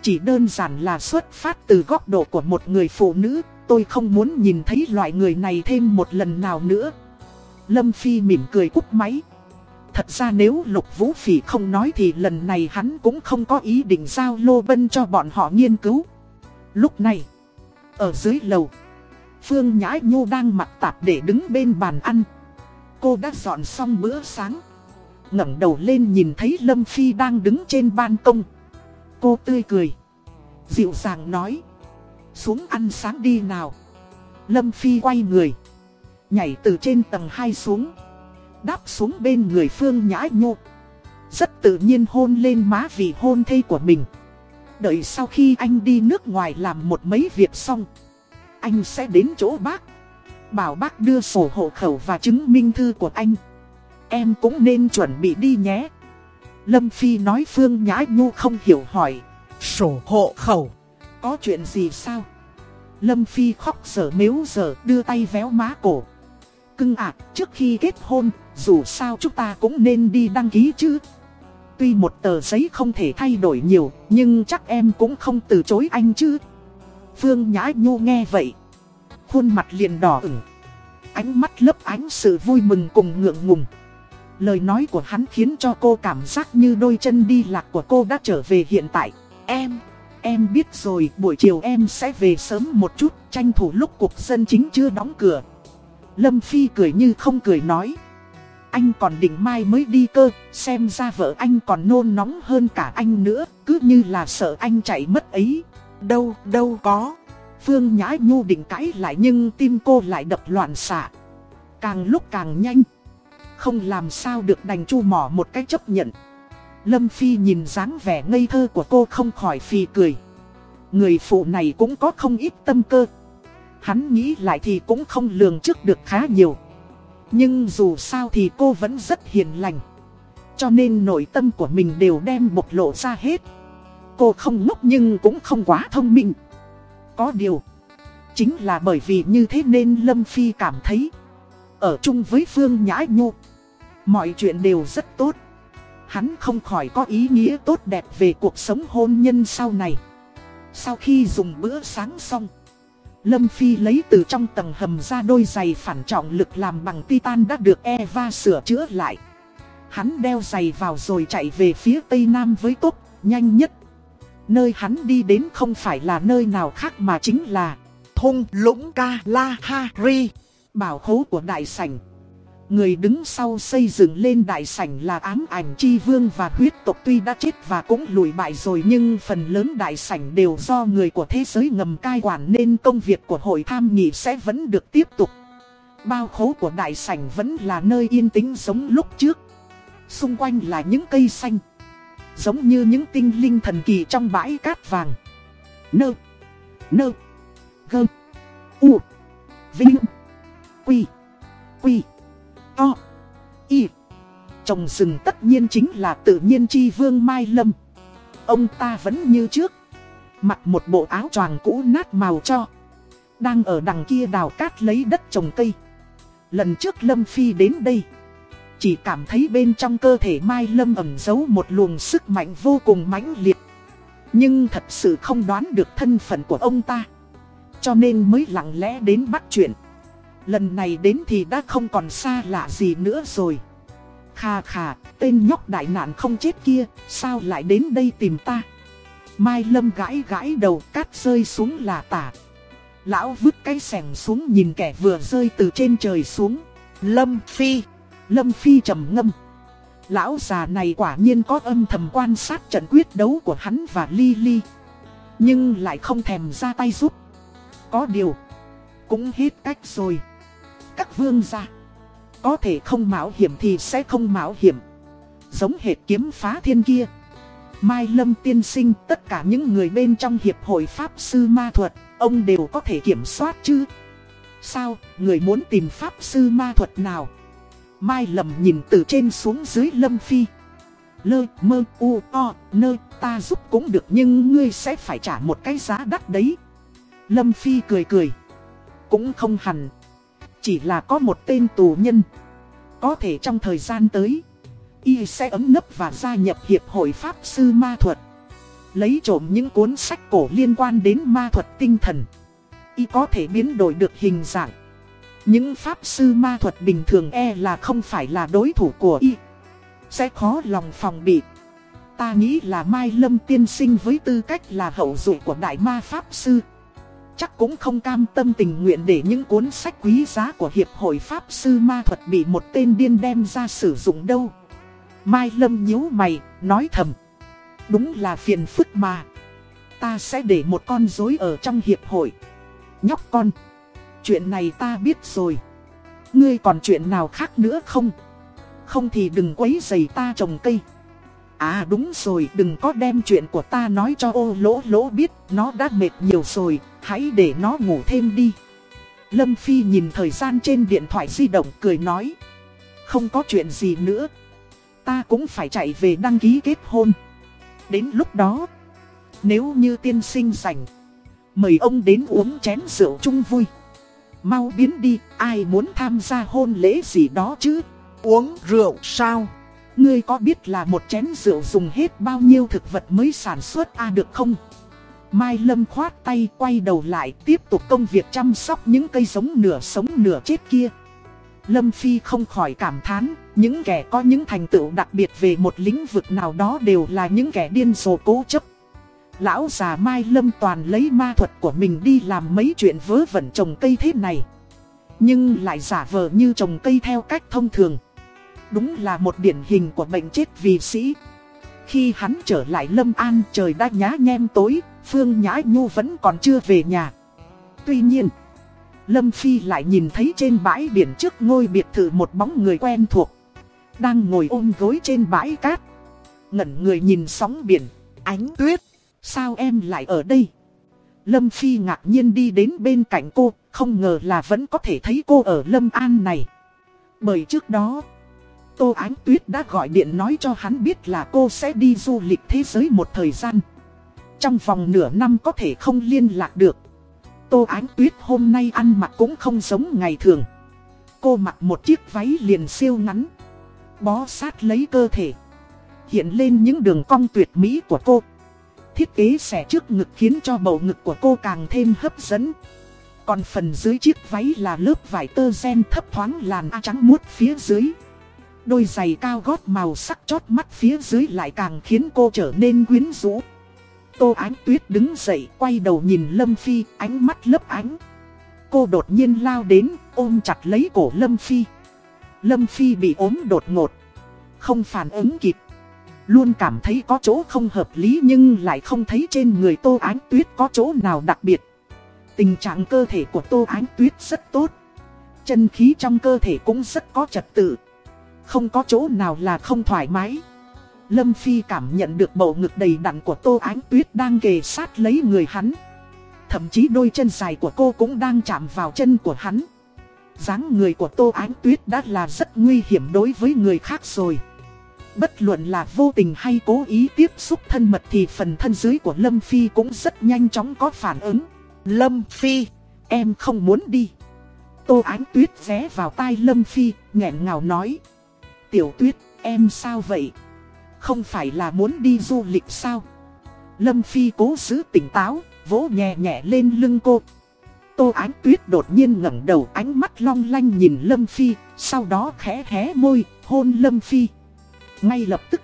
Chỉ đơn giản là xuất phát từ góc độ của một người phụ nữ. Tôi không muốn nhìn thấy loại người này thêm một lần nào nữa. Lâm Phi mỉm cười cúp máy. Thật ra nếu Lục Vũ Phỉ không nói thì lần này hắn cũng không có ý định giao lô bân cho bọn họ nghiên cứu. Lúc này, ở dưới lầu, Phương Nhã Nhu đang mặc tạp để đứng bên bàn ăn. Cô đã dọn xong bữa sáng ngẩng đầu lên nhìn thấy Lâm Phi đang đứng trên ban công. Cô tươi cười. Dịu dàng nói. Xuống ăn sáng đi nào. Lâm Phi quay người. Nhảy từ trên tầng 2 xuống đáp xuống bên người Phương Nhã Nhô. Rất tự nhiên hôn lên má vì hôn thê của mình. Đợi sau khi anh đi nước ngoài làm một mấy việc xong, anh sẽ đến chỗ bác. Bảo bác đưa sổ hộ khẩu và chứng minh thư của anh. Em cũng nên chuẩn bị đi nhé. Lâm Phi nói Phương Nhã Nhu không hiểu hỏi. Sổ hộ khẩu. Có chuyện gì sao? Lâm Phi khóc sở mếu sở đưa tay véo má cổ. Cưng ạ, trước khi kết hôn, dù sao chúng ta cũng nên đi đăng ký chứ. Tuy một tờ giấy không thể thay đổi nhiều, nhưng chắc em cũng không từ chối anh chứ. Phương Nhã Nhu nghe vậy. Khuôn mặt liền đỏ ửng. Ánh mắt lấp ánh sự vui mừng cùng ngượng ngùng. Lời nói của hắn khiến cho cô cảm giác như đôi chân đi lạc của cô đã trở về hiện tại. Em, em biết rồi buổi chiều em sẽ về sớm một chút, tranh thủ lúc cuộc dân chính chưa đóng cửa. Lâm Phi cười như không cười nói. Anh còn định mai mới đi cơ, xem ra vợ anh còn nôn nóng hơn cả anh nữa, cứ như là sợ anh chạy mất ấy. Đâu, đâu có. Phương Nhã Nhu định cãi lại nhưng tim cô lại đập loạn xạ. Càng lúc càng nhanh. Không làm sao được đành chu mỏ một cách chấp nhận. Lâm Phi nhìn dáng vẻ ngây thơ của cô không khỏi phì cười. Người phụ này cũng có không ít tâm cơ. Hắn nghĩ lại thì cũng không lường trước được khá nhiều. Nhưng dù sao thì cô vẫn rất hiền lành. Cho nên nội tâm của mình đều đem bộc lộ ra hết. Cô không ngốc nhưng cũng không quá thông minh. Có điều, chính là bởi vì như thế nên Lâm Phi cảm thấy, ở chung với Phương Nhã Nhu, mọi chuyện đều rất tốt. Hắn không khỏi có ý nghĩa tốt đẹp về cuộc sống hôn nhân sau này. Sau khi dùng bữa sáng xong, Lâm Phi lấy từ trong tầng hầm ra đôi giày phản trọng lực làm bằng titan đã được Eva sửa chữa lại. Hắn đeo giày vào rồi chạy về phía tây nam với tốc, nhanh nhất. Nơi hắn đi đến không phải là nơi nào khác mà chính là thung lũng ca la ha ri. Bảo khố của đại sảnh. Người đứng sau xây dựng lên đại sảnh là ám ảnh chi vương và huyết tộc tuy đã chết và cũng lùi bại rồi nhưng phần lớn đại sảnh đều do người của thế giới ngầm cai quản nên công việc của hội tham nghị sẽ vẫn được tiếp tục. Bao khố của đại sảnh vẫn là nơi yên tĩnh giống lúc trước. Xung quanh là những cây xanh. Giống như những tinh linh thần kỳ trong bãi cát vàng. Nơ. Nơ. Gơ. U. Vinh. Quy. Quy. To. Y. Trồng rừng tất nhiên chính là tự nhiên chi vương Mai Lâm. Ông ta vẫn như trước. Mặc một bộ áo choàng cũ nát màu cho. Đang ở đằng kia đào cát lấy đất trồng cây. Lần trước Lâm Phi đến đây. Chỉ cảm thấy bên trong cơ thể Mai Lâm ẩn giấu một luồng sức mạnh vô cùng mãnh liệt. Nhưng thật sự không đoán được thân phận của ông ta. Cho nên mới lặng lẽ đến bắt chuyện. Lần này đến thì đã không còn xa lạ gì nữa rồi. Khà khà, tên nhóc đại nạn không chết kia, sao lại đến đây tìm ta? Mai Lâm gãi gãi đầu cát rơi xuống là tả. Lão vứt cái sẻng xuống nhìn kẻ vừa rơi từ trên trời xuống. Lâm Phi. Lâm Phi trầm ngâm. Lão già này quả nhiên có âm thầm quan sát trận quyết đấu của hắn và Lily. Nhưng lại không thèm ra tay giúp. Có điều, cũng hết cách rồi. Các vương gia, có thể không mạo hiểm thì sẽ không mạo hiểm. Giống hệt kiếm phá thiên kia. Mai Lâm tiên sinh tất cả những người bên trong hiệp hội Pháp Sư Ma Thuật, ông đều có thể kiểm soát chứ. Sao, người muốn tìm Pháp Sư Ma Thuật nào? Mai lâm nhìn từ trên xuống dưới Lâm Phi. Lơ, mơ, u, o, nơ, ta giúp cũng được nhưng ngươi sẽ phải trả một cái giá đắt đấy. Lâm Phi cười cười. Cũng không hẳn. Chỉ là có một tên tù nhân. Có thể trong thời gian tới, y sẽ ấm nấp và gia nhập Hiệp hội Pháp Sư Ma Thuật. Lấy trộm những cuốn sách cổ liên quan đến ma thuật tinh thần. Y có thể biến đổi được hình dạng. Những pháp sư ma thuật bình thường e là không phải là đối thủ của y Sẽ khó lòng phòng bị Ta nghĩ là Mai Lâm tiên sinh với tư cách là hậu dụ của đại ma pháp sư Chắc cũng không cam tâm tình nguyện để những cuốn sách quý giá của Hiệp hội Pháp Sư Ma Thuật bị một tên điên đem ra sử dụng đâu Mai Lâm nhíu mày, nói thầm Đúng là phiền phức mà Ta sẽ để một con rối ở trong hiệp hội Nhóc con Chuyện này ta biết rồi. Ngươi còn chuyện nào khác nữa không? Không thì đừng quấy giày ta trồng cây. À đúng rồi, đừng có đem chuyện của ta nói cho ô lỗ lỗ biết, nó đã mệt nhiều rồi, hãy để nó ngủ thêm đi. Lâm Phi nhìn thời gian trên điện thoại di động cười nói. Không có chuyện gì nữa. Ta cũng phải chạy về đăng ký kết hôn. Đến lúc đó, nếu như tiên sinh rảnh, mời ông đến uống chén rượu chung vui. Mau biến đi, ai muốn tham gia hôn lễ gì đó chứ? Uống rượu sao? Ngươi có biết là một chén rượu dùng hết bao nhiêu thực vật mới sản xuất a được không? Mai Lâm khoát tay quay đầu lại tiếp tục công việc chăm sóc những cây giống nửa sống nửa chết kia. Lâm Phi không khỏi cảm thán, những kẻ có những thành tựu đặc biệt về một lĩnh vực nào đó đều là những kẻ điên rồ cố chấp. Lão già Mai Lâm toàn lấy ma thuật của mình đi làm mấy chuyện vớ vẩn trồng cây thế này. Nhưng lại giả vờ như trồng cây theo cách thông thường Đúng là một điển hình của bệnh chết vì sĩ Khi hắn trở lại Lâm An trời đã nhá nhem tối Phương Nhã Nhu vẫn còn chưa về nhà. Tuy nhiên, Lâm Phi lại nhìn thấy trên bãi biển trước ngôi biệt thự một bóng người quen thuộc, Đang ngồi ôm gối trên bãi cát. Ngẩn người nhìn sóng biển, Ánh tuyết, Sao em lại ở đây? Lâm Phi ngạc nhiên đi đến bên cạnh cô, Không ngờ là vẫn có thể thấy cô ở Lâm An này. Bởi trước đó, Tô Ánh Tuyết đã gọi điện nói cho hắn biết là cô sẽ đi du lịch thế giới một thời gian. Trong vòng nửa năm có thể không liên lạc được. Tô Ánh Tuyết hôm nay ăn mặc cũng không giống ngày thường. Cô mặc một chiếc váy liền siêu ngắn. Bó sát lấy cơ thể. Hiện lên những đường cong tuyệt mỹ của cô. Thiết kế xẻ trước ngực khiến cho bầu ngực của cô càng thêm hấp dẫn. Còn phần dưới chiếc váy là lớp vải tơ gen thấp thoáng làn a trắng muốt phía dưới. Đôi giày cao gót màu sắc chót mắt phía dưới lại càng khiến cô trở nên quyến rũ. Tô Ánh Tuyết đứng dậy, quay đầu nhìn Lâm Phi, ánh mắt lấp ánh. Cô đột nhiên lao đến, ôm chặt lấy cổ Lâm Phi. Lâm Phi bị ốm đột ngột, Không phản ứng kịp. Luôn cảm thấy có chỗ không hợp lý nhưng lại không thấy trên người Tô Ánh Tuyết có chỗ nào đặc biệt. Tình trạng cơ thể của Tô Ánh Tuyết rất tốt. Chân khí trong cơ thể cũng rất có trật tự. Không có chỗ nào là không thoải mái. Lâm Phi cảm nhận được bầu ngực đầy đặn của Tô Ánh Tuyết đang kề sát lấy người hắn. Thậm chí đôi chân dài của cô cũng đang chạm vào chân của hắn. dáng người của Tô Ánh Tuyết đã là rất nguy hiểm đối với người khác rồi. Bất luận là vô tình hay cố ý tiếp xúc thân mật thì phần thân dưới của Lâm Phi cũng rất nhanh chóng có phản ứng. Lâm Phi, em không muốn đi. Tô Ánh Tuyết vé vào tai Lâm Phi, nghẹn ngào nói. Tiểu Tuyết, em sao vậy? Không phải là muốn đi du lịch sao? Lâm Phi cố giữ tỉnh táo, Vỗ nhẹ nhẹ lên lưng cô. Tô Ánh Tuyết đột nhiên ngẩng đầu, ánh mắt long lanh nhìn Lâm Phi, Sau đó khẽ hé môi, hôn Lâm Phi. Ngay lập tức,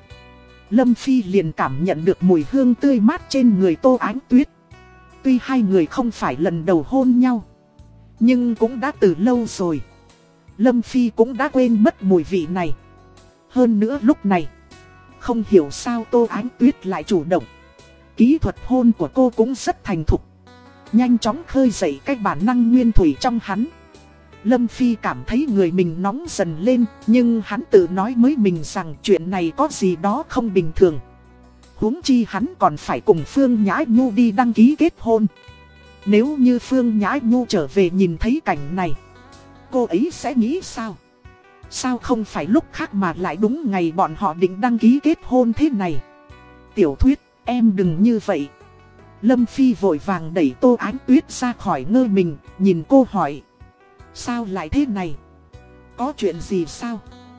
Lâm Phi liền cảm nhận được mùi hương tươi mát trên người Tô Ánh Tuyết. Tuy hai người không phải lần đầu hôn nhau, Nhưng cũng đã từ lâu rồi. Lâm Phi cũng đã quên mất mùi vị này. Hơn nữa lúc này không hiểu sao Tô Ánh Tuyết lại chủ động. Kỹ thuật hôn của cô cũng rất thành thục. Nhanh chóng khơi dậy cái bản năng nguyên thủy trong hắn. Lâm Phi cảm thấy người mình nóng dần lên, nhưng hắn tự nói với mình rằng chuyện này có gì đó không bình thường. huống chi hắn còn phải cùng Phương Nhã Nhu đi đăng ký kết hôn. Nếu như Phương Nhã Nhu trở về nhìn thấy cảnh này, cô ấy sẽ nghĩ sao? Sao không phải lúc khác mà lại đúng ngày bọn họ định đăng ký kết hôn thế này? Tiểu thuyết, em đừng như vậy. Lâm Phi vội vàng đẩy tô ánh tuyết ra khỏi ngơ mình, Nhìn cô hỏi. Sao lại thế này? Có chuyện gì sao?